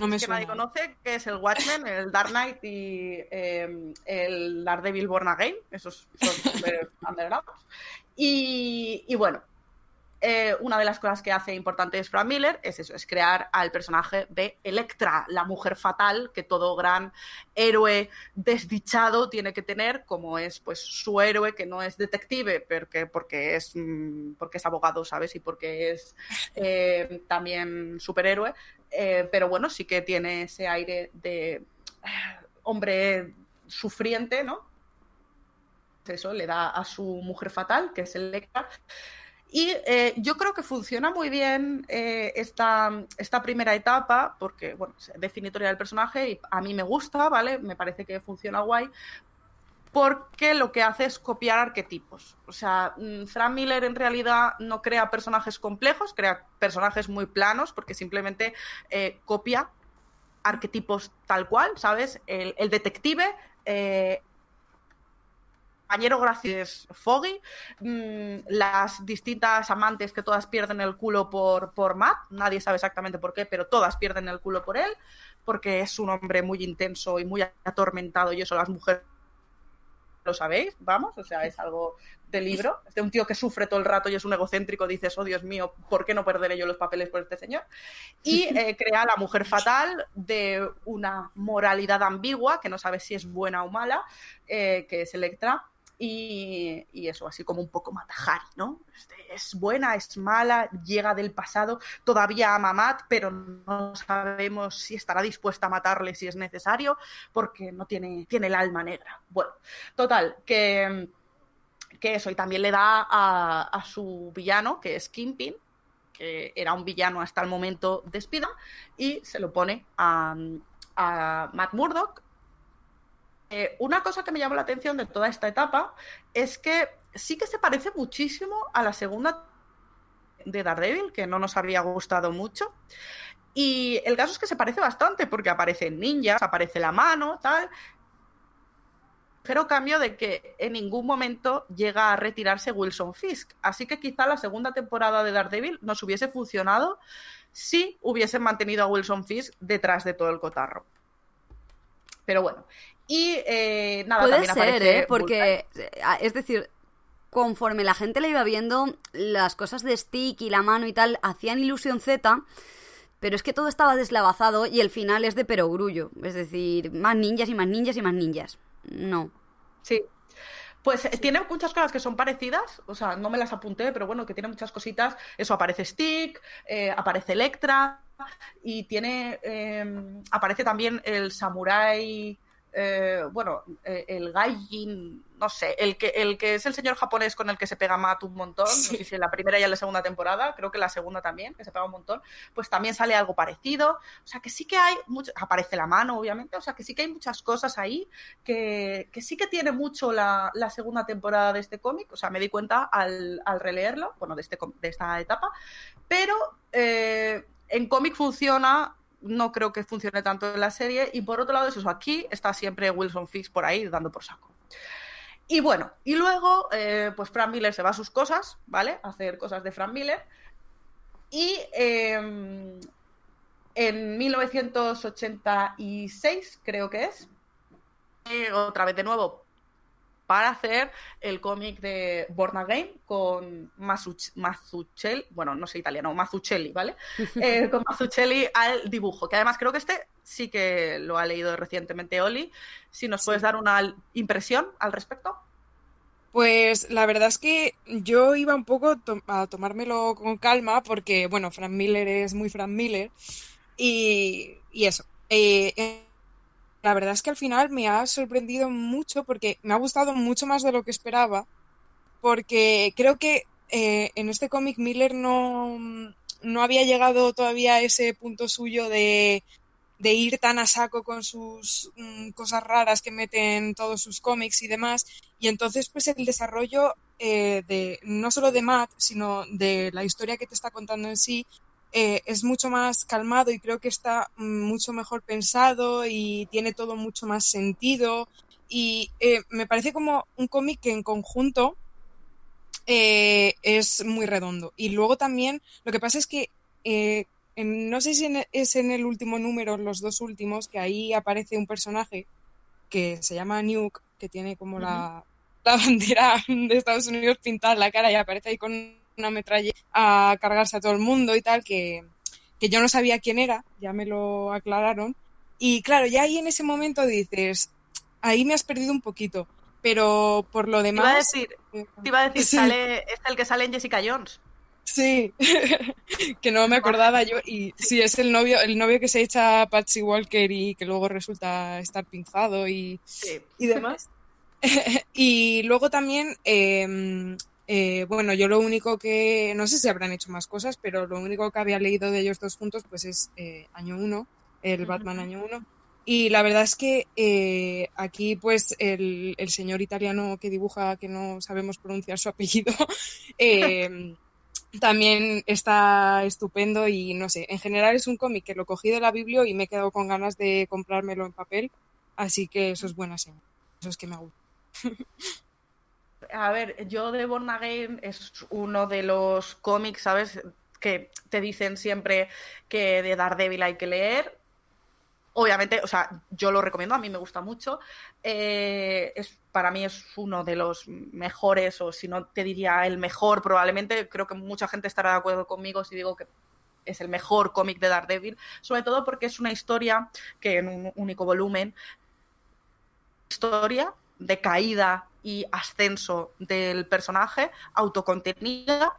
No me que suena. nadie conoce, que es el Watchmen, el Dark Knight y eh, el Daredevil Born Again. Esos son *laughs* super underground. Y, y, bueno, eh, una de las cosas que hace importantes Frank Miller es eso, es crear al personaje de Electra, la mujer fatal que todo gran héroe desdichado tiene que tener, como es pues su héroe que no es detective, porque, porque, es, mm, porque es abogado, ¿sabes? Y porque es *laughs* eh, también superhéroe, eh, pero bueno, sí que tiene ese aire de *sighs* hombre sufriente, ¿no? Eso le da a su mujer fatal, que es Electra. Y eh, yo creo que funciona muy bien eh, esta, esta, primera etapa, porque, bueno, es definitoria del personaje y a mí me gusta, ¿vale? Me parece que funciona guay, porque lo que hace es copiar arquetipos. O sea, mm, Frank Miller en realidad no crea personajes complejos, crea personajes muy planos, porque simplemente eh, copia arquetipos tal cual, ¿sabes? El, detective, eh, compañero gracias Foggy, mmm, las distintas amantes que todas pierden el culo por, por Matt, nadie sabe exactamente por qué, pero todas pierden el culo por él, porque es un hombre muy intenso y muy atormentado y eso las mujeres lo sabéis, vamos, o sea, es algo de libro, es de un tío que sufre todo el rato y es un egocéntrico, dices, oh Dios mío, ¿por qué no perderé yo los papeles por este señor? Y *laughs* eh, crea a la mujer fatal de una moralidad ambigua, que no sabe si es buena o mala, eh, que es Electra, y, eso, así como un poco Matahari, ¿no? Es buena, es mala, llega del pasado, todavía ama a Matt, pero no sabemos si estará dispuesta a matarle si es necesario, porque no tiene, tiene el alma negra. Bueno, total, que, que eso, y también le da a, a su villano, que es Kingpin, que era un villano hasta el momento de Spider, y se lo pone a, a Matt Murdock, eh, una cosa que me llamó la atención de toda esta etapa es que sí que se parece muchísimo a la segunda de Daredevil, que no nos había gustado mucho. Y el caso es que se parece bastante porque aparecen ninjas, aparece la mano, tal. Pero cambio de que en ningún momento llega a retirarse Wilson Fisk. Así que quizá la segunda temporada de Daredevil nos hubiese funcionado si hubiesen mantenido a Wilson Fisk detrás de todo el cotarro. Pero bueno, y eh, nada, Puede también ser, aparece ¿eh? Porque, Vulcan. es decir, conforme la gente le iba viendo, las cosas de Stick y la mano y tal hacían ilusión Z, pero es que todo estaba deslavazado y el final es de perogrullo. Es decir, más ninjas y más ninjas y más ninjas. No. Sí. Pues sí. tiene muchas cosas que son parecidas, o sea, no me las apunté, pero bueno, que tiene muchas cositas. Eso aparece Stick, eh, aparece Electra y tiene. Eh, aparece también el Samurai eh, bueno, eh, el Gaijin, no sé, el que, el que es el señor japonés con el que se pega Matt un montón, sí. no sé si en la primera y en la segunda temporada, creo que la segunda también, que se pega un montón, pues también sale algo parecido, o sea que sí que hay, mucho, aparece la mano obviamente, o sea que sí que hay muchas cosas ahí que, que sí que tiene mucho la, la, segunda temporada de este cómic, o sea, me di cuenta al, al releerlo, bueno, de, este, de esta etapa, pero eh, en cómic funciona no creo que funcione tanto en la serie. Y por otro lado, es eso, aquí está siempre Wilson Fix por ahí dando por saco. Y bueno, y luego, eh, pues Frank Miller se va a sus cosas, ¿vale? A hacer cosas de Frank Miller. Y eh, en 1986, creo que es, eh, otra vez de nuevo, para hacer el cómic de Born Again con Mazzuc Mazzucchelli, bueno, no sé italiano, Mazzucchelli, ¿vale? *laughs* Eh, con Mazzucchelli al dibujo, que además creo que este sí que lo ha leído recientemente Oli. Si nos puedes dar una impresión al respecto. Pues la verdad es que yo iba un poco to a tomármelo con calma porque, bueno, Frank Miller es muy Frank Miller y, y eso. Eh, la verdad es que al final me ha sorprendido mucho porque me ha gustado mucho más de lo que esperaba, porque creo que eh, en este cómic Miller no, no había llegado todavía a ese punto suyo de, de ir tan a saco con sus mm, cosas raras que meten todos sus cómics y demás. Y entonces, pues el desarrollo eh, de no solo de Matt, sino de la historia que te está contando en sí, eh, es mucho más calmado y creo que está mucho mejor pensado y tiene todo mucho más sentido. Y eh, me parece como un cómic que en conjunto eh, es muy redondo. Y luego también, lo que pasa es que en, no sé si en, es en el último número, los dos últimos, que ahí aparece un personaje que se llama Nuke, que tiene como uh -huh. la, la bandera *laughs* de Estados Unidos pintada en la cara y aparece ahí con una metralla a cargarse a todo el mundo y tal, que, que yo no sabía quién era, ya me lo aclararon. Y claro, ya ahí en ese momento dices, ahí me has perdido un poquito, pero por lo Te demás... iba a decir, te iba a decir Sí. sale, es el que sale en Jessica Jones. Sí, *laughs* que no me acordaba yo. Y sí, es el novio, el novio que se echa a Patsy Walker y que luego resulta estar pinzado y, Sí. y demás. *laughs* y luego también, eh, eh, bueno, yo lo único que, no sé si habrán hecho más cosas, pero lo único que había leído de ellos dos juntos, pues es eh, Año 1, el. Batman Año 1. Y la verdad es que eh, aquí, pues, el, el señor italiano que dibuja, que no sabemos pronunciar su apellido, *laughs* eh, también está estupendo y no sé, en general es un cómic que lo cogí de la Biblia y me he quedado con ganas de comprármelo en papel, así que eso es buena señal. Eso es que me gusta. *laughs* A ver, yo de Born Again es uno de los cómics, ¿sabes? Que te dicen siempre que de Daredevil hay que leer. Obviamente, o sea, yo lo recomiendo, a mí me gusta mucho. Eh, es, para mí es uno de los mejores, o si no te diría el mejor, probablemente. Creo que mucha gente estará de acuerdo conmigo si digo que es el mejor cómic de Daredevil, sobre todo porque es una historia que en un único volumen, historia de caída y ascenso del personaje, autocontenida,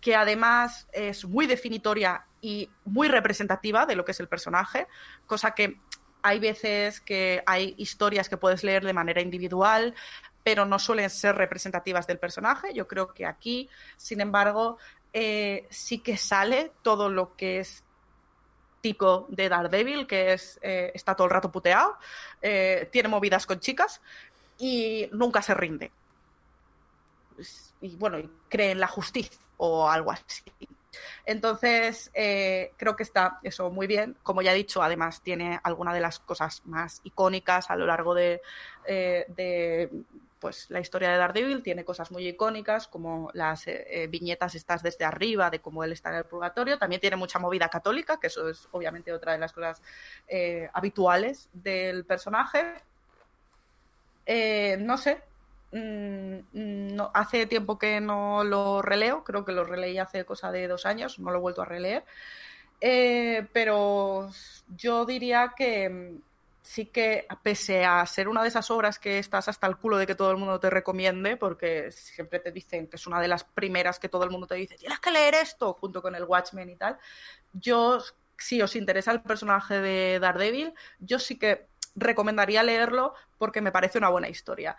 que además es muy definitoria y muy representativa de lo que es el personaje, cosa que hay veces que hay historias que puedes leer de manera individual, pero no suelen ser representativas del personaje. Yo creo que aquí, sin embargo, eh, sí que sale todo lo que es tico de Daredevil, que es eh, está todo el rato puteado, eh, tiene movidas con chicas y nunca se rinde. Y bueno, cree en la justicia o algo así. Entonces, eh, creo que está eso muy bien. Como ya he dicho, además tiene alguna de las cosas más icónicas a lo largo de pues, la historia de Daredevil. Tiene cosas muy icónicas, como las eh, eh, viñetas estas desde arriba, de cómo él está en el purgatorio. También tiene mucha movida católica, que eso es obviamente otra de las cosas eh, habituales del personaje. No sé, Mm, no, hace tiempo que no lo releo, creo que lo releí hace cosa de dos años, no lo he vuelto a releer. Pero yo diría que mm, sí que, pese a ser una de esas obras que estás hasta el culo de que todo el mundo te recomiende, porque siempre te dicen que es una de las primeras que todo el mundo te dice, tienes que leer esto, junto con el Watchmen y tal, yo, si os interesa el personaje de Daredevil, yo sí que recomendaría leerlo porque me parece una buena historia.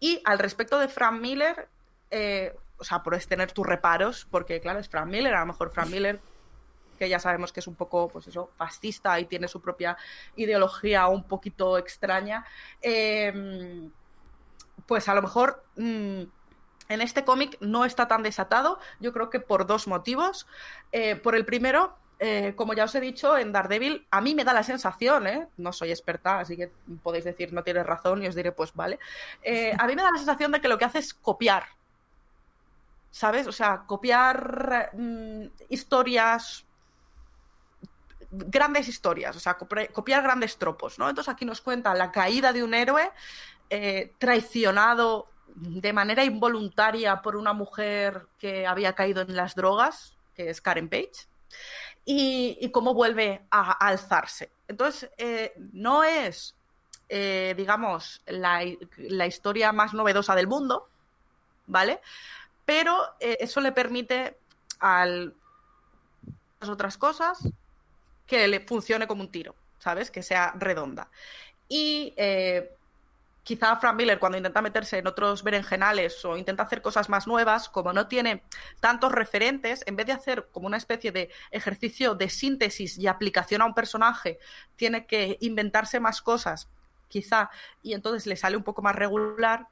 Y al respecto de Frank Miller, eh, o sea, puedes tener tus reparos, porque claro, es Frank Miller, a lo mejor Frank Miller, que ya sabemos que es un poco, pues eso, fascista y tiene su propia ideología un poquito extraña, eh, pues a lo mejor mm, en este cómic no está tan desatado, yo creo que por dos motivos. Eh, por el primero, eh, como ya os he dicho, en Daredevil a mí me da la sensación, ¿eh? no soy experta, así que podéis decir no tienes razón y os diré pues vale, a mí me da la sensación de que lo que hace es copiar, ¿sabes? O sea, copiar mm, historias, grandes historias, o sea, copiar grandes tropos, ¿no? Entonces aquí nos cuenta la caída de un héroe eh, traicionado de manera involuntaria por una mujer que había caído en las drogas, que es Karen Page y, cómo vuelve a, alzarse. Entonces, eh, no es, eh, digamos, la, la historia más novedosa del mundo, ¿vale? Pero eso le permite al otras cosas que le funcione como un tiro, ¿sabes? Que sea redonda. Y eh, quizá Frank Miller cuando intenta meterse en otros berenjenales o intenta hacer cosas más nuevas, como no tiene tantos referentes, en vez de hacer como una especie de ejercicio de síntesis y aplicación a un personaje, tiene que inventarse más cosas, quizá, y entonces le sale un poco más regular.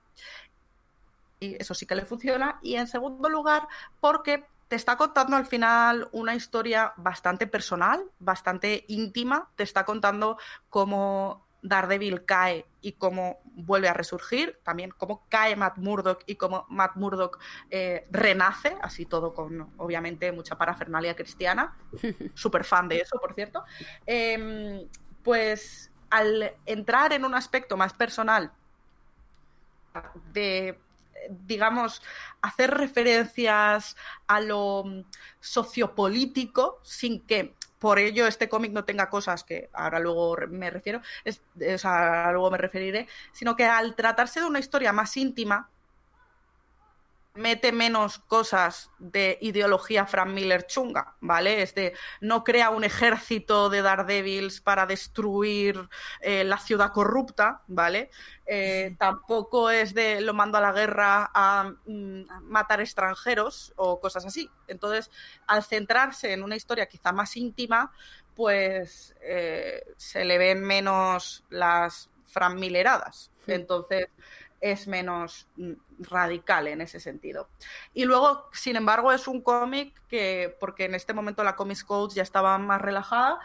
Y eso sí que le funciona. Y en segundo lugar, porque te está contando al final una historia bastante personal, bastante íntima. Te está contando cómo Daredevil cae y cómo vuelve a resurgir, también cómo cae Matt Murdock y cómo Matt Murdock eh, renace, así todo con obviamente mucha parafernalia cristiana, *laughs* súper fan de eso, por cierto, eh, pues al entrar en un aspecto más personal de digamos, hacer referencias a lo mm, sociopolítico sin que por ello este cómic no tenga cosas que ahora luego me refiero, es, sea, ahora luego me referiré, sino que al tratarse de una historia más íntima, mete menos cosas de ideología Frank Miller chunga, ¿vale? Es de no crea un ejército de Daredevils para destruir eh, la ciudad corrupta, ¿vale? Eh, tampoco es de lo mando a la guerra a, mm, a matar extranjeros o cosas así. Entonces, al centrarse en una historia quizá más íntima, pues eh, se le ven menos las Frank Milleradas. Entonces, es menos mm, radical en ese sentido. Y luego, sin embargo, es un cómic que, porque en este momento la Comics Codes ya estaba más relajada,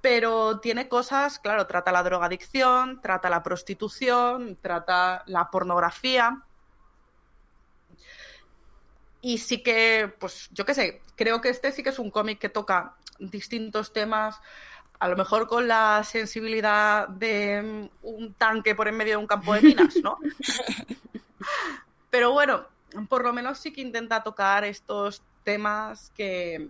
pero tiene cosas, claro, trata la drogadicción, trata la prostitución, trata la pornografía. Y sí que, pues yo qué sé, creo que este sí que es un cómic que toca distintos temas, a lo mejor con la sensibilidad de mm, un tanque por en medio de un campo de minas, ¿no? *laughs* Pero bueno, por lo menos sí que intenta tocar estos temas que,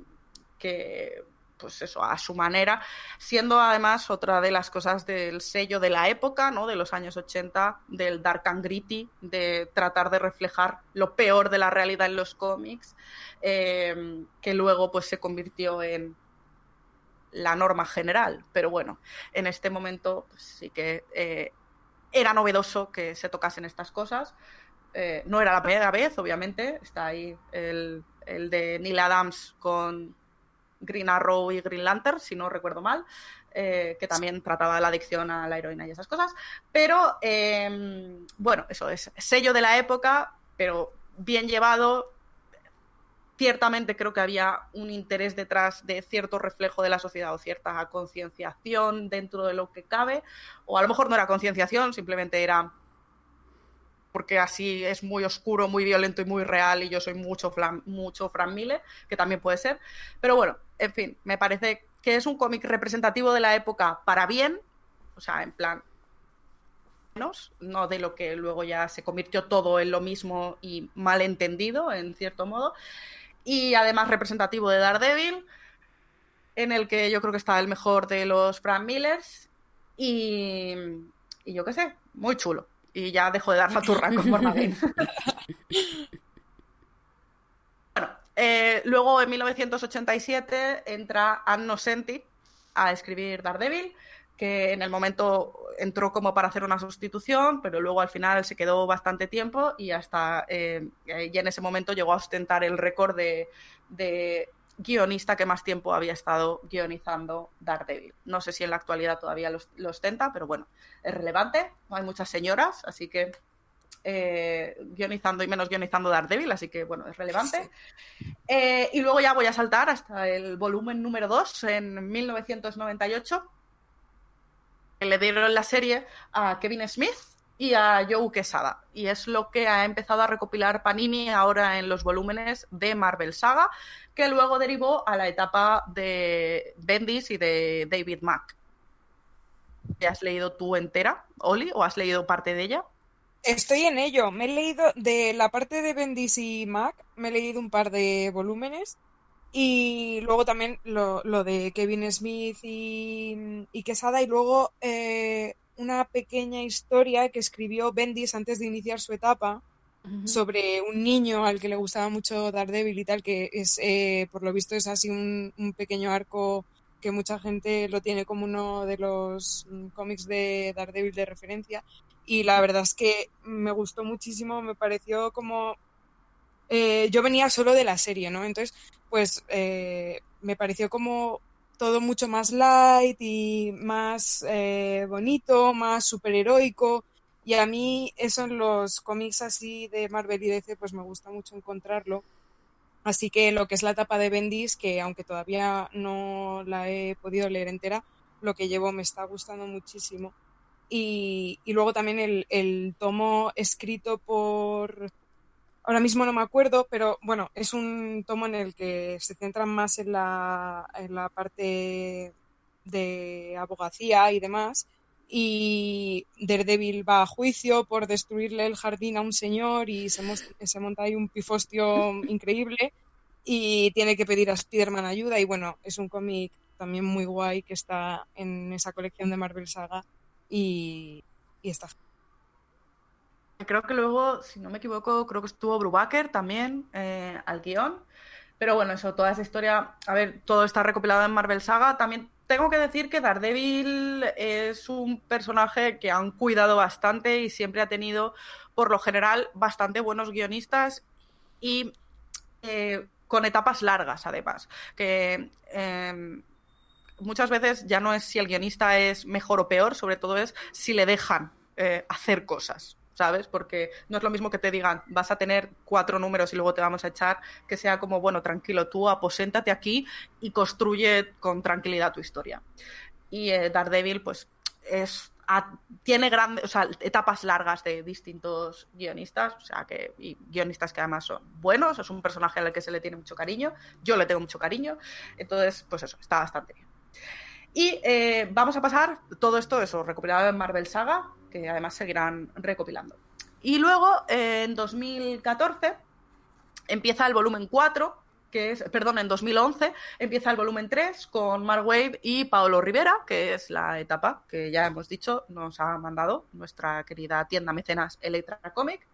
que, pues eso, a su manera, siendo además otra de las cosas del sello de la época, ¿no? De los años 80, del dark and gritty, de tratar de reflejar lo peor de la realidad en los cómics, eh, que luego pues se convirtió en la norma general. Pero bueno, en este momento pues, sí que eh, era novedoso que se tocasen estas cosas. Eh, no era la primera vez, obviamente. Está ahí el, el de Neil Adams con Green Arrow y Green Lantern, si no recuerdo mal, eh, que también trataba la adicción a la heroína y esas cosas. Pero eh, bueno, eso es sello de la época, pero bien llevado. Ciertamente creo que había un interés detrás de cierto reflejo de la sociedad o cierta concienciación dentro de lo que cabe, o a lo mejor no era concienciación, simplemente era porque así es muy oscuro, muy violento y muy real y yo soy mucho, mucho Frank Miller, que también puede ser. Pero bueno, en fin, me parece que es un cómic representativo de la época para bien, o sea, en plan, no de lo que luego ya se convirtió todo en lo mismo y malentendido, en cierto modo, y además representativo de Daredevil, en el que yo creo que está el mejor de los Frank Millers, y, y yo qué sé, muy chulo y ya dejo de dar la turra con Mormagame. *laughs* bueno, eh, luego en 1987 entra Ann Nocenti a escribir Daredevil, que en el momento entró como para hacer una sustitución, pero luego al final se quedó bastante tiempo y hasta eh, y en ese momento llegó a ostentar el récord de, de guionista que más tiempo había estado guionizando Daredevil. No sé si en la actualidad todavía lo, ostenta, pero bueno, es relevante. Hay muchas señoras, así que eh, guionizando y menos guionizando Daredevil, así que bueno, es relevante. Eh, y luego ya voy a saltar hasta el volumen número 2 en 1998. Que le dieron la serie a Kevin Smith y a Joe Quesada. Y es lo que ha empezado a recopilar Panini ahora en los volúmenes de Marvel Saga, que luego derivó a la etapa de Bendis y de David Mack. ¿Te has leído tú entera, Oli, o has leído parte de ella? Estoy en ello. Me he leído de la parte de Bendis y Mac, me he leído un par de volúmenes. Y luego también lo, lo de Kevin Smith y, y Quesada. Y luego eh, una pequeña historia que escribió Bendis antes de iniciar su etapa sobre un niño al que le gustaba mucho Daredevil y tal, que es, eh, por lo visto, es así un, un, pequeño arco que mucha gente lo tiene como uno de los cómics de Daredevil de referencia. Y la verdad es que me gustó muchísimo, me pareció como... Eh, yo venía solo de la serie, ¿no? Entonces, pues eh, me pareció como todo mucho más light y más eh, bonito, más superheroico. Y a mí eso en los cómics así de Marvel y DC pues me gusta mucho encontrarlo. Así que lo que es la etapa de Bendis, que aunque todavía no la he podido leer entera, lo que llevo me está gustando muchísimo. Y, y luego también el, el, tomo escrito por, ahora mismo no me acuerdo, pero bueno, es un tomo en el que se centran más en la, en la parte de abogacía y demás. y Daredevil va a juicio por destruirle el jardín a un señor y se, se monta ahí un pifostio *laughs* increíble y tiene que pedir a Spider-Man ayuda y bueno, es un cómic también muy guay que está en esa colección de Marvel Saga y, y está Creo que luego, si no me equivoco, creo que estuvo Brubaker también eh, al guion. Pero bueno, eso, toda esa historia, a ver, todo está recopilado en Marvel Saga. También tengo que decir que Daredevil es un personaje que han cuidado bastante y siempre ha tenido, por lo general, bastante buenos guionistas y eh, con etapas largas, además. Que eh, muchas veces ya no es si el guionista es mejor o peor, sobre todo es si le dejan eh, hacer cosas. ¿Sabes? Porque no es lo mismo que te digan, vas a tener cuatro números y luego te vamos a echar, que sea como, bueno, tranquilo, tú aposéntate aquí y construye con tranquilidad tu historia. Y eh, Daredevil, pues, es tiene grandes, o sea, etapas largas de distintos guionistas, o sea, que y guionistas que además son buenos, es un personaje al que se le tiene mucho cariño, yo le tengo mucho cariño, entonces, pues eso, está bastante bien. Y eh, vamos a pasar todo esto, eso, recopilado en Marvel Saga, que además seguirán recopilando. Y luego, eh, en 2014, empieza el volumen 4, que es, perdón, en 2011 empieza el volumen 3 con Mark Wade y Paolo Rivera, que es la etapa que ya hemos dicho, nos ha mandado nuestra querida tienda mecenas Electra Comic.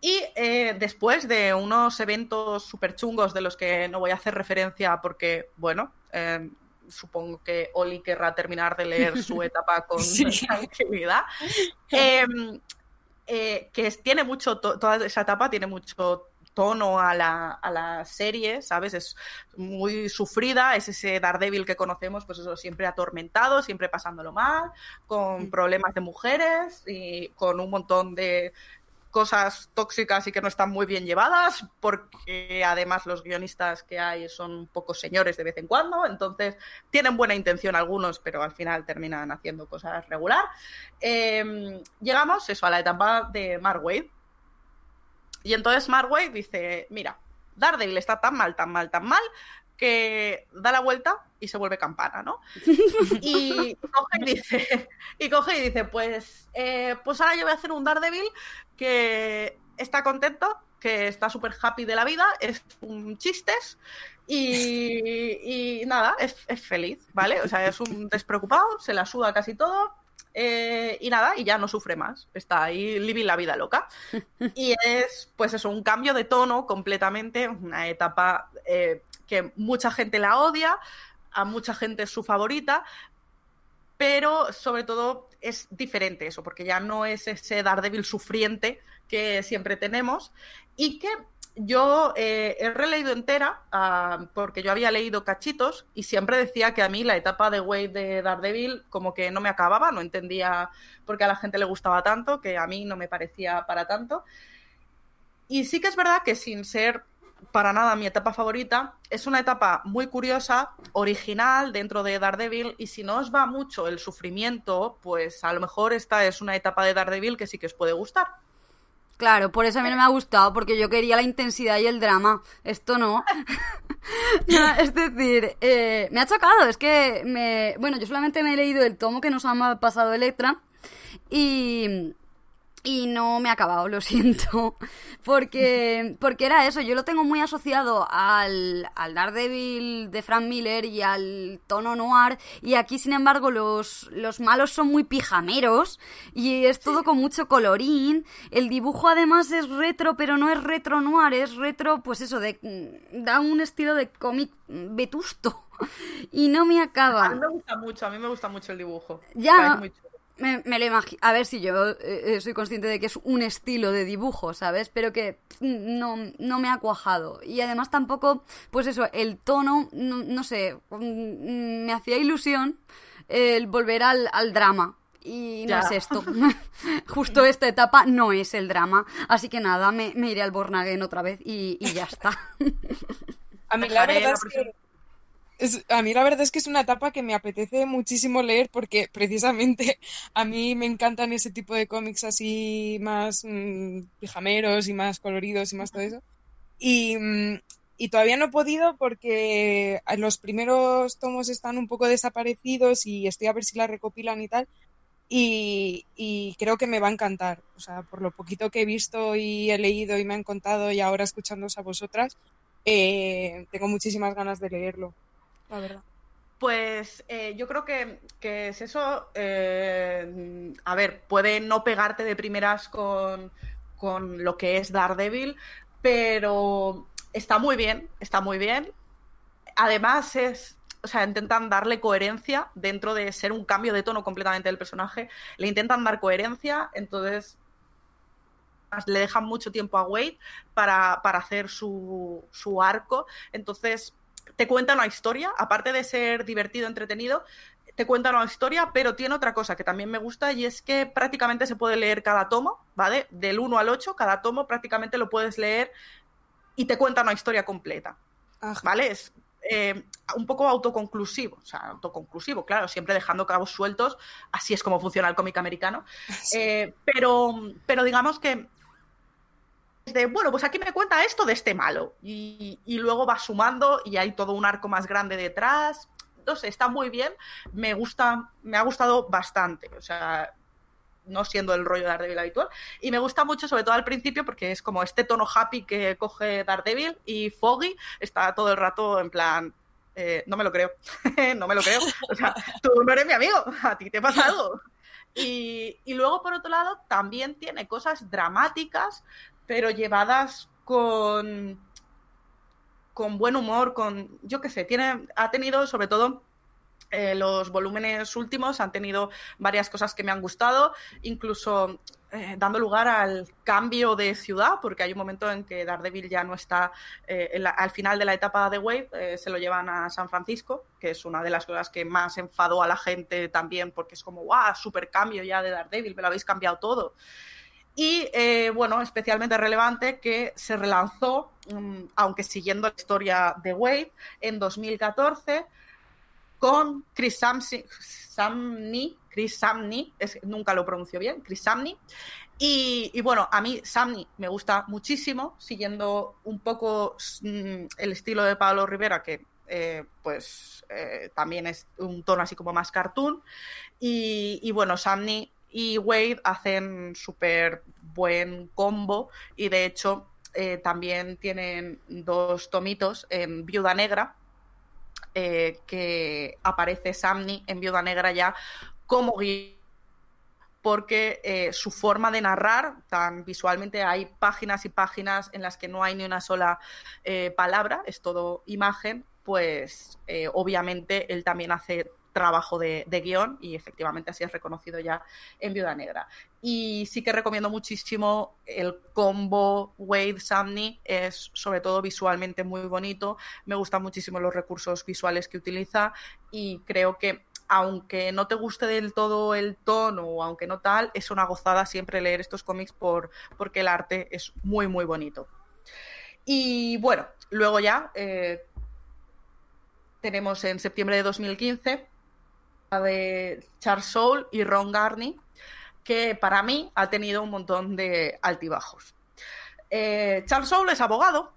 Y eh, después de unos eventos súper chungos de los que no voy a hacer referencia porque, bueno, eh, supongo que Oli querrá terminar de leer su *laughs* etapa con Sí. tranquilidad. Eh, eh, que tiene mucho, to- toda esa etapa tiene mucho tono a la, a la serie, ¿sabes? Es muy sufrida, es ese Daredevil que conocemos, pues eso, siempre atormentado, siempre pasándolo mal, con problemas de mujeres y con un montón de cosas tóxicas y que no están muy bien llevadas, porque además los guionistas que hay son un poco señores de vez en cuando, entonces tienen buena intención algunos, pero al final terminan haciendo cosas regular. Eh, llegamos eso a la etapa de Mark. Y entonces Mark dice, mira, Daredevil está tan mal, tan mal, tan mal, que da la vuelta y se vuelve campana, ¿no? *laughs* Y coge y dice, y coge y dice pues, eh, pues ahora yo voy a hacer un Daredevil que está contento, que está súper happy de la vida, es un chistes y, y nada, es, es feliz, ¿vale? O sea, es un despreocupado, se la suda casi todo. Eh, y nada, y ya no sufre más. Está ahí living la vida loca. *laughs* Y es, pues eso, un cambio de tono completamente, una etapa eh, que mucha gente la odia, a mucha gente es su favorita, pero sobre todo es diferente eso, porque ya no es ese Daredevil sufriente que siempre tenemos y que yo eh, he releído entera ah, porque yo había leído cachitos y siempre decía que a mí la etapa de Wade de Daredevil como que no me acababa, no entendía por qué a la gente le gustaba tanto, que a mí no me parecía para tanto. Y sí que es verdad que sin ser para nada mi etapa favorita, es una etapa muy curiosa, original dentro de Daredevil y si no os va mucho el sufrimiento, pues a lo mejor esta es una etapa de Daredevil que sí que os puede gustar. Claro, por eso a mí no me ha gustado, porque yo quería la intensidad y el drama. Esto *laughs* no. Es decir, eh, me ha chocado. Es que me. Bueno, yo solamente me he leído el tomo que nos ha pasado Electra. Y. Y no me ha acabado, lo *laughs* siento. Porque, porque era eso, yo lo tengo muy asociado al, al Daredevil de Frank Miller y al tono noir. Y aquí, sin embargo, los, los malos son muy pijameros. Y es todo con mucho colorín. El dibujo además es retro, pero no es retro noir, es retro, pues eso, de, da un estilo de cómic vetusto. *laughs* Y no me acaba. A mí me gusta mucho, a mí me gusta mucho el dibujo. Ya. Muy chulo. Me, me lo imagino. A ver si yo eh, eh, soy consciente de que es un estilo de dibujo, ¿sabes? Pero que no, no me ha cuajado. Y además tampoco, pues eso, el tono, no, no sé, mm, me hacía ilusión el volver al, al drama. Y no Ya. es esto. *laughs* *laughs* Justo esta etapa no es el drama. Así que nada, me, me iré al Bornagen otra vez y, y ya está. *laughs* A mí la verdad es que es- a mí la verdad es que es una etapa que me apetece muchísimo leer porque *laughs* precisamente a mí me encantan ese tipo de cómics así más mm, pijameros y más coloridos y más todo eso. Y, mm, y todavía no he podido porque los primeros tomos están un poco desaparecidos y estoy a ver si la recopilan y tal. y, y creo que me va a encantar. O sea, por lo poquito que he visto y he leído y me han contado y ahora escuchándoos a vosotras, eh, tengo muchísimas ganas de leerlo, la verdad. Pues eh, yo creo que, que es eso. eh, a ver, puede no pegarte de primeras con, con lo que es Daredevil, pero está muy bien, está muy bien. Además es, o sea, intentan darle coherencia dentro de ser un cambio de tono completamente del personaje. Le intentan dar coherencia, entonces le dejan mucho tiempo a Wade para, para hacer su, su arco. Entonces, te cuenta una historia, aparte de ser divertido, entretenido, te cuenta una historia, pero tiene otra cosa que también me gusta y es que prácticamente se puede leer cada tomo, ¿vale? Del 1 al 8, cada tomo prácticamente lo puedes leer y te cuenta una historia completa, Ajá. ¿vale? Es eh, un poco autoconclusivo, o sea, autoconclusivo, claro, siempre dejando cabos sueltos, así es como funciona el cómic americano, *laughs* Sí. eh, pero, pero digamos que de, bueno, pues aquí me cuenta esto de este malo. Y, luego va sumando y hay todo un arco más grande detrás. No sé, está muy bien. Me gusta, me ha gustado bastante. O sea, no siendo el rollo de Daredevil habitual. Y me gusta mucho, sobre todo al principio, porque es como este tono happy que coge Daredevil y Foggy está todo el rato en plan. eh, no me lo creo, *laughs* no me lo creo. O sea, tú no eres mi amigo, a ti te pasa algo. Y luego, por otro lado, también tiene cosas dramáticas, pero llevadas con, con buen humor, con, yo qué sé, tiene, ha tenido sobre todo eh, los volúmenes últimos, han tenido varias cosas que me han gustado, incluso eh, dando lugar al cambio de ciudad, porque hay un momento en que Daredevil ya no está eh, al final de la etapa de Wave, se lo llevan a San Francisco, que es una de las cosas que más enfadó a la gente también, porque es como, ¡guau! Super cambio ya de Daredevil, me lo habéis cambiado todo. Y eh, bueno, especialmente relevante que se relanzó, mm, aunque siguiendo la historia de Wade, en 2014 con Chris Samsi- Samney, Chris Samney, es- nunca lo pronuncio bien, Chris Samney. Y, bueno, a mí Samney me gusta muchísimo, siguiendo un poco mm, el estilo de Pablo Rivera, que eh, pues eh, también es un tono así como más cartoon. Y, y bueno, Samney y Wade hacen súper buen combo y de hecho eh, también tienen dos tomitos en Viuda Negra, eh, que aparece Samney en Viuda Negra ya como guía porque eh, su forma de narrar, tan visualmente hay páginas y páginas en las que no hay ni una sola palabra, es todo imagen, pues obviamente él también hace trabajo de, de guion y efectivamente así es reconocido ya en Viuda Negra. Y sí que recomiendo muchísimo el combo Wade Samney, es sobre todo visualmente muy bonito, me gustan muchísimo los recursos visuales que utiliza y creo que aunque no te guste del todo el tono o aunque no tal, es una gozada siempre leer estos cómics por, porque el arte es muy, muy bonito. Y bueno, luego ya eh, tenemos en septiembre de 2015 la de Charles Soule y Ron Garney, que para mí ha tenido un montón de altibajos. Eh, Charles Soule es abogado,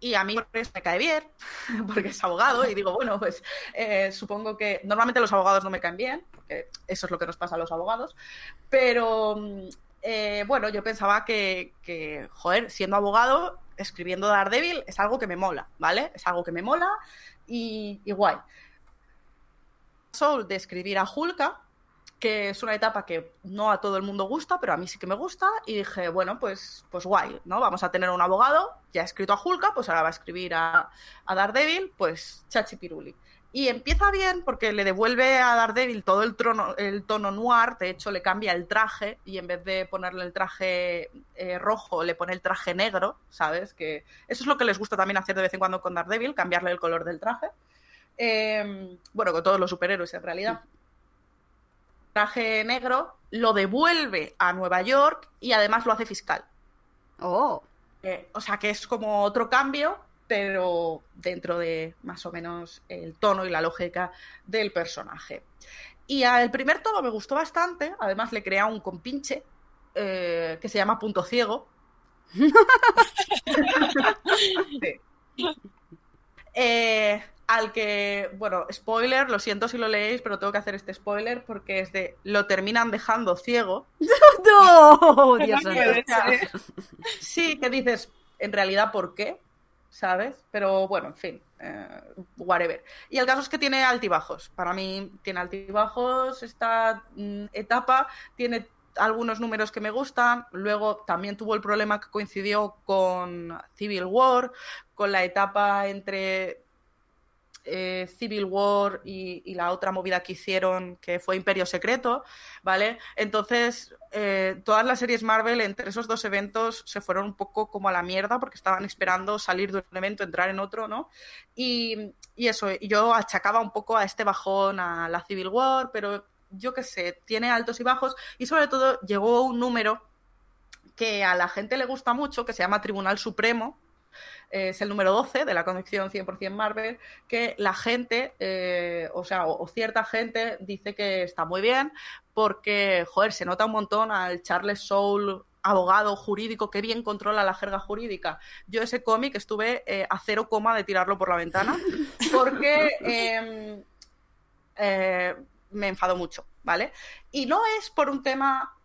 y a mí me cae bien, *laughs* porque es abogado, y digo, bueno, pues eh, supongo que normalmente los abogados no me caen bien, porque eso es lo que nos pasa a los abogados, pero mm, eh, bueno, yo pensaba que, que, joder, siendo abogado, escribiendo Daredevil es algo que me mola, ¿vale? Es algo que me mola y, y guay. De escribir a Hulka, que es una etapa que no a todo el mundo gusta, pero a mí sí que me gusta, y dije, bueno, pues, pues guay, ¿no? Vamos a tener un abogado, ya ha escrito a Hulka, pues ahora va a escribir a, a Daredevil, pues Chachi Piruli. Y empieza bien porque le devuelve a Daredevil todo el, trono, el tono noir, de hecho le cambia el traje y en vez de ponerle el traje eh, rojo le pone el traje negro, ¿sabes? Que eso es lo que les gusta también hacer de vez en cuando con Daredevil, cambiarle el color del traje. Eh, bueno, con todos los superhéroes en realidad traje negro, lo devuelve a Nueva York y además lo hace fiscal. Oh, Eh, o sea que es como otro cambio, pero dentro de más o menos el tono y la lógica del personaje. Y al primer tomo me gustó bastante, además le crea un compinche eh, que se llama Punto Ciego. *laughs* *laughs* Sí. Eh, al que, bueno, spoiler, lo siento si lo leéis, pero tengo que hacer este spoiler porque es de lo terminan dejando ciego. *laughs* ¡No! Dios No ser. sí, que dices, en realidad, ¿por qué? ¿Sabes? Pero bueno, en fin, eh, whatever. Y el caso es que tiene altibajos. Para mí tiene altibajos esta mm, etapa, tiene algunos números que me gustan. Luego también tuvo el problema que coincidió con Civil War, con la etapa entre eh, Civil War y, y la otra movida que hicieron, que fue Imperio Secreto, ¿vale? Entonces, eh, todas las series Marvel entre esos dos eventos se fueron un poco como a la mierda porque estaban esperando salir de un evento, entrar en otro, ¿no? Y, y eso, yo achacaba un poco a este bajón a la Civil War, pero yo qué sé, tiene altos y bajos y sobre todo llegó un número que a la gente le gusta mucho, que se llama Tribunal Supremo, es el número 12 de la colección 100% Marvel, que la gente, eh, o sea, o, o cierta gente dice que está muy bien porque, joder, se nota un montón al Charles Soule abogado jurídico que bien controla la jerga jurídica. Yo ese cómic estuve eh, a cero coma de tirarlo por la ventana porque *laughs* eh, eh, me enfadó mucho, ¿vale? Y no es por un tema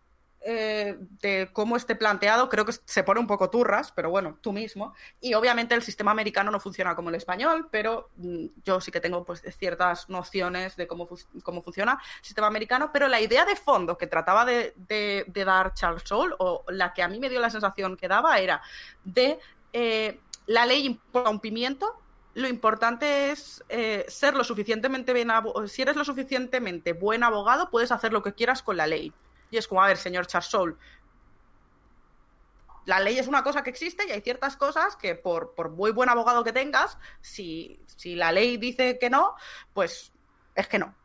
eh, de cómo esté planteado, creo que se pone un poco turras, pero bueno, tú mismo. Y obviamente el sistema americano no funciona como el español, pero mm, yo sí que tengo pues ciertas nociones de cómo, cómo funciona el sistema americano, pero la idea de fondo que trataba de, dar Charles Soule, o la que a mí me dio la sensación que daba, era de eh, la ley importa un pimiento, lo importante es eh, ser lo suficientemente si eres lo suficientemente buen abogado, puedes hacer lo que quieras con la ley. Y es como, a ver, señor Charsol, la ley es una cosa que existe y hay ciertas cosas que por, por muy buen abogado que tengas, si, si la ley dice que no, pues es que no.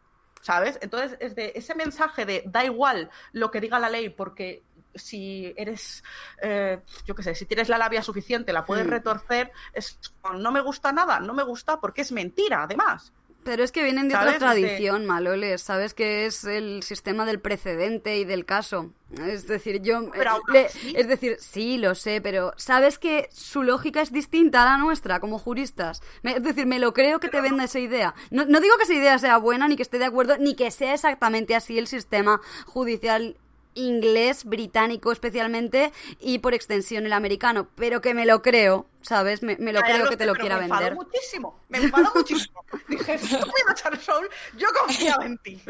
¿Sabes? Entonces, es de ese mensaje de da igual lo que diga la ley, porque si eres, eh, yo qué sé, si tienes la labia suficiente, la puedes retorcer, es no me gusta nada, no me gusta porque es mentira, además. Pero es que vienen de ¿Sabes? otra tradición, Maloles. Sabes que es el sistema del precedente y del caso. Es decir, yo. Pero eh, le- es decir, sí, lo sé, pero sabes que su lógica es distinta a la nuestra como juristas. Me- es decir, me lo creo que te venda esa idea. No, no digo que esa idea sea buena, ni que esté de acuerdo, ni que sea exactamente así el sistema judicial inglés, británico especialmente, y por extensión el americano, pero que me lo creo, ¿sabes? Me, me lo creo lo que te lo quiera me vender. muchísimo, me enfadó muchísimo. Dije, estúpido Charles Soule, yo confiaba en ti.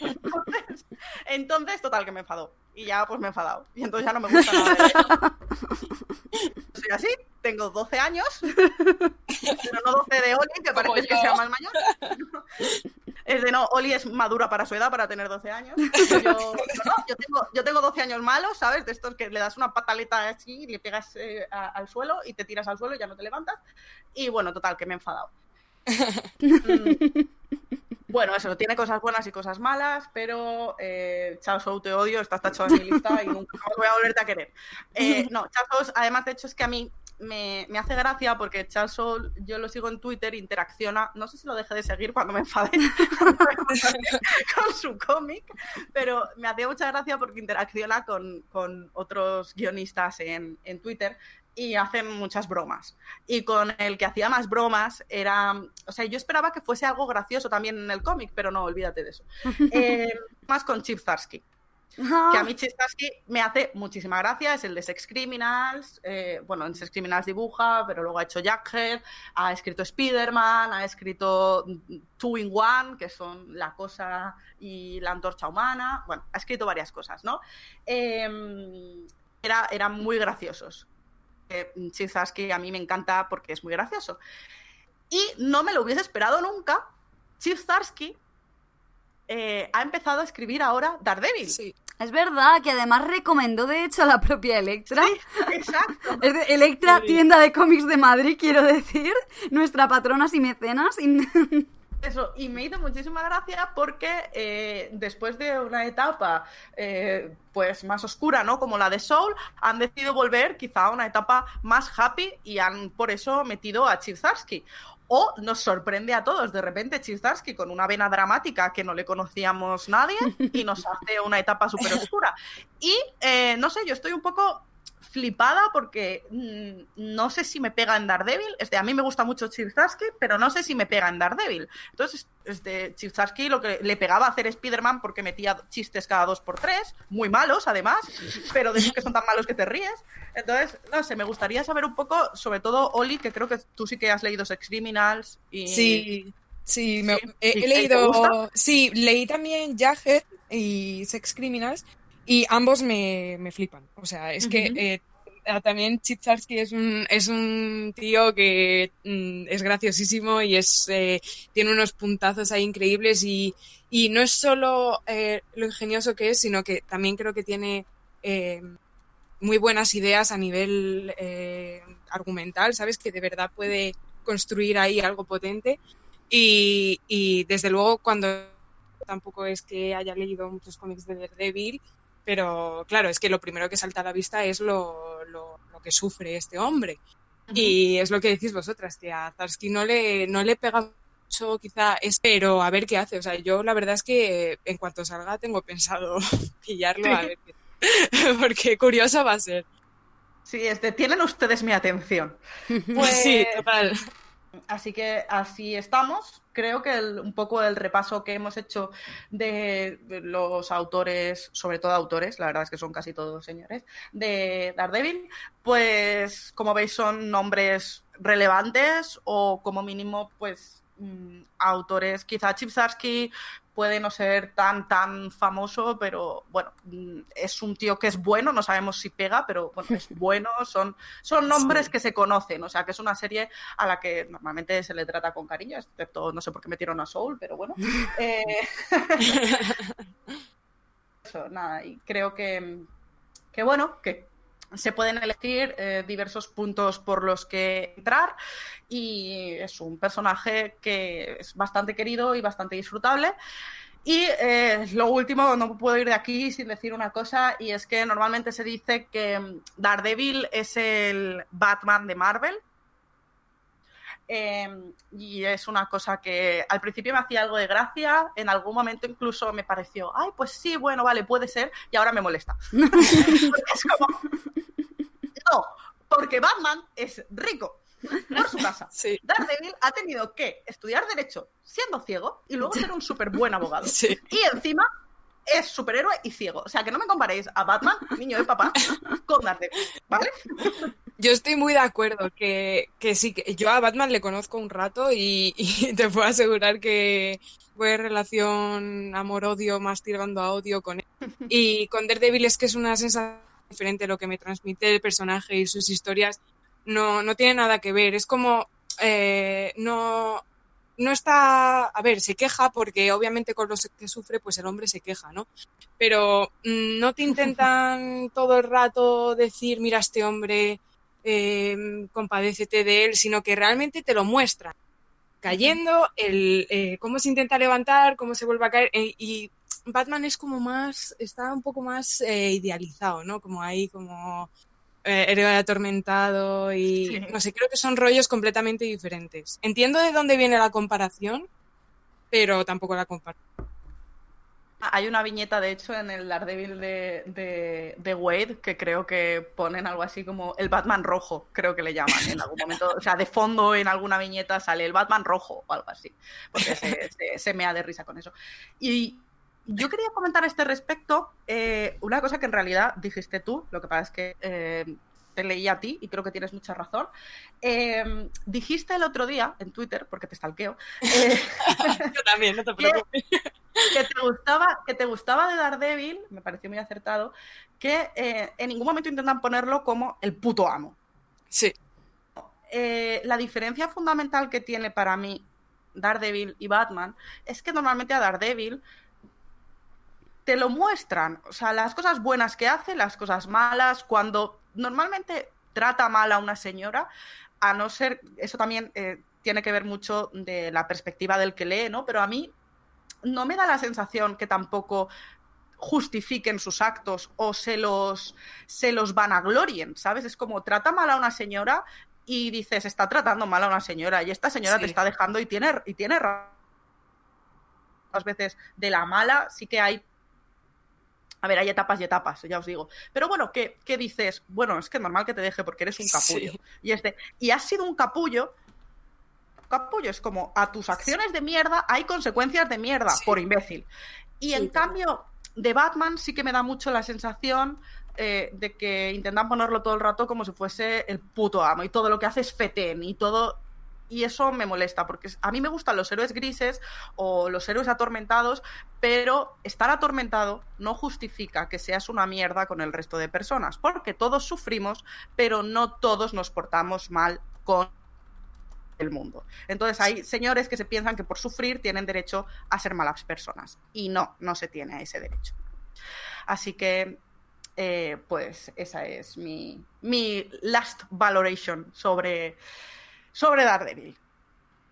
Entonces, entonces, total, que me enfadó. Y ya, pues me he enfadado. Y entonces ya no me gusta nada de él. *laughs* Soy así, tengo 12 años, *laughs* pero no 12 de Oli, que parece que sea más mayor. Es de no, Oli es madura para su edad, para tener 12 años. *laughs* Yo, no, yo, tengo, yo tengo 12 años malos, ¿sabes? De estos que le das una pataleta así, le pegas eh, a- al suelo y te tiras al suelo y ya no te levantas. Y bueno, total, que me he enfadado. *laughs* Mm, bueno, eso, tiene cosas buenas y cosas malas, pero eh, Charles Soule te odio, estás tachado en mi lista y nunca más voy a volverte a querer. Eh, no, Soule, además, de hecho, es que a mí me, me hace gracia porque Charles Soule, yo lo sigo en Twitter, interacciona, no sé si lo dejé de seguir cuando me enfadé *laughs* con su cómic, pero me hacía mucha gracia porque interacciona con, con otros guionistas en, en Twitter y hacen muchas bromas. Y con el que hacía más bromas era, o sea, yo esperaba que fuese algo gracioso también en el cómic, pero no, olvídate de eso. *laughs* Eh, más con Chip Zarsky que a mí Chip Zarsky me hace muchísima gracia, es el de Sex Criminals, eh, bueno, en Sex Criminals dibuja, pero luego ha hecho Jackhead, ha escrito Spider-Man, ha escrito Two in One, que son La Cosa y La Antorcha Humana, bueno, ha escrito varias cosas, ¿no? Eh, era, eran muy graciosos. Eh, Chip Zarsky a mí me encanta porque es muy gracioso. Y no me lo hubiese esperado nunca, Chip Zarsky eh, ha empezado a escribir ahora Daredevil. Sí. Es verdad que además recomendó de hecho a la propia Electra. Sí, exacto. *laughs* Es de Electra, Sí. tienda de cómics de Madrid, quiero decir. Nuestra patrona y mecenas. y- *laughs* Eso, y me hizo muchísima gracia porque eh, después de una etapa eh, pues más oscura, ¿no? Como la de Soul, han decidido volver quizá a una etapa más happy y han por eso metido a Chip. O nos sorprende a todos, de repente Chip Zarsky con una vena dramática que no le conocíamos nadie y nos hace una etapa súper oscura. Y eh, no sé, yo estoy un poco flipada porque mm, no sé si me pega en Daredevil. Este, a mí me gusta mucho Chip Zdarsky, pero no sé si me pega en Daredevil. Entonces, este, Chip Zdarsky lo que le pegaba a hacer Spider-Man porque metía chistes cada dos por tres, muy malos además, pero de esos que son tan malos que te ríes. Entonces, no sé, me gustaría saber un poco, sobre todo Oli, que creo que tú sí que has leído Sex Criminals y... Sí, sí, me- Sí, he, sí, he ¿te leído. Sí, leí también Jughead y Sex Criminals y ambos me, me flipan. O sea, es que eh, también Chip Zdarsky es un, es un tío que mm, es graciosísimo y es eh, tiene unos puntazos ahí increíbles y, y no es solo eh, lo ingenioso que es, sino que también creo que tiene eh, muy buenas ideas a nivel eh, argumental, ¿sabes? Que de verdad puede construir ahí algo potente. Y, y desde luego cuando tampoco es que haya leído muchos cómics de Daredevil, pero claro, es que lo primero que salta a la vista es lo, lo, lo que sufre este hombre. Y es lo que decís vosotras, que a Zarsky no le, no le pega mucho quizá, es, pero a ver qué hace. O sea, yo la verdad es que en cuanto salga tengo pensado *laughs* pillarlo a ver qué. *laughs* Porque curioso va a ser. Sí, este, tienen ustedes mi atención. *laughs* Pues, Sí, total. Así que así estamos. Creo que el- un poco el repaso que hemos hecho de, los autores, sobre todo autores, la verdad es que son casi todos señores, de Daredevil, pues como veis son nombres relevantes o como mínimo pues mm, autores, quizá Chip Zdarsky puede no ser tan tan famoso, pero bueno, mm, es un tío que es bueno, no sabemos si pega, pero bueno, es *laughs* bueno, son, son nombres Sí. que se conocen, o sea que es una serie a la que normalmente se le trata con cariño, excepto no sé por qué metieron a Soul, pero bueno. *laughs* Eh, *laughs* Eso, nada, y creo que, que bueno, que se pueden elegir eh, diversos puntos por los que entrar y es un personaje que es bastante querido y bastante disfrutable. Y eh, lo último, no puedo ir de aquí sin decir una cosa, y es que normalmente se dice que mm, Daredevil es el Batman de Marvel. Eh, y es una cosa que al principio me hacía algo de gracia, en algún momento incluso me pareció, ay, pues sí, bueno, vale, puede ser, y ahora me molesta. *laughs* *laughs* Es como, no, porque Batman es rico por su casa. *laughs* Sí, Daredevil ha tenido que estudiar Derecho siendo ciego y luego ser un súper buen abogado. *laughs* sí. Y encima es superhéroe y ciego. O sea, que no me comparéis a Batman, niño de papá, con Daredevil, ¿vale? *laughs* Yo estoy muy de acuerdo que, que sí, que yo a Batman le conozco un rato y, y te puedo asegurar que fue relación amor-odio más tirando a odio con él. Y con Daredevil es que es una sensación diferente lo que me transmite el personaje y sus historias. No, no tiene nada que ver. Es como, eh, no, no está, a ver, se queja porque obviamente con lo que sufre, pues el hombre se queja, ¿no? Pero mm, no te intentan *laughs* todo el rato decir, mira, este hombre, eh, compadécete de él, sino que realmente te lo muestran. Cayendo, el, eh, cómo se intenta levantar, cómo se vuelve a caer. eh, y Batman es como más, está un poco más eh, idealizado, ¿no? Como ahí, como eh, héroe atormentado y Sí. no sé, creo que son rollos completamente diferentes. Entiendo de dónde viene la comparación, pero tampoco la comparo. Hay una viñeta, de hecho, en el Daredevil de, de, de Wade que creo que ponen algo así como el Batman rojo, creo que le llaman en algún momento. O sea, de fondo en alguna viñeta sale el Batman rojo o algo así, porque se, se, se mea de risa con eso. Y yo quería comentar a este respecto eh, una cosa que en realidad dijiste tú, lo que pasa es que eh, te leí a ti y creo que tienes mucha razón. Eh, dijiste el otro día en Twitter, porque te stalkeo, *laughs* Yo también, no te preocupes. que te gustaba, que te gustaba de Daredevil, me pareció muy acertado, que en ningún momento intentan ponerlo como el puto amo. Sí, la diferencia fundamental que tiene para mí Daredevil y Batman es que normalmente a Daredevil te lo muestran, o sea, las cosas buenas que hace, las cosas malas, cuando normalmente trata mal a una señora, a no ser, eso también eh, tiene que ver mucho de la perspectiva del que lee, ¿no? Pero a mí no me da la sensación que tampoco justifiquen sus actos o se los, se los vanaglorien, ¿sabes? Es como trata mal a una señora y dices, está tratando mal a una señora y esta señora Sí. te está dejando y tiene, y tiene razón. Muchas veces de la mala sí que hay A ver, hay etapas y etapas, ya os digo. Pero bueno, ¿qué, qué dices? Bueno, es que es normal que te deje porque eres un capullo. Sí. Y este, y has sido un capullo. Capullo es como a tus acciones de mierda hay consecuencias de mierda Sí. por imbécil. Y Sí, en cambio, de Batman sí que me da mucho la sensación eh, de que intentan ponerlo todo el rato como si fuese el puto amo y todo lo que hace es fetén y todo. Y eso me molesta, porque a mí me gustan los héroes grises o los héroes atormentados, pero estar atormentado no justifica que seas una mierda con el resto de personas, porque todos sufrimos, pero no todos nos portamos mal con el mundo. Entonces hay señores que se piensan que por sufrir tienen derecho a ser malas personas, y no, no se tiene ese derecho. Así que, eh, pues esa es mi, mi last valoration sobre, sobre Daredevil.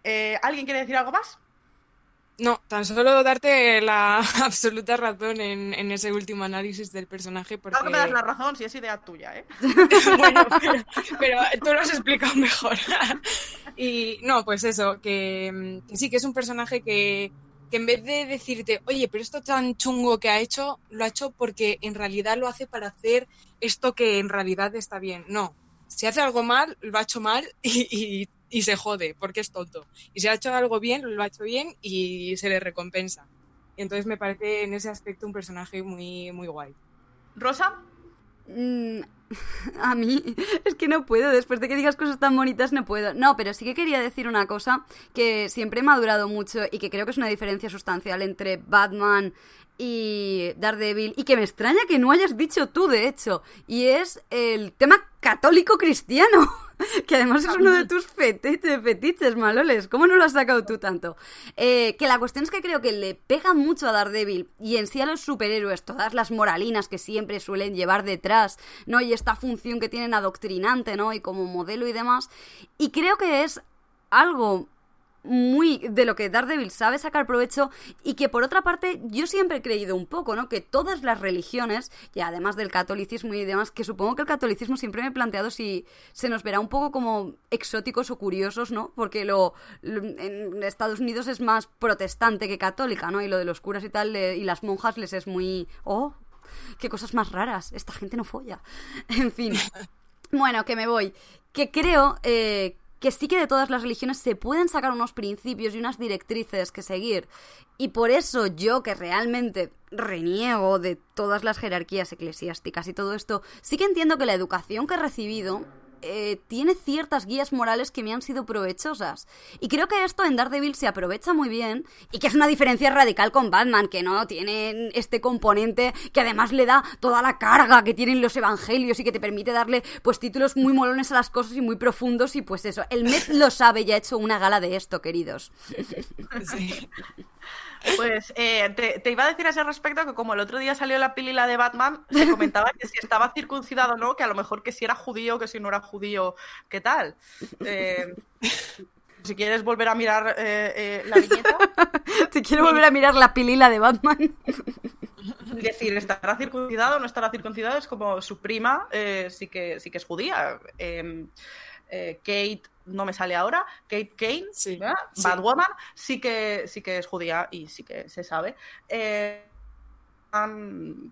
Eh, ¿Alguien quiere decir algo más? No, tan solo darte la *laughs* absoluta razón en, en ese último análisis del personaje porque... Claro que me das la razón si es idea tuya, ¿eh? *laughs* bueno, pero, pero tú lo has explicado mejor. *laughs* y no, pues eso, que, que sí, que es un personaje que, que en vez de decirte, oye, pero esto tan chungo que ha hecho, lo ha hecho porque en realidad lo hace para hacer esto que en realidad está bien. No, si hace algo mal, lo ha hecho mal *laughs* y, y- y se jode porque es tonto. Y si ha hecho algo bien, lo ha hecho bien y se le recompensa. Y entonces me parece en ese aspecto un personaje muy, muy guay. ¿Rosa? Mm, *laughs* A mí es que no puedo, después de que digas cosas tan bonitas no puedo. No, pero sí que quería decir una cosa que siempre me ha durado mucho y que creo que es una diferencia sustancial entre Batman y Daredevil y que me extraña que no hayas dicho tú, de hecho, y es el tema católico cristiano, *laughs* que además es uno de tus fetiches, fetiches maloles. ¿Cómo no lo has sacado tú tanto? Eh, que la cuestión es que creo que le pega mucho a Daredevil y en sí a los superhéroes, todas las moralinas que siempre suelen llevar detrás, ¿no? Y esta función que tienen adoctrinante, ¿no? Y como modelo y demás. Y creo que es algo muy de lo que Daredevil sabe sacar provecho y que por otra parte yo siempre he creído un poco, ¿no? Que todas las religiones, y además del catolicismo y demás, que supongo que el catolicismo siempre me he planteado si se nos verá un poco como exóticos o curiosos, ¿no? Porque lo, lo- en Estados Unidos es más protestante que católica, ¿no? Y lo de los curas y tal, le- y las monjas les es muy... ¡Oh! ¡Qué cosas más raras! Esta gente no folla. *laughs* En fin. *laughs* Bueno, que me voy. Que creo eh, que sí que de todas las religiones se pueden sacar unos principios y unas directrices que seguir. Y por eso yo, que realmente reniego de todas las jerarquías eclesiásticas y todo esto, sí que entiendo que la educación que he recibido eh, tiene ciertas guías morales que me han sido provechosas. Y creo que esto en Daredevil se aprovecha muy bien y que es una diferencia radical con Batman, que no tiene este componente que además le da toda la carga que tienen los evangelios y que te permite darle pues títulos muy molones a las cosas y muy profundos y pues eso. El Met lo sabe y ha hecho una gala de esto, queridos. Sí. *laughs* Pues eh, te, te iba a decir a ese respecto que como el otro día salió la pilila de Batman, se comentaba que si estaba circuncidado o no, que a lo mejor que si era judío, que si no era judío, ¿qué tal? Eh, si quieres volver a mirar eh, eh, la viñeta *laughs* Si quiero volver a mirar la pilila de Batman. *laughs* y decir, ¿estará circuncidado o no estará circuncidado? Es como su prima eh, sí, que, sí que es judía. Eh, eh, Kate, no me sale ahora, Kate Kane, Sí, ¿verdad? sí. Batwoman, sí que, sí que es judía y sí que se sabe. Eh,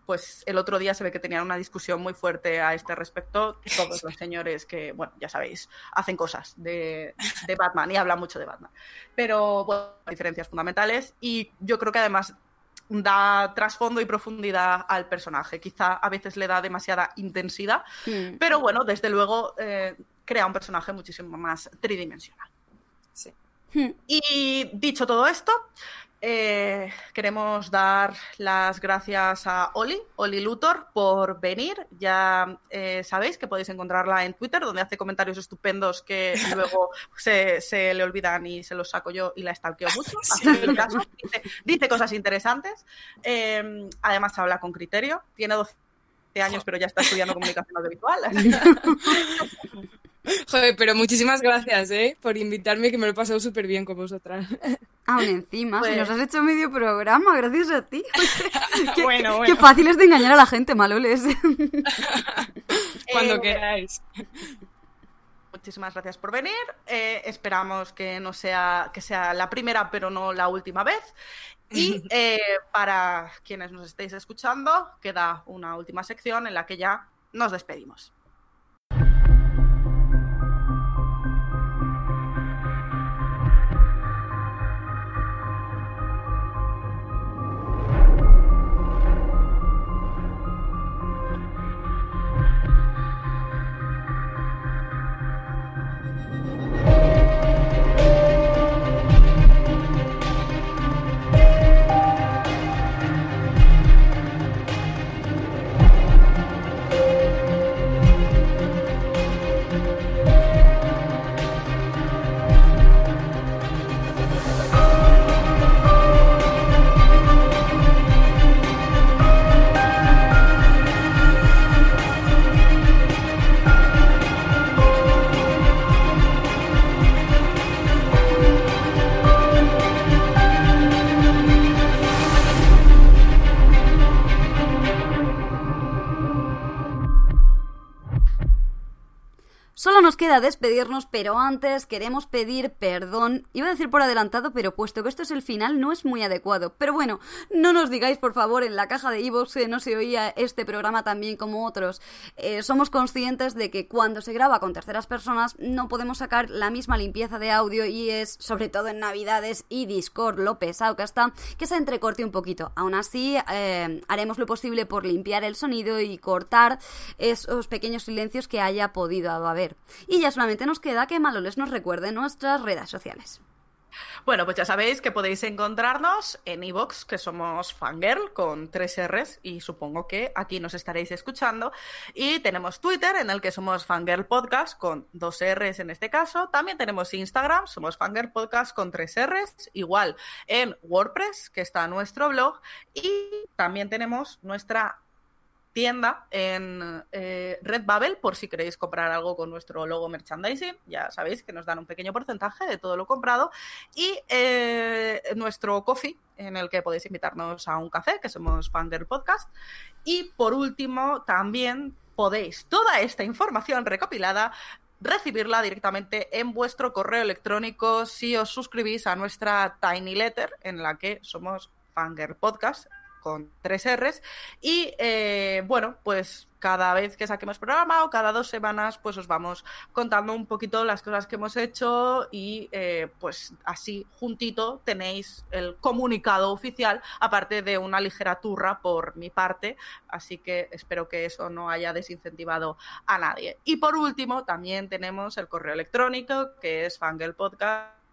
pues el otro día se ve que tenían una discusión muy fuerte a este respecto. Todos los *laughs* señores que, bueno, ya sabéis, hacen cosas de, de Batman y hablan mucho de Batman. Pero, bueno, diferencias fundamentales y yo creo que además da trasfondo y profundidad al personaje. Quizá a veces le da demasiada intensidad, Hmm. pero bueno, desde luego eh, crea un personaje muchísimo más tridimensional. Sí. Hmm. Y dicho todo esto, eh, queremos dar las gracias a Oli, Oli Luthor, por venir. Ya eh, sabéis que podéis encontrarla en Twitter, donde hace comentarios estupendos que *laughs* luego se, se le olvidan y se los saco yo y la stalkeo mucho. *laughs* Sí. Caso. Dice, dice cosas interesantes. Eh, además, habla con criterio. Tiene 12 años, pero ya está estudiando comunicación audiovisual. *laughs* *laughs* Joder, pero muchísimas gracias, ¿eh? Por invitarme, que me lo he pasado súper bien con vosotras. *laughs* Aún encima, si Pues- nos has hecho medio programa, gracias a ti. *laughs* Bueno, bueno. qué fácil es de engañar a la gente, maloles. Cuando Eh, queráis. Muchísimas gracias por venir. Eh, esperamos que no sea que sea la primera, pero no la última vez. Y eh, para quienes nos estéis escuchando, queda una última sección en la que ya nos despedimos. Queda despedirnos, pero antes queremos pedir perdón. Iba a decir por adelantado, pero puesto que esto es el final, no es muy adecuado. Pero bueno, no nos digáis, por favor, en la caja de iVoox que no se oía este programa tan bien como otros. Eh, somos conscientes de que cuando se graba con terceras personas no podemos sacar la misma limpieza de audio y es, sobre todo en Navidades y Discord, lo pesado que está, que se entrecorte un poquito. Aún así, eh, haremos lo posible por limpiar el sonido y cortar esos pequeños silencios que haya podido haber. Y ya solamente nos queda que Maloles nos recuerde nuestras redes sociales. Bueno, pues ya sabéis que podéis encontrarnos en iVoox, que somos Fangirl con tres R's y supongo que aquí nos estaréis escuchando. Y tenemos Twitter, en el que somos Fangirl Podcast con dos R's en este caso. También tenemos Instagram, somos Fangirl Podcast con tres R's, igual en WordPress, que está nuestro blog. Y también tenemos nuestra tienda en eh, Redbubble por si queréis comprar algo con nuestro logo merchandising. Ya sabéis que nos dan un pequeño porcentaje de todo lo comprado. Y eh, nuestro coffee, en el que podéis invitarnos a un café, que somos Fangirl Podcast. Y por último, también podéis toda esta información recopilada recibirla directamente en vuestro correo electrónico si os suscribís a nuestra Tiny Letter, en la que somos Fangirl Podcast con tres R's. Y eh, bueno, pues cada vez que saquemos programa o cada dos semanas, pues os vamos contando un poquito las cosas que hemos hecho y eh, pues así juntito tenéis el comunicado oficial, aparte de una ligera turra por mi parte. Así que espero que eso no haya desincentivado a nadie. Y por último, también tenemos el correo electrónico que es fangelpodcast arroba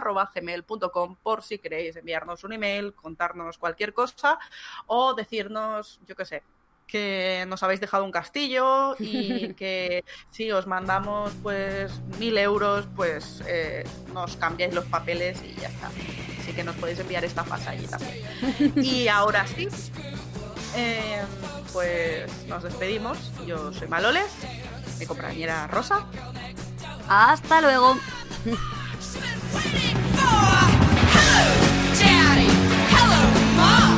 gmail.com por si queréis enviarnos un email, contarnos cualquier cosa o decirnos, yo qué sé, que nos habéis dejado un castillo y *laughs* que si os mandamos pues mil euros, pues eh, nos cambiáis los papeles y ya está. Así que nos podéis enviar esta fase allí también. *laughs* Y ahora sí, eh, pues nos despedimos. Yo soy Maloles, mi compañera Rosa. Hasta luego. Hello, Daddy. Hello, Mom.